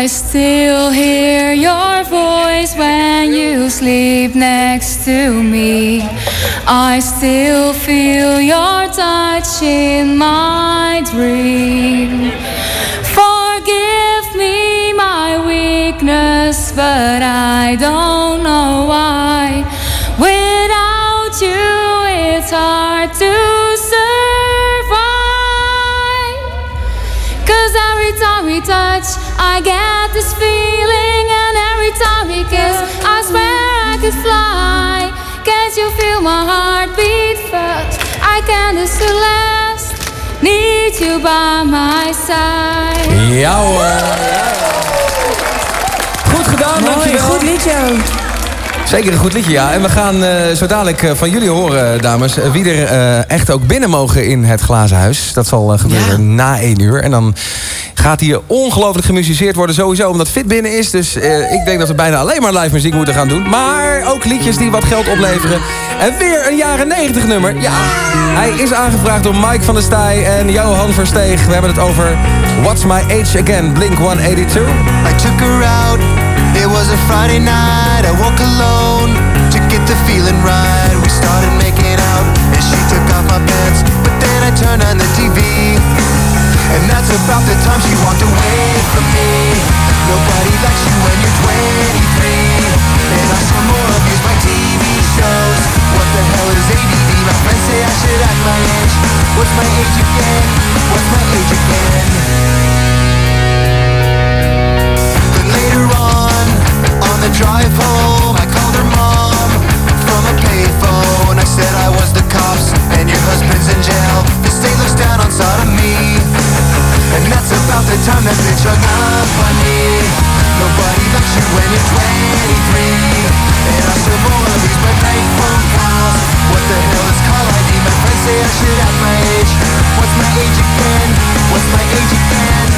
I still hear your voice when you sleep next to me. I still feel your touch in my dream. Forgive me my weakness, but I don't know why. Without you, it's hard to survive. Cause every time we touch, I get this feeling, and every time we kiss, I swear I could fly. Can't you feel my heart beat fast? I can't do so last. Need you by my side. Ja hoor. Dankjewel. goed liedje ook. Zeker een goed liedje, ja. En we gaan eh, zo dadelijk eh, van jullie horen, dames... eh, wie er eh, echt ook binnen mogen in het glazen huis. Dat zal eh, gebeuren na één uur. En dan gaat hier ongelooflijk gemusiceerd worden sowieso... omdat Fit binnen is. Dus eh, ik denk dat we bijna alleen maar live muziek moeten gaan doen. Maar ook liedjes die wat geld opleveren. En weer een jaren 90 nummer. Ja, hij is aangevraagd door Mike van der Staaij en Johan Versteeg. We hebben het over What's My Age Again, Blink-182. I took her out. Was a Friday night. I woke alone to get the feeling right. We started making out, and she took off my pants. But then I turned on the TV, and that's about the time she walked away from me. Nobody likes you when you're 23, and I saw more abuse by TV shows. What the hell is ADD? My friends say I should act my age. What's my age again? What's my age again? Then later on, drive home, I called her mom from a payphone. I said I was the cops and your husband's in jail. The state looks down on sodomy, and that's about the time that bitch hung up on me. Nobody likes you when you're 23, and I still more of these prank phone calls. What the hell is call ID? My friends say I should have my age. What's my age again? What's my age again?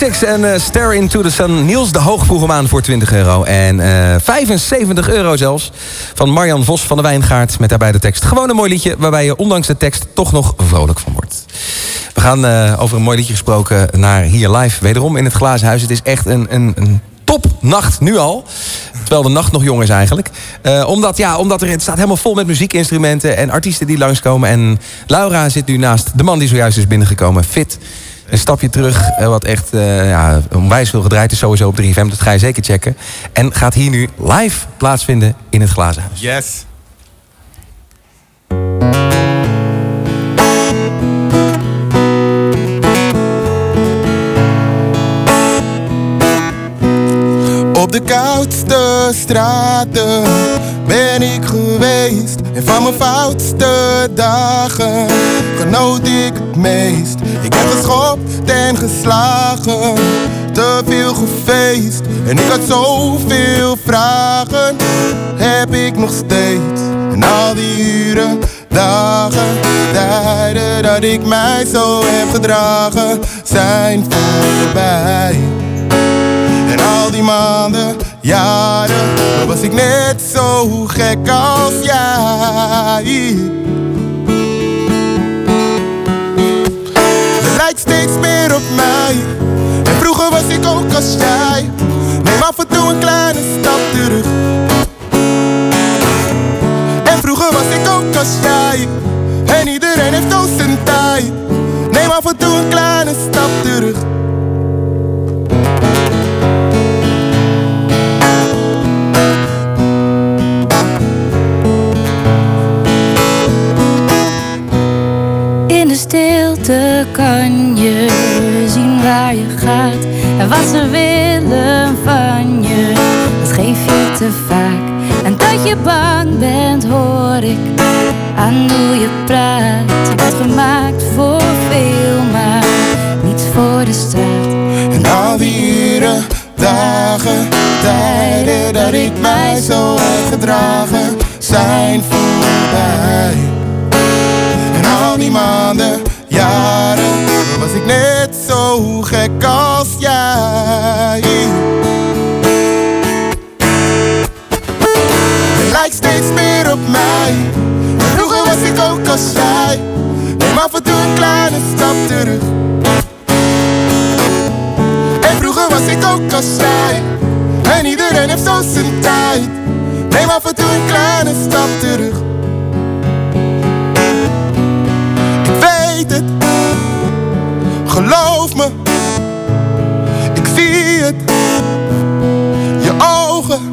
en eh, uh, Stare Into the Sun. Niels de Hoog vroeg hem aan voor 20 euro. En eh, uh, 75 euro zelfs van Marjan Vos van de Wijngaard... met daarbij de tekst. Gewoon een mooi liedje waarbij je ondanks de tekst... toch nog vrolijk van wordt. We gaan eh, over een mooi liedje gesproken naar hier live. Wederom in het Glazen Huis. Het is echt een, een, een topnacht nu al. Terwijl de nacht nog jong is eigenlijk. Omdat, ja, omdat er, het staat helemaal vol met muziekinstrumenten en artiesten die langskomen. En Laura zit nu naast de man die zojuist is binnengekomen, Fit. Een stapje terug, eh, wat echt eh, ja, onwijs veel gedraaid is sowieso op 3FM. Dat ga je zeker checken. En gaat hier nu live plaatsvinden in het Glazen Huis. Yes. Op de koudste straten ben ik geweest. En van mijn foutste dagen genoot ik het meest. Ik heb geschopt en geslagen, te veel gefeest. En ik had zoveel vragen, heb ik nog steeds. En al die uren, dagen, tijden dat ik mij zo heb gedragen, zijn voorbij. En al die maanden, jaren, was ik net zo gek als jij. Je lijkt steeds meer op mij. En vroeger was ik ook als jij. Neem af en toe een kleine stap terug. En vroeger was ik ook als jij. En iedereen heeft ook zijn tijd. Neem af en toe een kleine stap terug. Kan je zien waar je gaat en wat ze willen van je. Dat geef je te vaak. En dat je bang bent, hoor ik aan hoe je praat. Je bent gemaakt voor veel, maar niet voor de straat. En Al die uren, dagen, tijden dat ik mij zo heb gedragen, zijn voorbij. En al die maanden, jaren, was ik net zo gek als jij. Je lijkt steeds meer op mij. Vroeger was ik ook als jij. Neem af en toe een kleine stap terug. En vroeger was ik ook als jij. En iedereen heeft zo zijn tijd. Neem af en toe een kleine stap terug. Ik weet het. Geloof me. Ik zie het. Je ogen.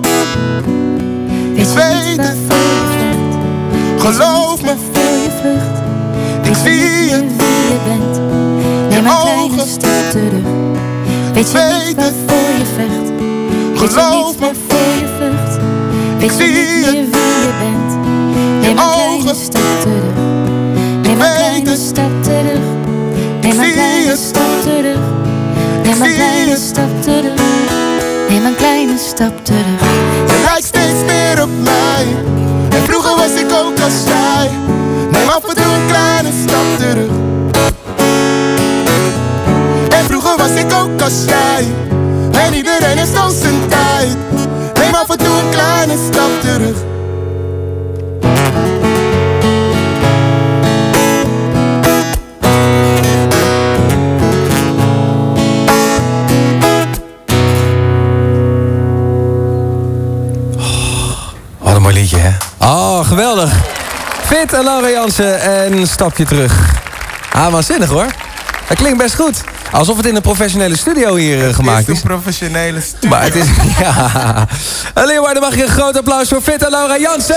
Ik weet het. Geloof me. Ik zie het. Kleine ogen. terug. Weet je niet waarvoor je vecht? Je niet waarvoor je vlucht? Je niet meer wie je bent? Neem een kleine stap terug. Neem een kleine stap terug. Neem een kleine stap terug. Neem een kleine stap terug. Neem een kleine stap terug. Je lijkt steeds meer op mij. En vroeger was ik ook als jij. Neem af en toe een kleine stap terug. En vroeger was ik ook als jij. En iedereen heeft zo zijn tijd. Neem af en toe een kleine stap terug. Hè? Oh, geweldig. Fit en Laura Jansen en een stapje terug. Ah, waanzinnig hoor. Dat klinkt best goed. Alsof het in een professionele studio hier eh, gemaakt Het is. een professionele studio. Maar het is... Ja. En Leeuwarden mag je een groot applaus voor Fit en Laura Jansen.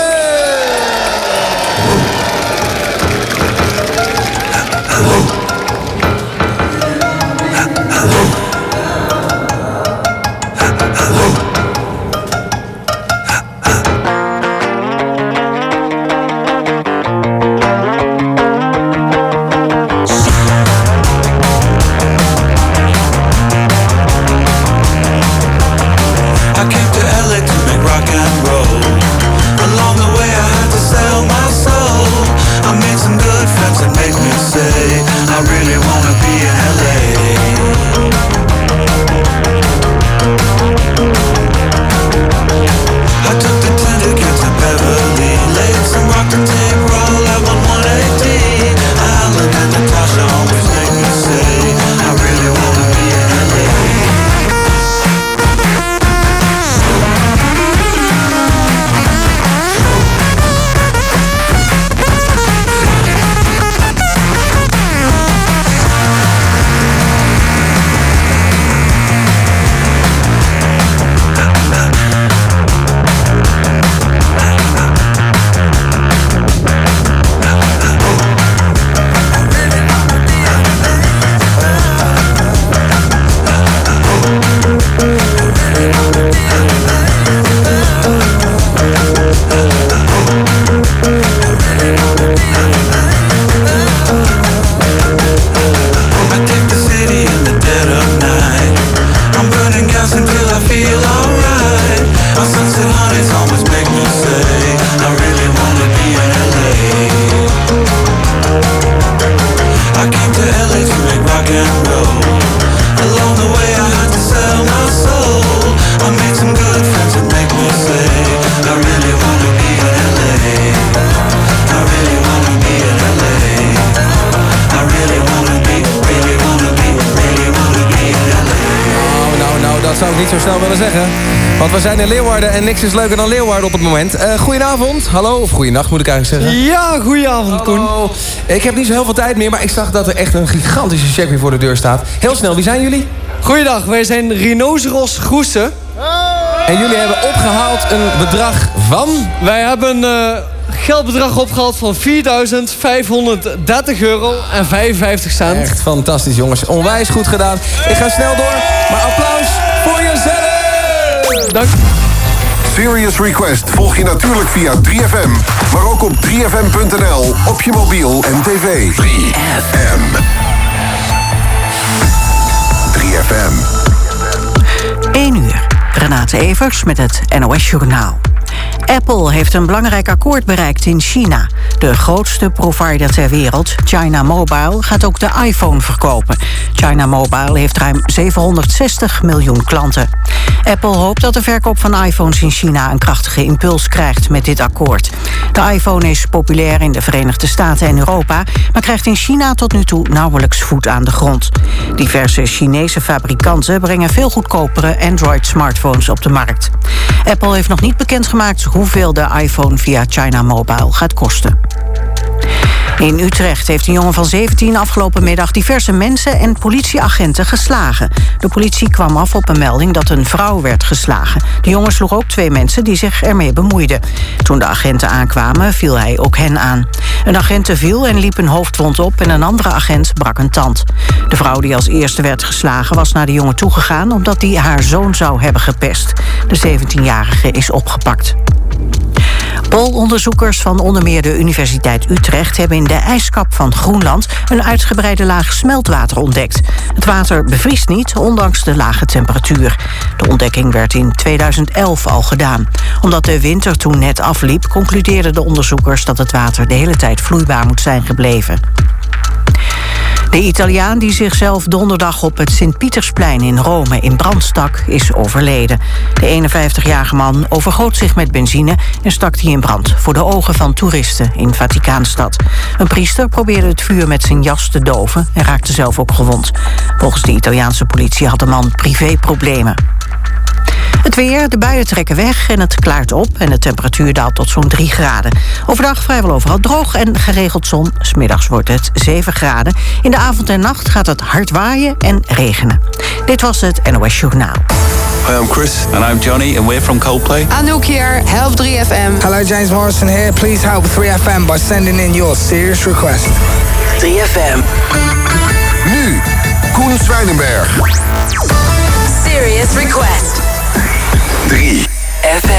Niks is leuker dan Leeuwarden op het moment. Eh goedenavond, hallo, of goeienacht moet ik eigenlijk zeggen. Ja, goedenavond Koen. Ik heb niet zo heel veel tijd meer, maar ik zag dat er echt een gigantische check weer voor de deur staat. Heel snel, wie zijn jullie? Goeiedag, wij zijn Rhinoceros Groesen. En jullie hebben opgehaald een bedrag van? Wij hebben een geldbedrag opgehaald van 4.530 euro en 55 cent. Echt fantastisch jongens, onwijs goed gedaan. Ik ga snel door, maar applaus voor jezelf! Dank. Serious Request volg je natuurlijk via 3FM, maar ook op 3FM.nl, op je mobiel en tv. 3FM. 3FM. Renate Evers met het NOS Journaal. Apple heeft een belangrijk akkoord bereikt in China. De grootste provider ter wereld, China Mobile, gaat ook de iPhone verkopen. China Mobile heeft ruim 760 miljoen klanten. Apple hoopt dat de verkoop van iPhones in China een krachtige impuls krijgt met dit akkoord. De iPhone is populair in de Verenigde Staten en Europa, maar krijgt in China tot nu toe nauwelijks voet aan de grond. Diverse Chinese fabrikanten brengen veel goedkopere Android-smartphones op de markt. Apple heeft nog niet bekendgemaakt hoeveel de iPhone via China Mobile gaat kosten. In Utrecht heeft een jongen van 17 afgelopen middag diverse mensen en politieagenten geslagen. De politie kwam af op een melding dat een vrouw werd geslagen. De jongen sloeg ook twee mensen die zich ermee bemoeiden. Toen de agenten aankwamen, viel hij ook hen aan. Een agent viel en liep een hoofdwond op en een andere agent brak een tand. De vrouw die als eerste werd geslagen was naar de jongen toegegaan omdat hij haar zoon zou hebben gepest. De 17-jarige is opgepakt. Polonderzoekers van onder meer de Universiteit Utrecht hebben in de ijskap van Groenland een uitgebreide laag smeltwater ontdekt. Het water bevriest niet, ondanks de lage temperatuur. De ontdekking werd in 2011 al gedaan. Omdat de winter toen net afliep, concludeerden de onderzoekers dat het water de hele tijd vloeibaar moet zijn gebleven. De Italiaan die zichzelf donderdag op het Sint-Pietersplein in Rome in brand stak, is overleden. De 51-jarige man overgoot zich met benzine en stak die in brand voor de ogen van toeristen in Vaticaanstad. Een priester probeerde het vuur met zijn jas te doven en raakte zelf ook gewond. Volgens de Italiaanse politie had de man privéproblemen. Het weer, de buien trekken weg en het klaart op... en de temperatuur daalt tot zo'n 3 graden. Overdag vrijwel overal droog en geregeld zon. Smiddags wordt het 7 graden. In de avond en nacht gaat het hard waaien en regenen. Dit was het NOS Journaal. Hi, I'm Chris. And I'm Johnny, and we're from Coldplay. Anouk here, help 3FM. Hello, James Morrison here. Please help 3FM by sending in your serious request. 3FM. Nu, Koen Zwijnenberg. Serious Request. 3 FM.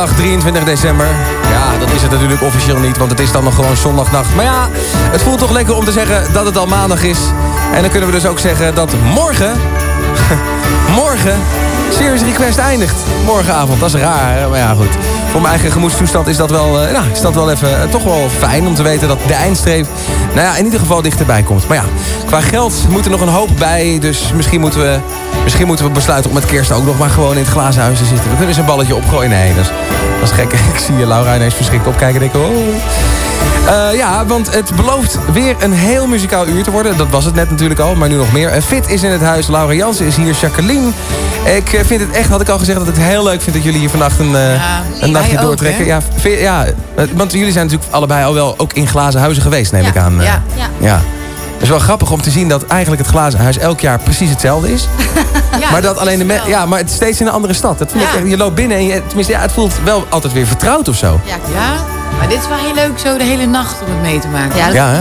Van maandag 23 december. Ja, dat is het natuurlijk officieel niet, want het is dan nog gewoon zondagnacht. Maar ja, het voelt toch lekker om te zeggen dat het al maandag is. En dan kunnen we dus ook zeggen dat morgen... morgen Serious Request eindigt. Morgenavond, dat is raar, maar ja goed. Voor mijn eigen gemoedstoestand is dat wel, eh, nou, is dat wel even eh, toch wel fijn om te weten dat de eindstreep, nou ja, in ieder geval dichterbij komt. Maar ja, qua geld moet er nog een hoop bij, dus misschien moeten we, misschien moeten we besluiten om met kerst ook nog maar gewoon in het glazen huis te zitten. We kunnen eens een balletje opgooien. Nee, dat is, dat is gek. Ik zie je Laura ineens verschrikt opkijken en denk, oh. Eh, ja, want het belooft weer een heel muzikaal uur te worden. Dat was het net natuurlijk al, maar nu nog meer. Eh, Fit is in het huis, Laura Jansen is hier, Jacqueline. Ik eh, vind het echt, had ik al gezegd, dat ik het heel leuk vind dat jullie hier vannacht een, eh, een nachtje ook, doortrekken. hè? ja, vind- ja, eh, want jullie zijn natuurlijk allebei al wel ook in glazen huizen geweest, neem ik aan. eh. ja. ja. Het is wel grappig om te zien dat eigenlijk het glazen huis elk jaar precies hetzelfde is. maar dat alleen de me- ja, maar het is steeds in een andere stad. Dat vind ik Ja. je loopt binnen en je, tenminste, ja, het voelt wel altijd weer vertrouwd of zo. Ja, ja, maar dit is wel heel leuk zo de hele nacht om het mee te maken. Ja, dat Ja, hè?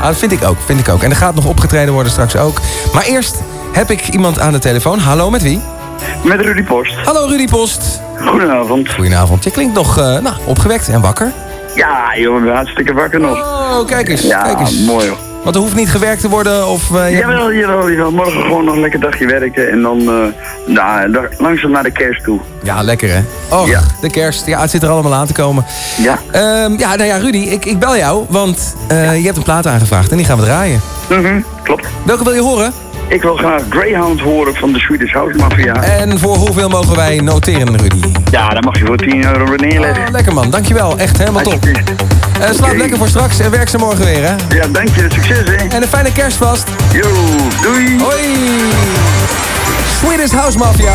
Ah, dat vind ik ook, vind ik ook. En er gaat nog opgetreden worden straks ook. Maar eerst heb ik iemand aan de telefoon. Hallo, met wie? Met Rudy Post. Hallo Rudy Post. Goedenavond. Goedenavond. Je klinkt nog eh, nou, opgewekt en wakker. Ja, jongen, hartstikke wakker nog. Oh, kijk eens. Ja, kijk eens. mooi hoor. Want er hoeft niet gewerkt te worden of... eh, je hebt- Jawel, jawel, jawel. Morgen gewoon nog een lekker dagje werken en dan eh, nou, langzaam naar de kerst toe. Ja, lekker hè? Oh, de kerst. Ja, het zit er allemaal aan te komen. Ja. Ehm, ja, nou ja, Rudy, ik, ik bel jou, want eh, je hebt een plaat aangevraagd en die gaan we draaien. Mhm, klopt. Welke wil je horen? Ik wil graag Greyhound horen van de Swedish House Mafia. En voor hoeveel mogen wij noteren, Rudy? Ja, dan mag je voor 10 euro neerleggen. Oh, lekker man, dankjewel. Echt helemaal top. Eh slaap lekker voor straks en werk ze morgen weer, hè? Ja, dank je. Succes, hè. En een fijne kerst vast. Yo, doei. Hoi. Swedish House Mafia.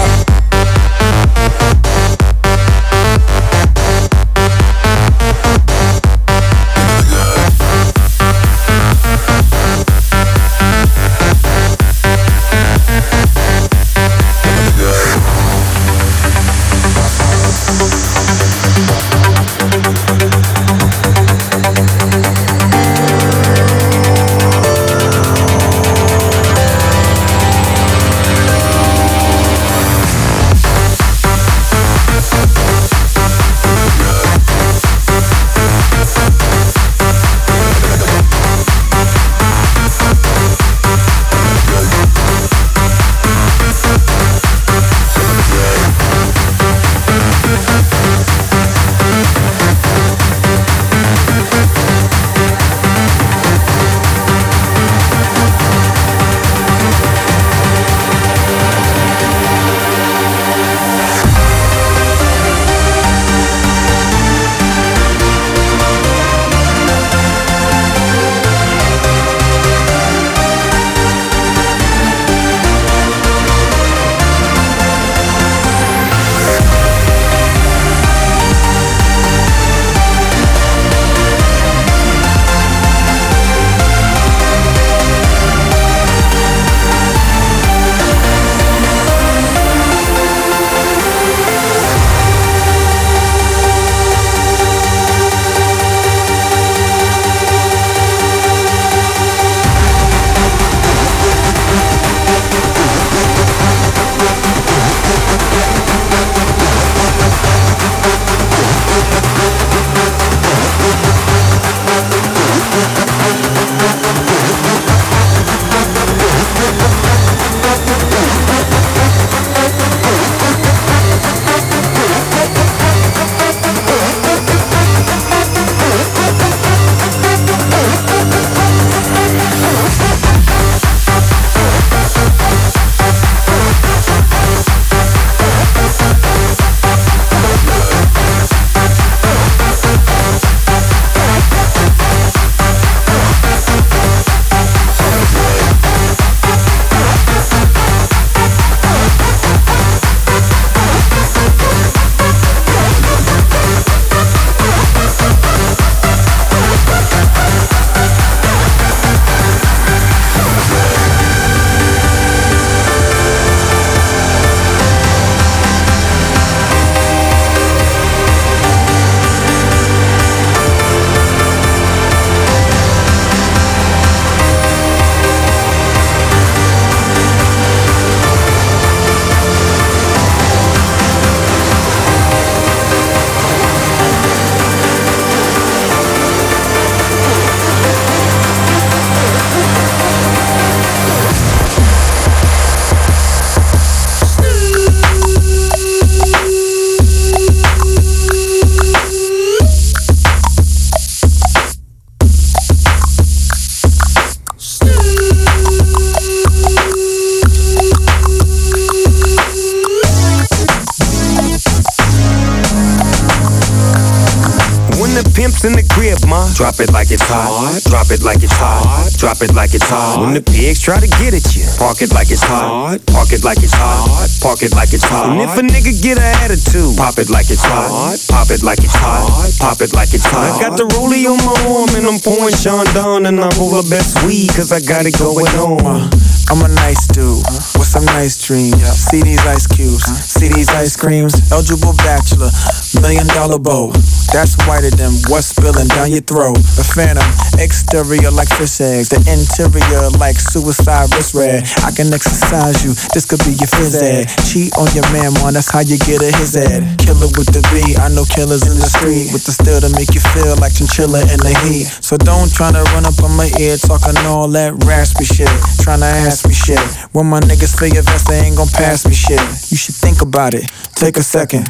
It's hot. Drop it like it's hot. Drop it like it's hot. When the pigs try to get at you, park it like it's hot. Park it like it's hot. Park it like it's hot. And if a nigga get an attitude, pop it like it's hot. Pop it like it's hot. Pop it like it's hot. I got the rollie on my arm and I'm pouring Sean down and I roll the best weed cause I got it going on. I'm a nice dude with some nice dreams. See these ice cubes, see these ice creams. Eligible bachelor, million dollar bow. That's whiter than what's spilling down your throat. A phantom, exterior like fish eggs, the interior like suicide wrist red. I can exercise you, this could be your phys ed. Cheat on your man, man, that's how you get a his ed. Killer with the V, I know killers in the street with the steel to make you feel like chinchilla in the heat. So don't try to run up on my ear talking all that raspy shit. Trying to ask me shit. When my niggas feel your vest, they ain't gon' pass me shit. You should think about it. Take a second.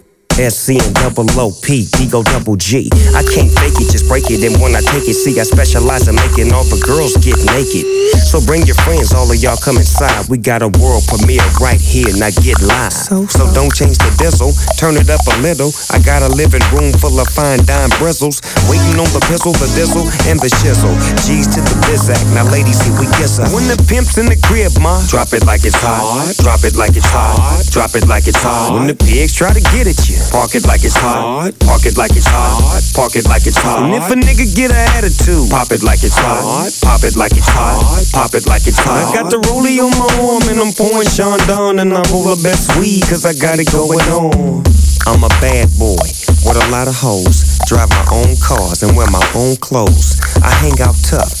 SC and double O P, D go double G. I can't fake it, just break it. And when I take it, see, I specialize in making all the girls get naked. So bring your friends, all of y'all come inside. We got a world premiere right here, now get live. So, don't change the diesel, turn it up a little. I got a living room full of fine dime bristles. Waiting on the pistol, the diesel, and the shizzle. G's to the bizac, now ladies, here we kiss her. When the pimp's in the crib, ma, drop it like it's hot. Drop it like it's hot. Drop it like it's hot. When the pigs try to get at you, park it like it's hot. Park it like it's hot. Park it like it's hot. And if a nigga get an attitude, pop it like it's hot. Pop it like it's hot. Pop it like it's hot. I got the rollie on my arm and I'm pouring Sean down and I roll the best weed cause I got it going on. I'm a bad boy with a lot of hoes. Drive my own cars and wear my own clothes. I hang out tough.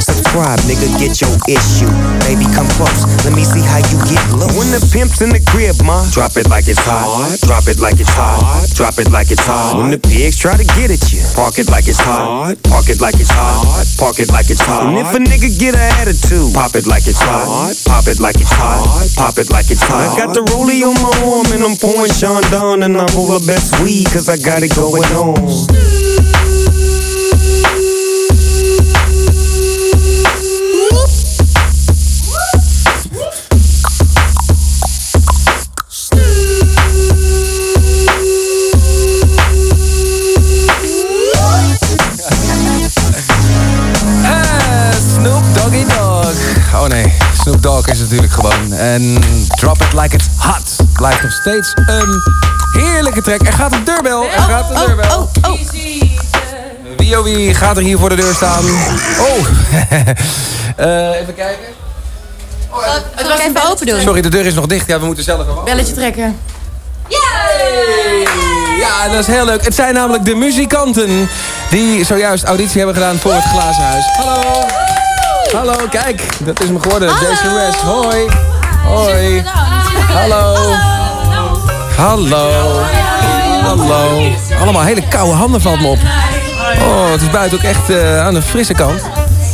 Subscribe, nigga, get your issue. Baby, come close, let me see how you get low. When the pimp's in the crib, ma, drop it like it's hot. Drop it like it's hot. Drop it like it's hot. When the pigs try to get at you, park it like it's hot. Park it like it's hot. Park it like it's hot. And if a nigga get an attitude, pop it like it's hot. Pop it like it's hot. Pop it like it's hot. I got the rollie on my arm and I'm pouring Sean down and I roll the best weed cause I got it going on. Natuurlijk gewoon. En Drop It Like It's Hot blijft nog steeds een heerlijke track. Er gaat een deurbel. Er gaat een deurbel. Wie oh wie gaat er hier voor de deur staan? Oh, Eh, even kijken. Het was even open doen. Sorry, de deur is nog dicht. Ja, we moeten zelf even Belletje trekken. Ja, dat is heel leuk. Het zijn namelijk de muzikanten die zojuist auditie hebben gedaan voor het Glazen Huis. Hallo. Hallo, kijk. Dat is me geworden. Jason West. Hoi. Hoi. Hallo. Hallo. Hallo. Allemaal hele koude handen valt me op. Oh, het is buiten ook echt eh, aan de frisse kant.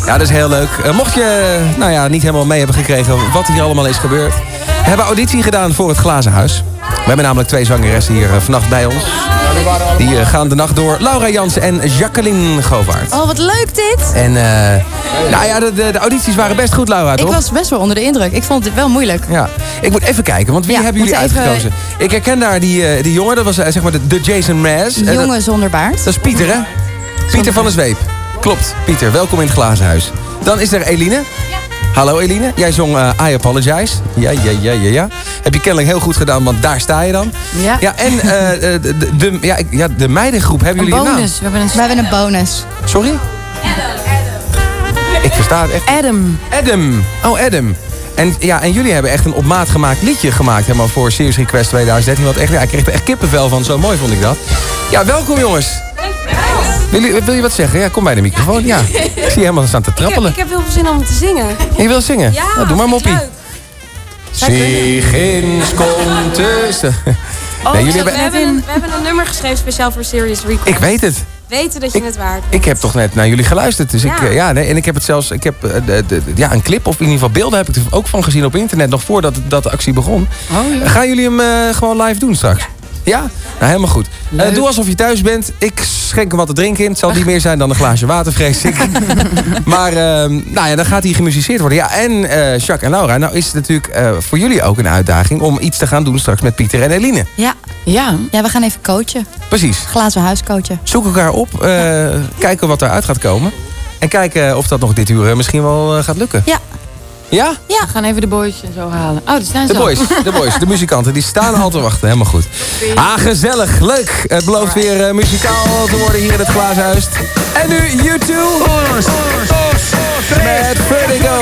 Ja, dat is heel leuk. Eh, mocht je nou ja, niet helemaal mee hebben gekregen wat hier allemaal is gebeurd. We hebben auditie gedaan voor het Glazen Huis. We hebben namelijk twee zangeressen hier eh, vannacht bij ons. Die eh, gaan de nacht door. Laura Jansen en Jacqueline Govaert. Oh, wat leuk dit. En eh, nou ja, de, de, de audities waren best goed, Laura, Ik toch? was best wel onder de indruk. Ik vond het wel moeilijk. Ja, ik moet even kijken, want wie Ja, hebben jullie even- uitgekozen? Ik herken daar die, eh, die jongen, dat was zeg maar de, de Jason Mraz. Jongen zonder baard. Dat is Pieter, hè? Pieter van der Zweep. Klopt, Pieter. Welkom in het glazen huis. Dan is er Eline. Hallo Eline, jij zong eh, I Apologize. Ja, ja, ja, ja, ja. Heb je kennelijk heel goed gedaan, want daar sta je dan. Ja. Ja, en eh, eh, de, de, de- ja, ik- ja, de meidengroep, hebben Een jullie een naam? bonus. We hebben een, we hebben een bonus. Sorry? Ik versta het echt. Adam. Adam. Oh, Adam. En, ja, en jullie hebben echt een op maat gemaakt liedje gemaakt... helemaal voor Series Request 2013. Wat echt, ja, ik kreeg er echt kippenvel van. Zo mooi vond ik dat. Ja, welkom jongens. Wil je, wil je wat zeggen? Ja, kom bij de microfoon. Ja. Ik zie je helemaal staan te Ik heb, trappelen. ik heb heel veel zin om te zingen. En je wil zingen? Ja, Nou, doe maar moppie. Sigins komt tussen. Oh, Nee, jullie we, hebben... een, we hebben een nummer geschreven speciaal voor Serious Request. Ik weet het. Weten dat je het waard bent. Ik heb toch net naar jullie geluisterd. Dus ik, Ja. eh, ja, nee, en ik heb het zelfs, ik heb eh, de, de- ja, een clip of in ieder geval beelden heb ik er ook van gezien op internet. Nog voordat dat de actie begon. Oh, Gaan jullie hem eh, gewoon live doen straks? Ja? Nou, helemaal goed. Eh, Leuk. doe alsof je thuis bent. Ik schenk hem wat te drinken in. Het zal niet meer zijn dan een glaasje water, vrees ik. maar ehm, nou ja, dan gaat hij gemusiceerd worden. Ja, en eh, Jacques en Laura, nou is het natuurlijk eh, voor jullie ook een uitdaging... om iets te gaan doen straks met Pieter en Eline. Ja. Ja. Ja, we gaan even coachen. Precies. Glazen huis coachen. Zoek elkaar op, eh, kijken wat eruit gaat komen. En kijken of dat nog dit uur misschien wel gaat lukken. Ja. Ja? Ja. We gaan even de boys en zo halen. Oh, die staan De zo. boys, de boys, de muzikanten, die staan al te wachten. Helemaal goed. Ah, gezellig, leuk. Het belooft weer eh, muzikaal te worden hier in het glazenhuis. En nu U2 met Vertigo.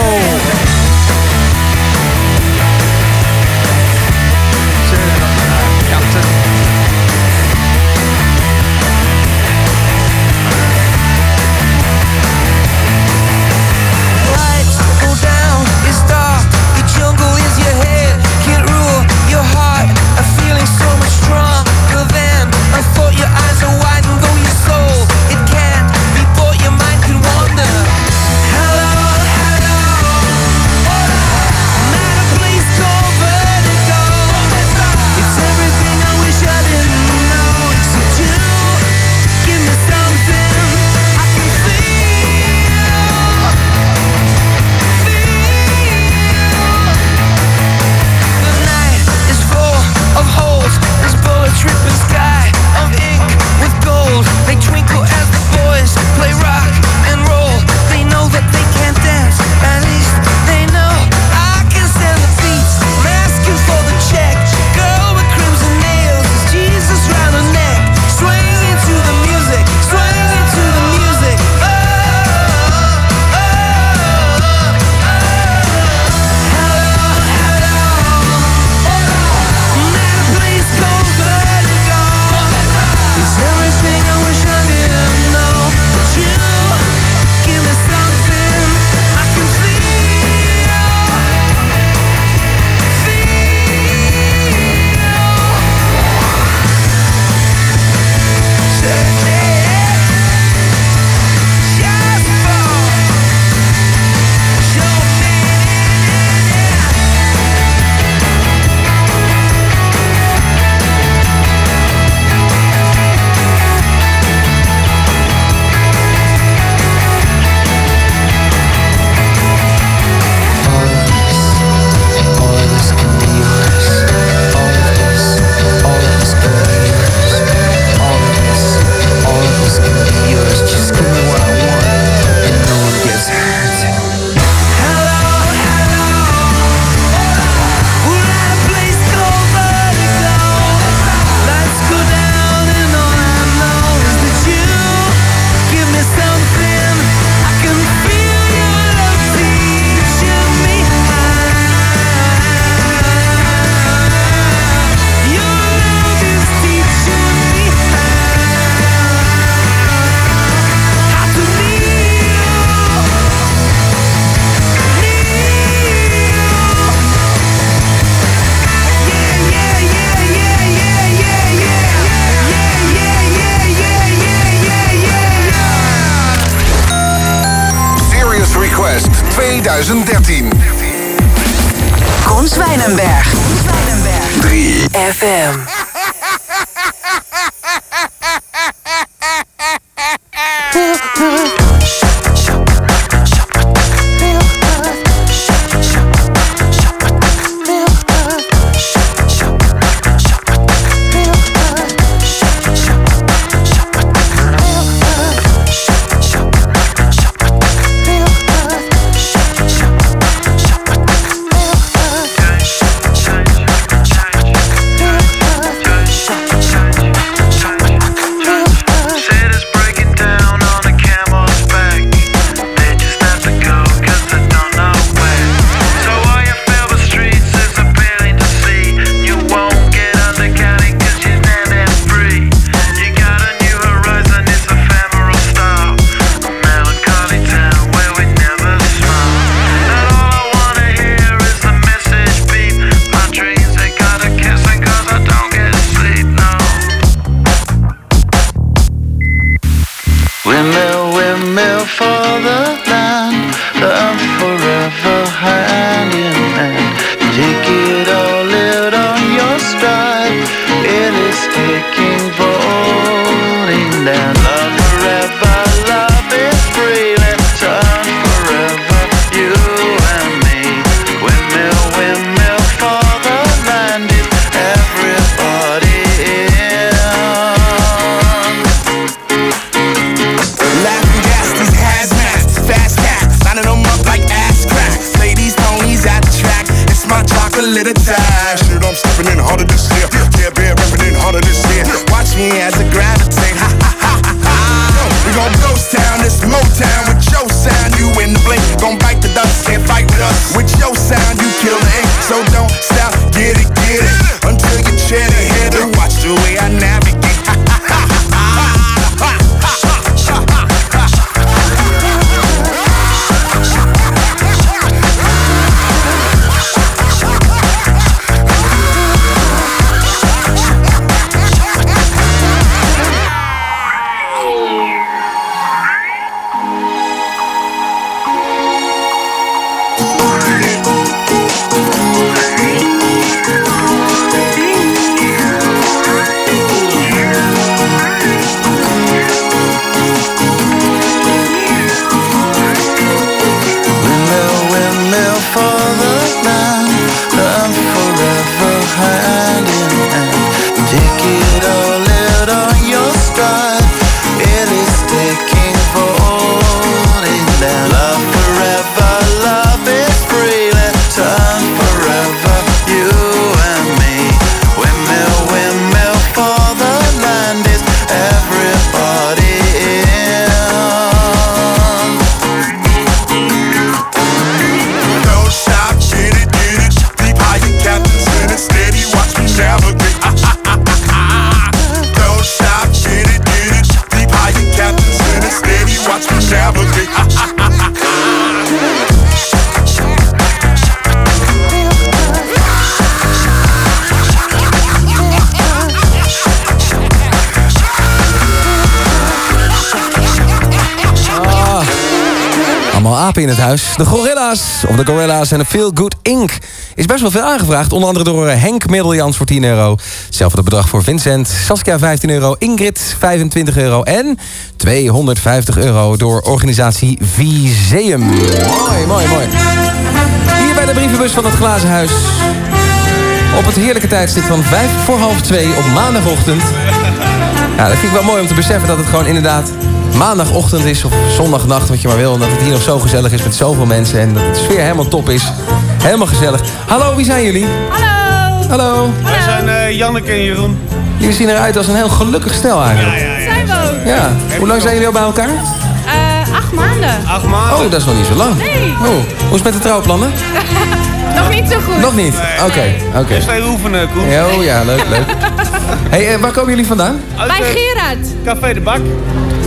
En de Feel Good Inc. Is best wel veel aangevraagd. Onder andere door eh, Henk Middeljans voor 10 euro. Hetzelfde bedrag voor Vincent. Saskia 15 euro. Ingrid 25 euro. En 250 euro door organisatie Viseum. Mooi, mooi, mooi. Hier bij de brievenbus van het Glazen Huis. Op het heerlijke tijdstip van 5 voor half 2 op maandagochtend. Ja, dat vind ik wel mooi om te beseffen dat het gewoon inderdaad maandagochtend is of zondagnacht, wat je maar wil. En dat het hier nog zo gezellig is met zoveel mensen en dat de sfeer helemaal top is. Helemaal gezellig. Hallo, wie zijn jullie? Hallo. Hallo. Wij zijn eh, Janneke en Jeroen. Jullie zien eruit als een heel gelukkig stel eigenlijk. Zijn we ook? Ja. Hoe lang zijn jullie al bij elkaar? Eh, acht maanden. Acht maanden. Oh, dat is nog niet zo lang. Nee. Oh, hoe is het met de trouwplannen? Nog niet zo goed. Nog niet? Oké, oké. Eerst even oefenen, Koen. Ja, Oh ja, leuk, leuk. hey, waar komen jullie vandaan? Uit, Bij eh, Gerard. Café de Bak.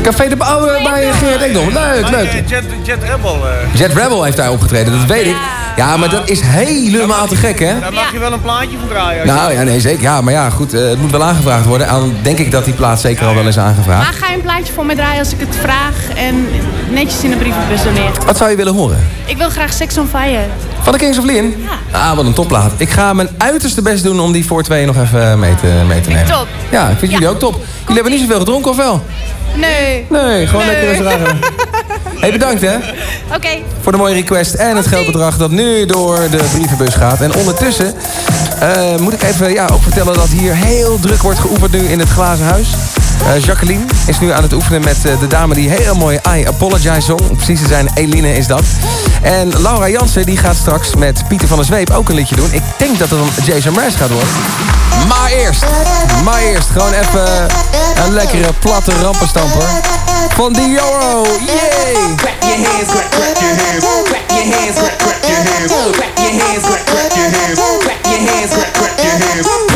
Café de Bouw bij Gerard Ekdom. Leuk, leuk. eh, Jet, Jet Rebel. eh. Jet Rebel heeft daar opgetreden, dat weet ik. Ja, maar dat is helemaal te gek, hè? Daar mag je wel een plaatje van draaien. Nou ja, nee, zeker. Ja, maar ja, goed, eh, het moet wel aangevraagd worden. Dan denk ik dat die plaats zeker al wel is aangevraagd. Maar ga je een plaatje voor me draaien als ik het vraag en netjes in de brievenbus doneer? Wat zou je willen horen? Ik wil graag Sex on Fire. Van de Kings of Leon? Ja. Ah, wat een topplaat. Ik ga mijn uiterste best doen om die voor twee nog even mee te, mee te nemen. top. Ja, ik vind jullie ook top. Jullie hebben niet zoveel gedronken, of wel? Nee. Nee, gewoon lekker rustig aan. hey, bedankt hè. Oké. Voor de mooie request en het geldbedrag dat nu door de brievenbus gaat. En ondertussen eh, moet ik even ja, ook vertellen dat hier heel druk wordt geoefend nu in het glazen huis. Eh, Jacqueline is nu aan het oefenen met eh, de dame die heel mooi I Apologize zong. Om precies te zijn, Eline is dat. En Laura Jansen die gaat straks met Pieter van der Zweep ook een liedje doen. Ik denk dat het dan Jason Mraz gaat worden. Maar eerst, maar eerst gewoon even een lekkere platte rampenstamper van Dioro. Yay! Clap your hands, clap, clap your hands, clap your hands, clap, clap your hands, clap your hands, clap, clap your hands, clap your hands, clap, clap your hands,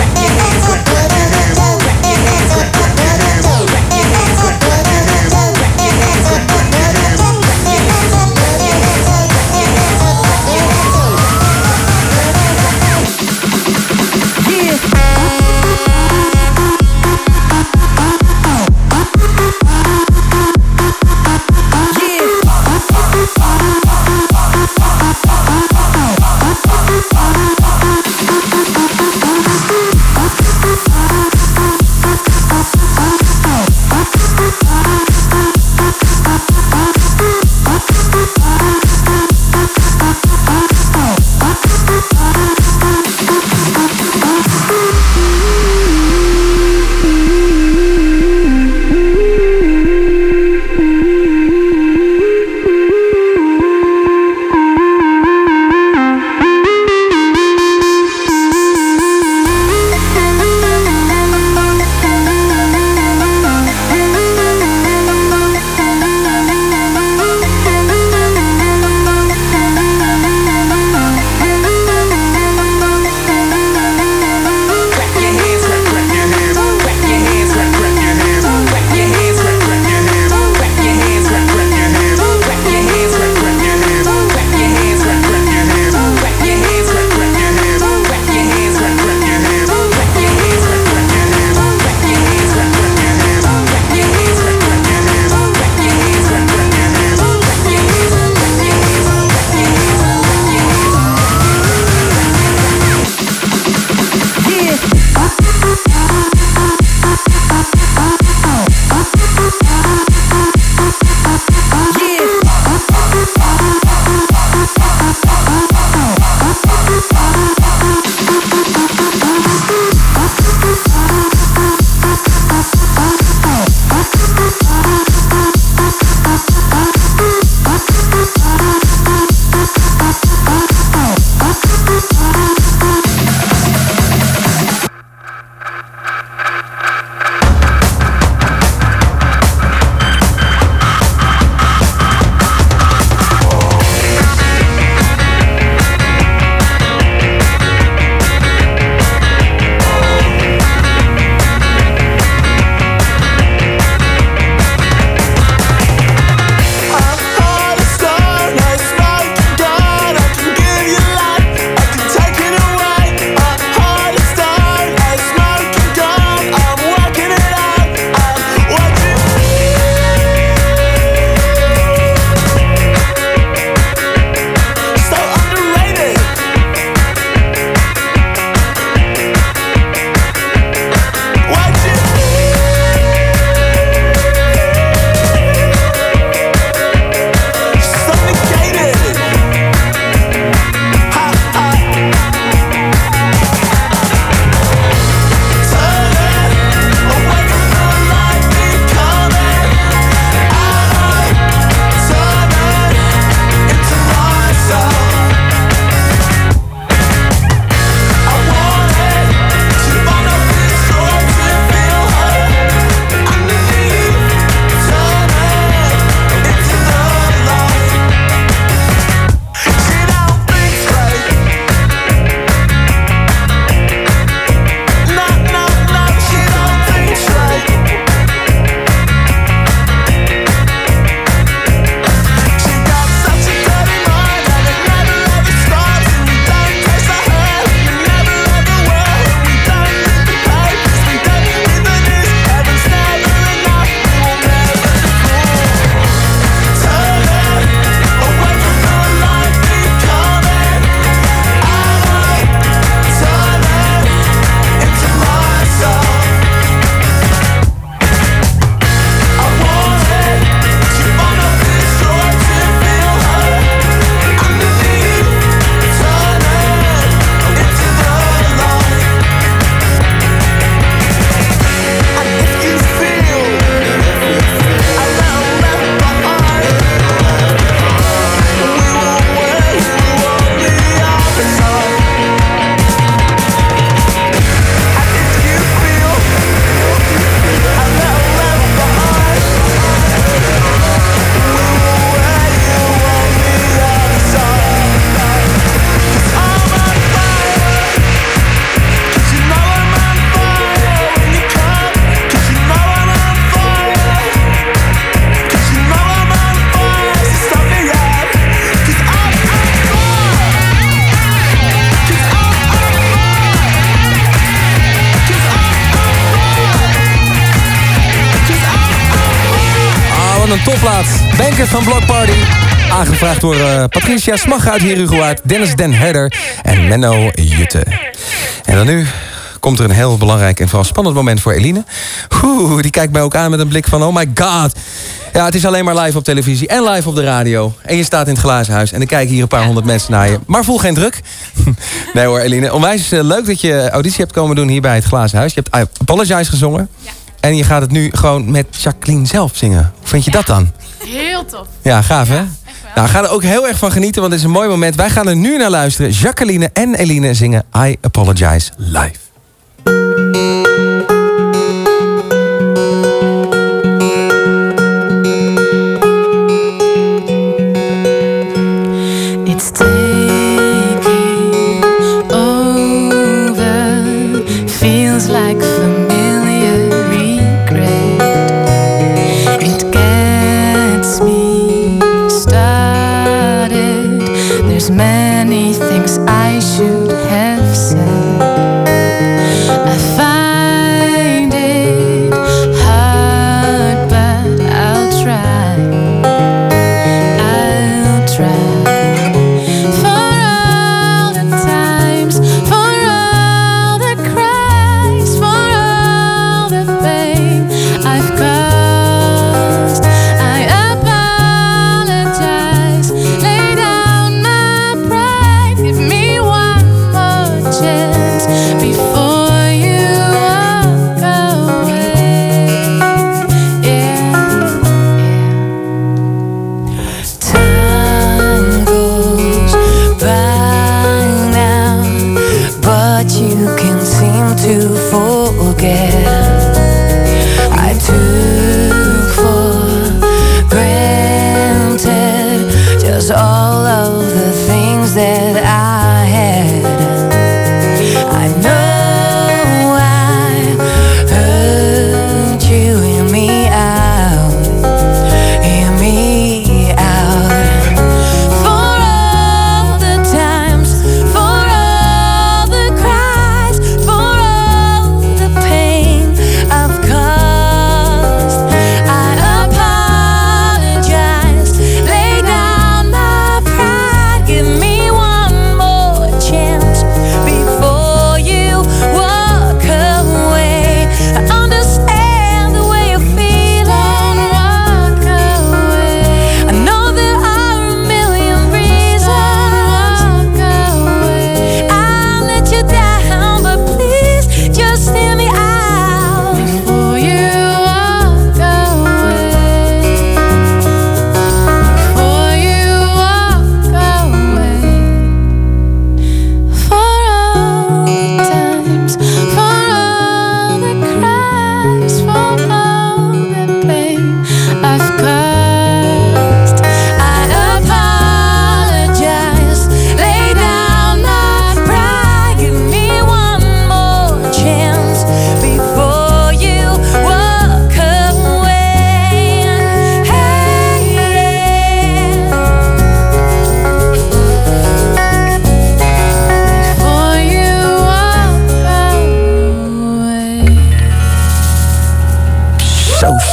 Door eh, Patricia Smag uit Herugewaard, Dennis Den Herder en Menno Jutte. En dan nu komt er een heel belangrijk en vooral spannend moment voor Eline. Oeh, die kijkt mij ook aan met een blik van oh my god. Ja, het is alleen maar live op televisie en live op de radio. En je staat in het glazen huis en er kijken hier een paar honderd mensen naar je. Maar voel geen druk. nee hoor, Eline. Onwijs eh, leuk dat je auditie hebt komen doen hier bij het glazen huis. Je hebt I Apologize gezongen. En je gaat het nu gewoon met Jacqueline zelf zingen. Hoe vind je dat dan? Heel tof. Ja, gaaf hè? Nou, ga er ook heel erg van genieten, want het is een mooi moment. Wij gaan er nu naar luisteren. Jacqueline en Eline zingen I Apologize live.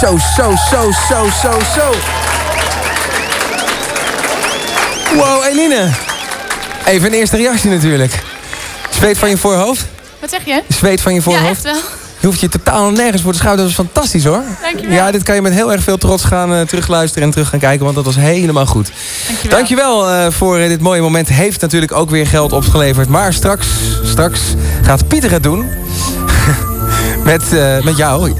Zo, zo, zo, zo, zo, zo. Wow, Eline. Even een eerste reactie natuurlijk. Zweet van je voorhoofd? Wat zeg je? Zweet van je Ja, voorhoofd? echt wel. Je hoeft je totaal nergens voor te schuiven. Dat was fantastisch hoor. Dankjewel. Ja, dit kan je met heel erg veel trots gaan eh, terugluisteren en terug gaan kijken. Want dat was helemaal goed. Dankjewel. Dankjewel eh, voor eh, dit mooie moment. Heeft natuurlijk ook weer geld opgeleverd. Maar straks, straks gaat Pieter het doen. met, met jou.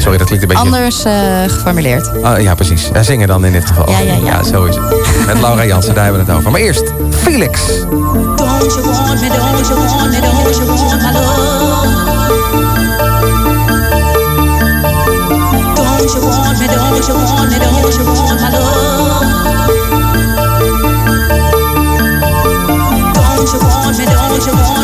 Sorry, dat klinkt een beetje... Anders eh, geformuleerd. Ah, ja, precies. Ja, zingen dan in dit geval. Ja, ja, ja. zo is het. Met Laura Jansen, daar hebben we het over. Maar eerst, Felix. Don't you want me, don't you want me, don't you want my love? Don't you want me, don't you want me, don't you want my love? Don't you want me, don't you want me,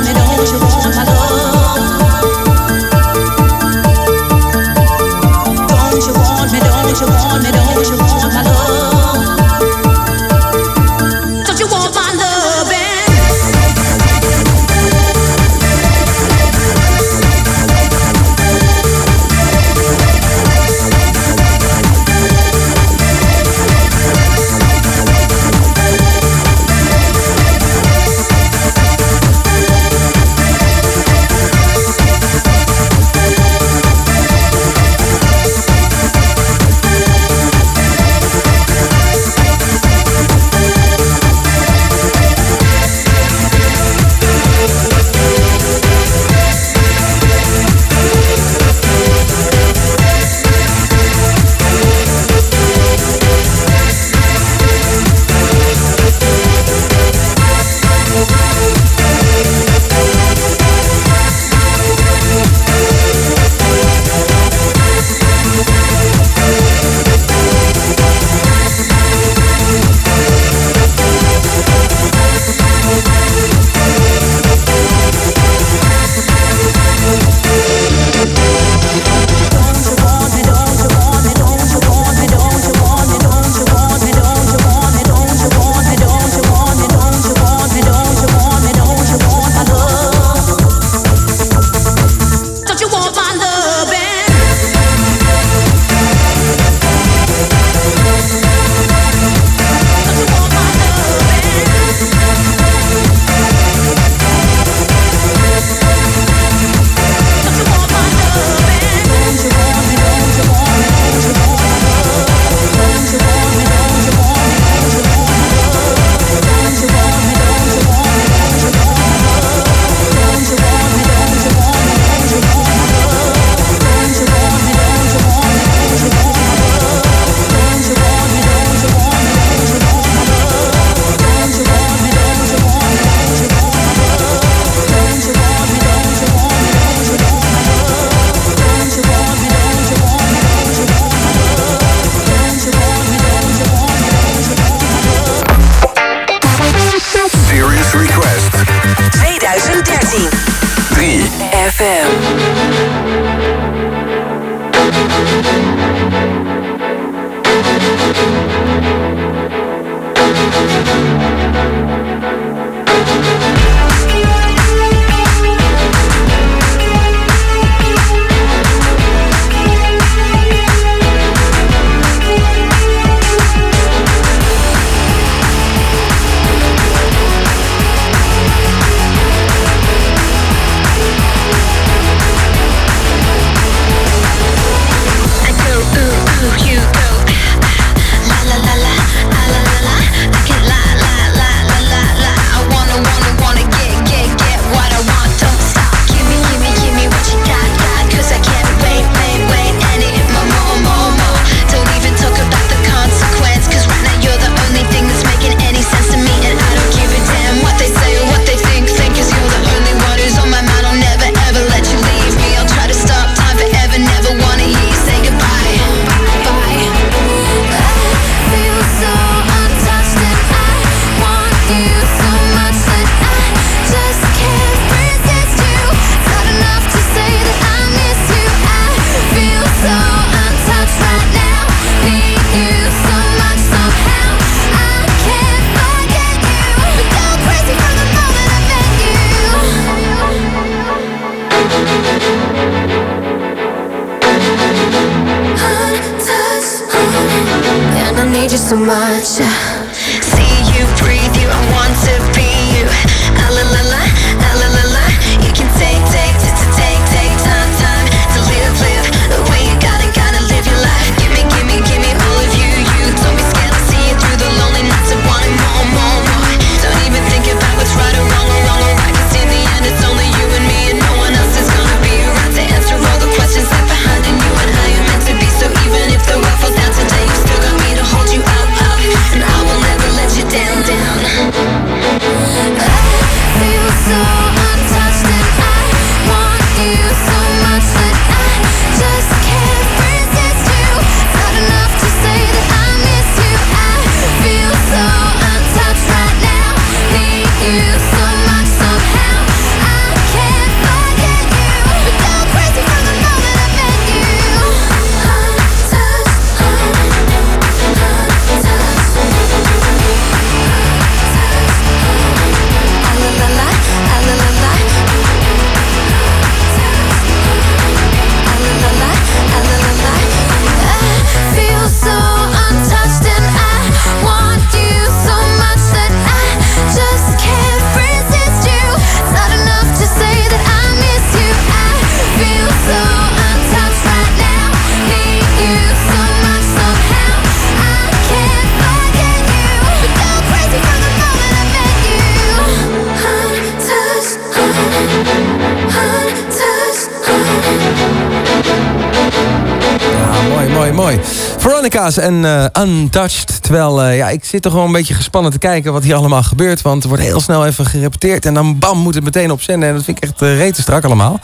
En eh, Untouched. Terwijl eh, ja, ik zit er gewoon een beetje gespannen te kijken wat hier allemaal gebeurt. Want er wordt heel snel even gerepeteerd en dan bam, moet het meteen op zenden. En dat vind ik echt eh, uh, strak allemaal.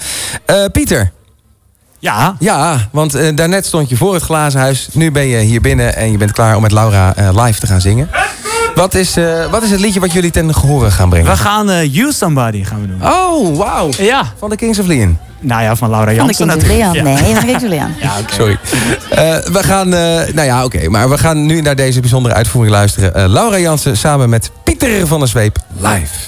Pieter. Ja. Ja, want daarnet stond je voor het glazen huis. Nu ben je hier binnen en je bent klaar om met Laura live te gaan zingen. Wat is, wat is het liedje wat jullie ten gehore gaan brengen? We gaan uh, You Somebody gaan we doen. Oh, wauw. Ja. Van de Kings of Leon. Nou ja, van Laura Jansen van. Julian. Nee, van Rick Julian. Ja. Sorry. Eh, we gaan, eh, nou ja, oké. Maar we gaan nu naar deze bijzondere uitvoering luisteren. Eh, Laura Jansen samen met Pieter van der Zweep live.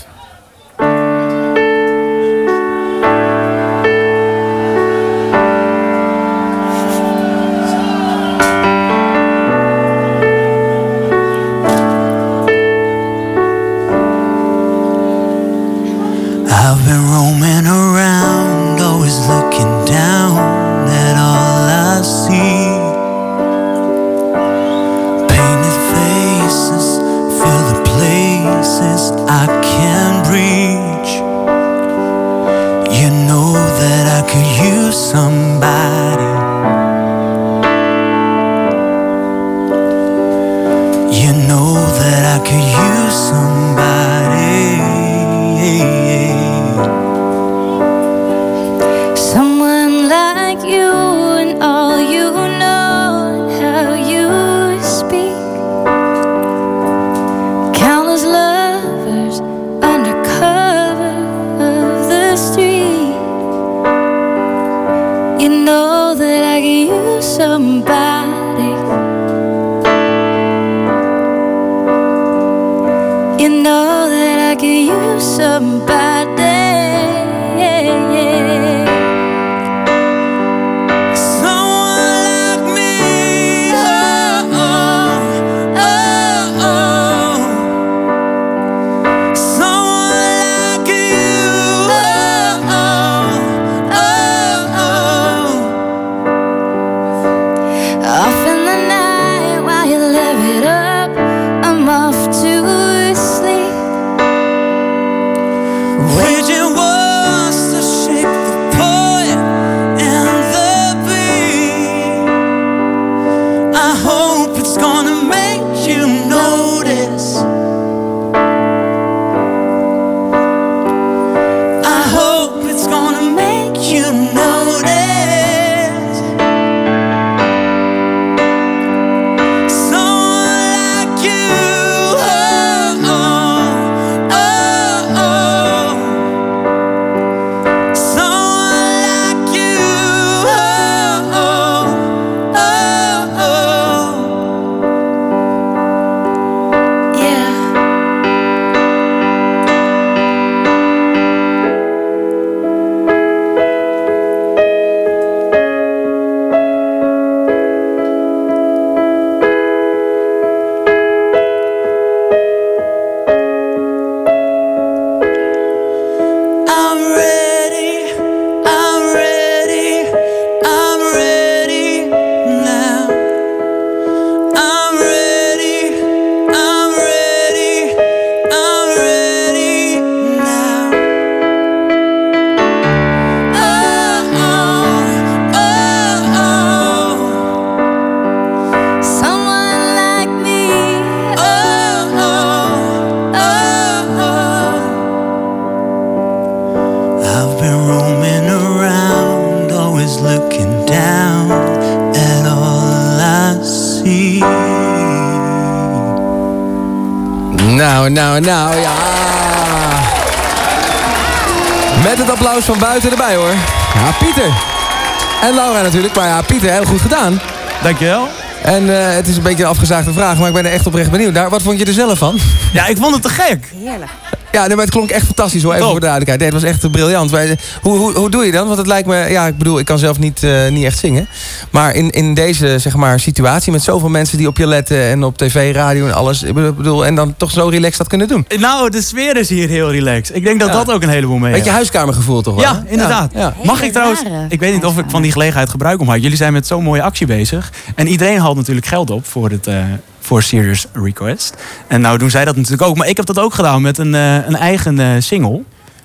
Maar ja, Pieter, heel goed gedaan. Dankjewel. En eh, het is een beetje een afgezaagde vraag, maar ik ben er echt oprecht benieuwd naar. Wat vond je er zelf van? Ja, ik vond het te gek. Heerlijk. Ja, nee, maar het klonk echt fantastisch hoor, even Top. voor de duidelijkheid. Nee, het was echt briljant. Maar, eh, hoe, hoe, hoe doe je dat? Want het lijkt me, ja, ik bedoel, ik kan zelf niet, eh, niet echt zingen. Maar in, in deze, zeg maar, situatie met zoveel mensen die op je letten en op tv, radio en alles. Ik bedoel, en dan toch zo relaxed dat kunnen doen. Nou, de sfeer is hier heel relaxed. Ik denk dat Ja. dat ook een heleboel mee Beetje huiskamergevoel toch wel? Ja, inderdaad. Ja, ja. Mag ik trouwens... Ik weet niet of ik van die gelegenheid gebruik om maken. Jullie zijn met zo'n mooie actie bezig. En iedereen haalt natuurlijk geld op voor het... eh, voor Serious Request. En nou doen zij dat natuurlijk ook. Maar ik heb dat ook gedaan met een, eh, een eigen eh, single.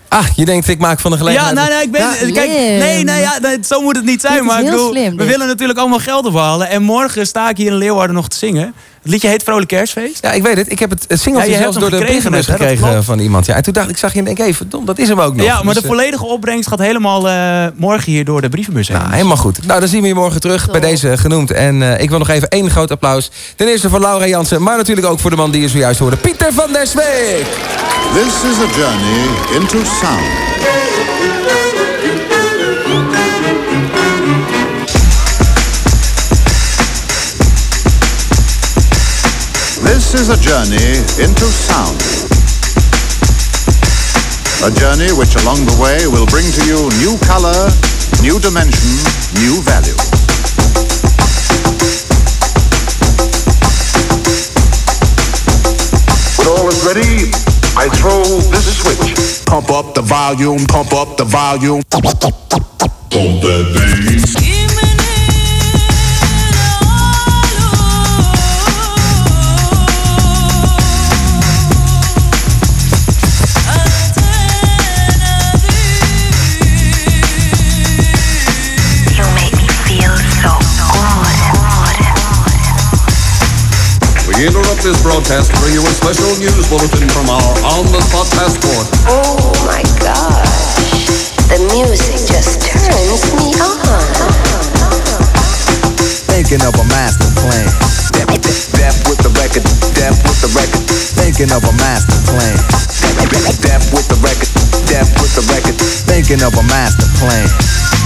Ah, je denkt ik maak van de Ja, gelegenheid... nee, nee, ik ben, Ja, kijk, nee, nee, ja, nee, zo moet het niet zijn. Maar ik bedoel, slim, we willen natuurlijk allemaal geld ophalen. En morgen sta ik hier in Leeuwarden nog te zingen. Het liedje heet Vrolijk Kerstfeest. Ja, ik weet het. Ik heb het, het singeltje Ja, zelfs door de brievenbus gekregen van iemand. Ja. En toen dacht ik, zag je en denk, hé, verdomd, dat is hem ook nog. Ja, maar Dus, de eh, volledige opbrengst gaat helemaal eh, morgen hier door de brievenbus heen. Nou, helemaal goed. Nou, dan zien we je morgen terug bij deze genoemd. En eh, ik wil nog even één groot applaus. Ten eerste voor Laura Jansen, maar natuurlijk ook voor de man die je zojuist hoorde. Pieter van der Zweek. This is a journey into sound. This is a journey into sound. A journey which along the way will bring to you new color, new dimension, new value. I throw this switch. Pump up the volume, pump up the volume. Broadcast bring you a special news bulletin from our on-the-spot passport. Oh my gosh. The music just turns me on. Thinking of a master plan. Death, death, death with the record. Death with the record. Thinking of a master plan. Death with the record. Death with the record. Thinking of a master plan.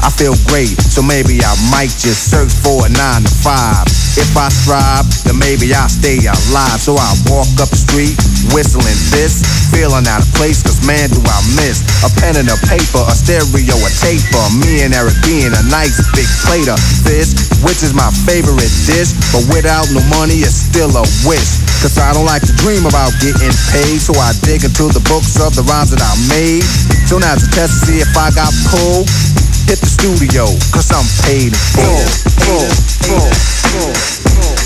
I feel great, so maybe I might just search for a nine to five. If I strive, then maybe I'll stay alive. So I walk up the street, whistling this, feeling out of place, cause man do I miss a pen and a paper, a stereo, a tape, taper. Me and Eric being a nice big plate of fish, which is my favorite dish. But without no money, it's still a wish. Cause I don't like to dream about getting paid, so I dig into the books of the rhymes that I made. So now to test to see if I got pulled, hit the studio, cause I'm paid in full. full, full, full, full.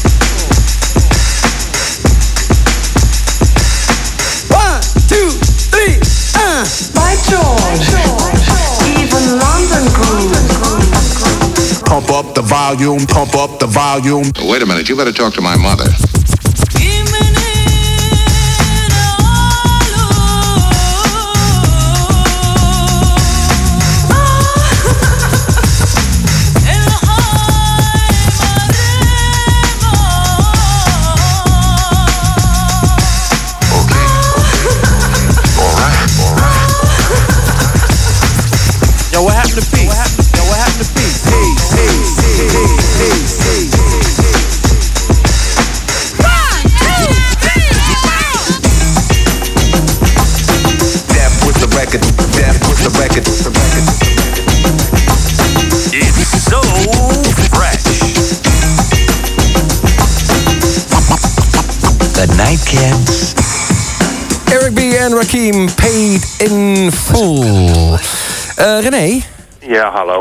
One, two, three, uh. By George. Even London groove. Pump up the volume, pump up the volume. Wait a minute, you better talk to my mother.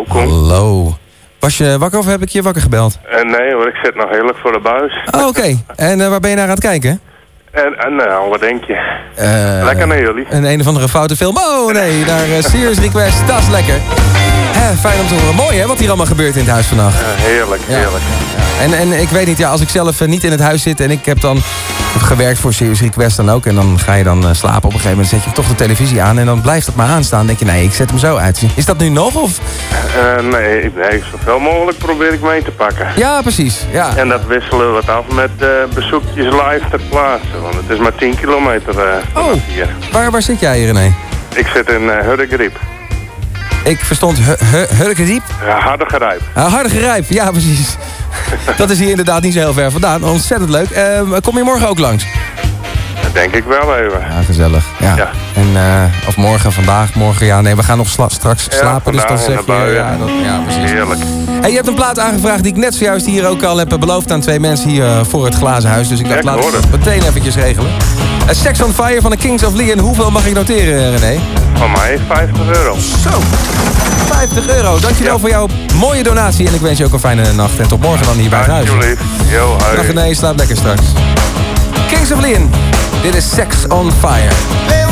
Ja, hallo. Was je wakker of heb ik je wakker gebeld? Eh, nee hoor, ik zit nog heerlijk voor de buis. Oh, oké. En eh, waar ben je naar aan het kijken? En, en nou, wat denk je? Eh, Lekker naar jullie. Een een of andere foute film. Oh nee, naar uh, Serious Request. Dat is lekker. Hè, fijn om te horen. Mooi hè, wat hier allemaal gebeurt in het huis vannacht. Ja, heerlijk, heerlijk. En, en ik weet niet, ja, als ik zelf eh, niet in het huis zit en ik heb dan gewerkt voor Serious Request dan ook. En dan ga je dan eh, slapen. Op een gegeven moment zet je toch de televisie aan en dan blijft het maar aanstaan. Dan denk je, nee, ik zet hem zo uit. Is dat nu nog of? Eh, nee, nee, zoveel mogelijk probeer ik mee te pakken. Ja, precies. Ja. En dat wisselen we wat af met eh, bezoekjes live ter plaatse. Want het is maar 10 kilometer eh Oh. hier. Waar, waar zit jij, René? Ik zit in uh. Ik verstond hu- hu- Hurkediep. Ja, harde gerijp. Uh, harde gerijp, ja precies. dat is hier inderdaad niet zo heel ver vandaan. Ontzettend leuk. Eh, kom je morgen ook langs? Dat denk ik wel even. Ja, gezellig. Ja. En, eh, of morgen, vandaag, morgen. Ja, nee, we gaan nog sla- straks Ja, slapen. Dus dan zeg je... ja, dat, ja, precies. Heerlijk. Hey, je hebt een plaat aangevraagd die ik net zojuist hier ook al heb beloofd aan twee mensen hier eh, voor het glazen huis. Dus ik dacht, ik het meteen eventjes regelen. Eh, Sex on Fire van de Kings of Leon. Hoeveel mag ik noteren, René? Van mij 50 euro. Zo. 50 euro. Dankjewel voor jouw mooie donatie. En ik wens je ook een fijne nacht. En tot morgen dan hier bij het huis. Alsjeblieft. Yo, hoi. Dag René, slaap lekker straks. Kings of Leon. Dit is Sex on Fire.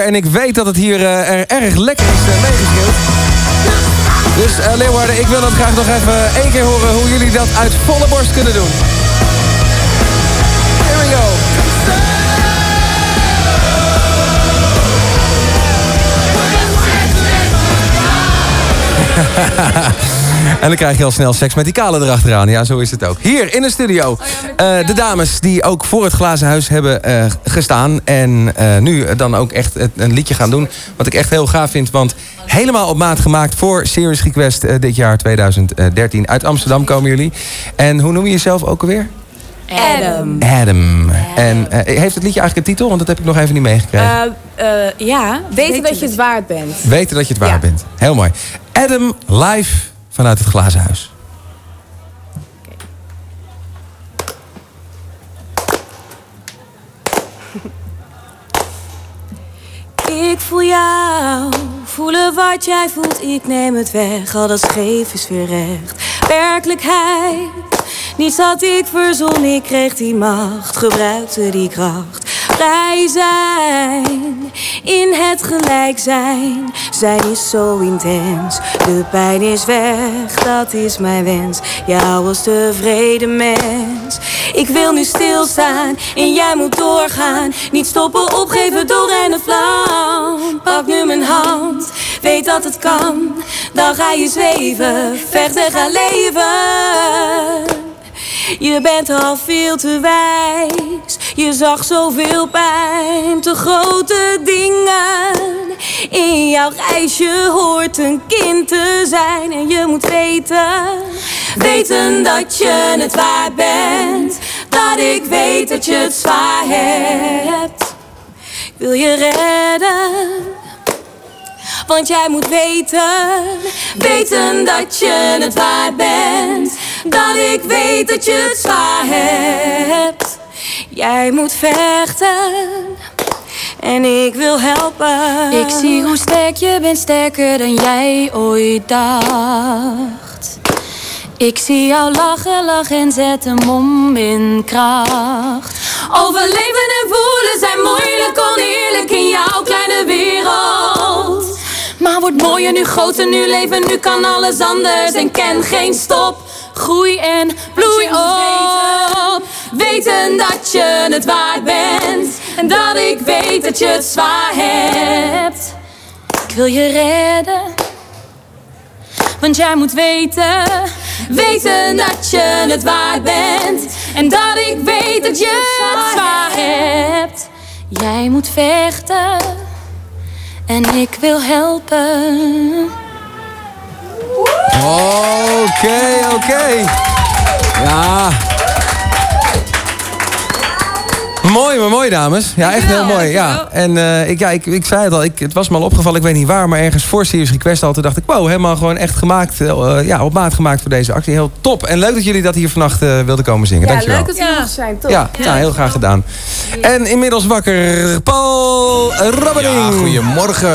En ik weet dat het hier eh, er erg lekker is uh, meegespeeld. Dus eh, Leeuwarden, ik wil dat graag nog even één keer horen... hoe jullie dat uit volle borst kunnen doen. Here we go. En dan krijg je al snel seks met die kale erachteraan. Ja, zo is het ook. Hier in de studio. Eh, de dames die ook voor het glazen huis hebben eh, gestaan. En eh, nu dan ook echt een liedje gaan doen. Wat ik echt heel gaaf vind. Want helemaal op maat gemaakt voor Serious Request dit jaar 2013. Uit Amsterdam komen jullie. En hoe noem je jezelf ook alweer? Adam. Adam. En eh, heeft het liedje eigenlijk een titel? Want dat heb ik nog even niet meegekregen. Eh, eh, ja, weten dat je het waard bent. Weten dat je het waar bent. Heel mooi. Adam live vanuit het glazen huis. Wat jij voelt, ik neem het weg. Al dat scheef is weer recht. Werkelijkheid, niets had ik verzon, ik kreeg die macht, gebruikte die kracht. Vrij zijn, in het gelijk zijn, zijn is zo intens. De pijn is weg, dat is mijn wens. Jou als tevreden mens. Ik wil nu stilstaan en jij moet doorgaan. Niet stoppen, opgeven, doorrennen, vlam. Pak nu mijn hand, weet dat het kan. Dan ga je zweven, vechten, ga leven. Je bent al veel te wijs. Je zag zoveel pijn, te grote dingen. In jouw reisje hoort een kind te zijn. En je moet weten, weten dat je het waard bent. Dat ik weet dat je het zwaar hebt. Ik wil je redden. Want jij moet weten, weten dat je het waard bent. Dat ik weet dat je het zwaar hebt. Jij moet vechten en ik wil helpen. Ik zie hoe sterk je bent, sterker dan jij ooit dacht. Ik zie jou lachen, lachen en zet een mom in kracht. Overleven en voelen zijn moeilijk, oneerlijk in jouw kleine wereld. Maar wordt mooier nu groter, nu leven, nu kan alles anders en ken geen stop. Groei en bloei op. Weten dat je het waard bent en dat ik weet dat je het zwaar hebt. Ik wil je redden, want jij moet weten. Weten dat je het waard bent en dat ik weet dat je het zwaar hebt. Jij moet vechten en ik wil helpen. Oké, oké. Ja. Mooi, maar mooi, dames. Ja, echt heel mooi. Ja. En eh, ik, ja, ik, ik zei het al, ik, het was me al opgevallen, ik weet niet waar, maar ergens voor Serious Request al. Toen dacht ik, wow, helemaal gewoon echt gemaakt, eh, ja, op maat gemaakt voor deze actie. Heel top. En leuk dat jullie dat hier vannacht eh, wilden komen zingen. Ja, Dankjewel. leuk dat we nog zijn, toch? Ja, ja, heel graag gedaan. En inmiddels wakker, Paul Rabbering. Ja, goedemorgen.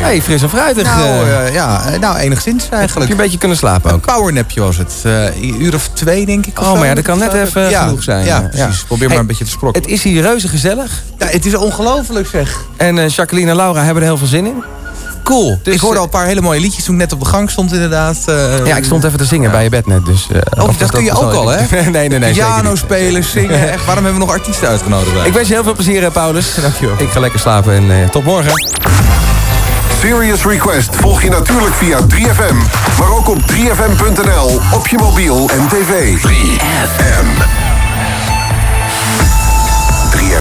Hey, fris en fruitig. Nou, eh. eh, ja, eh, nou enigszins eigenlijk. Heb je een beetje kunnen slapen ook? Een powernapje was het. Eh, een uur of twee, denk ik. of Oh, zo. maar ja, dat kan net even Ja, genoeg zijn. Ja, precies. Probeer maar Hey, een beetje te sprokkelen. Het is hier reuze gezellig. Ja, het is ongelooflijk zeg. En eh, Jacqueline en Laura hebben er heel veel zin in. Cool. Dus, ik hoorde eh, al een paar hele mooie liedjes toen ik net op de gang stond inderdaad. eh, Ja, ik stond even te zingen bij je bed net. Dus, eh, Oh, of dat kun je ook al, hè? nee, nee, nee. Piano spelen, zingen. Echt, waarom hebben we nog artiesten uitgenodigd? Ik wens je heel veel plezier, Paulus. Dankjewel. Ik ga lekker slapen en eh, tot morgen. Serious Request volg je natuurlijk via 3FM, maar ook op 3FM.nl, op je mobiel en tv. 3FM.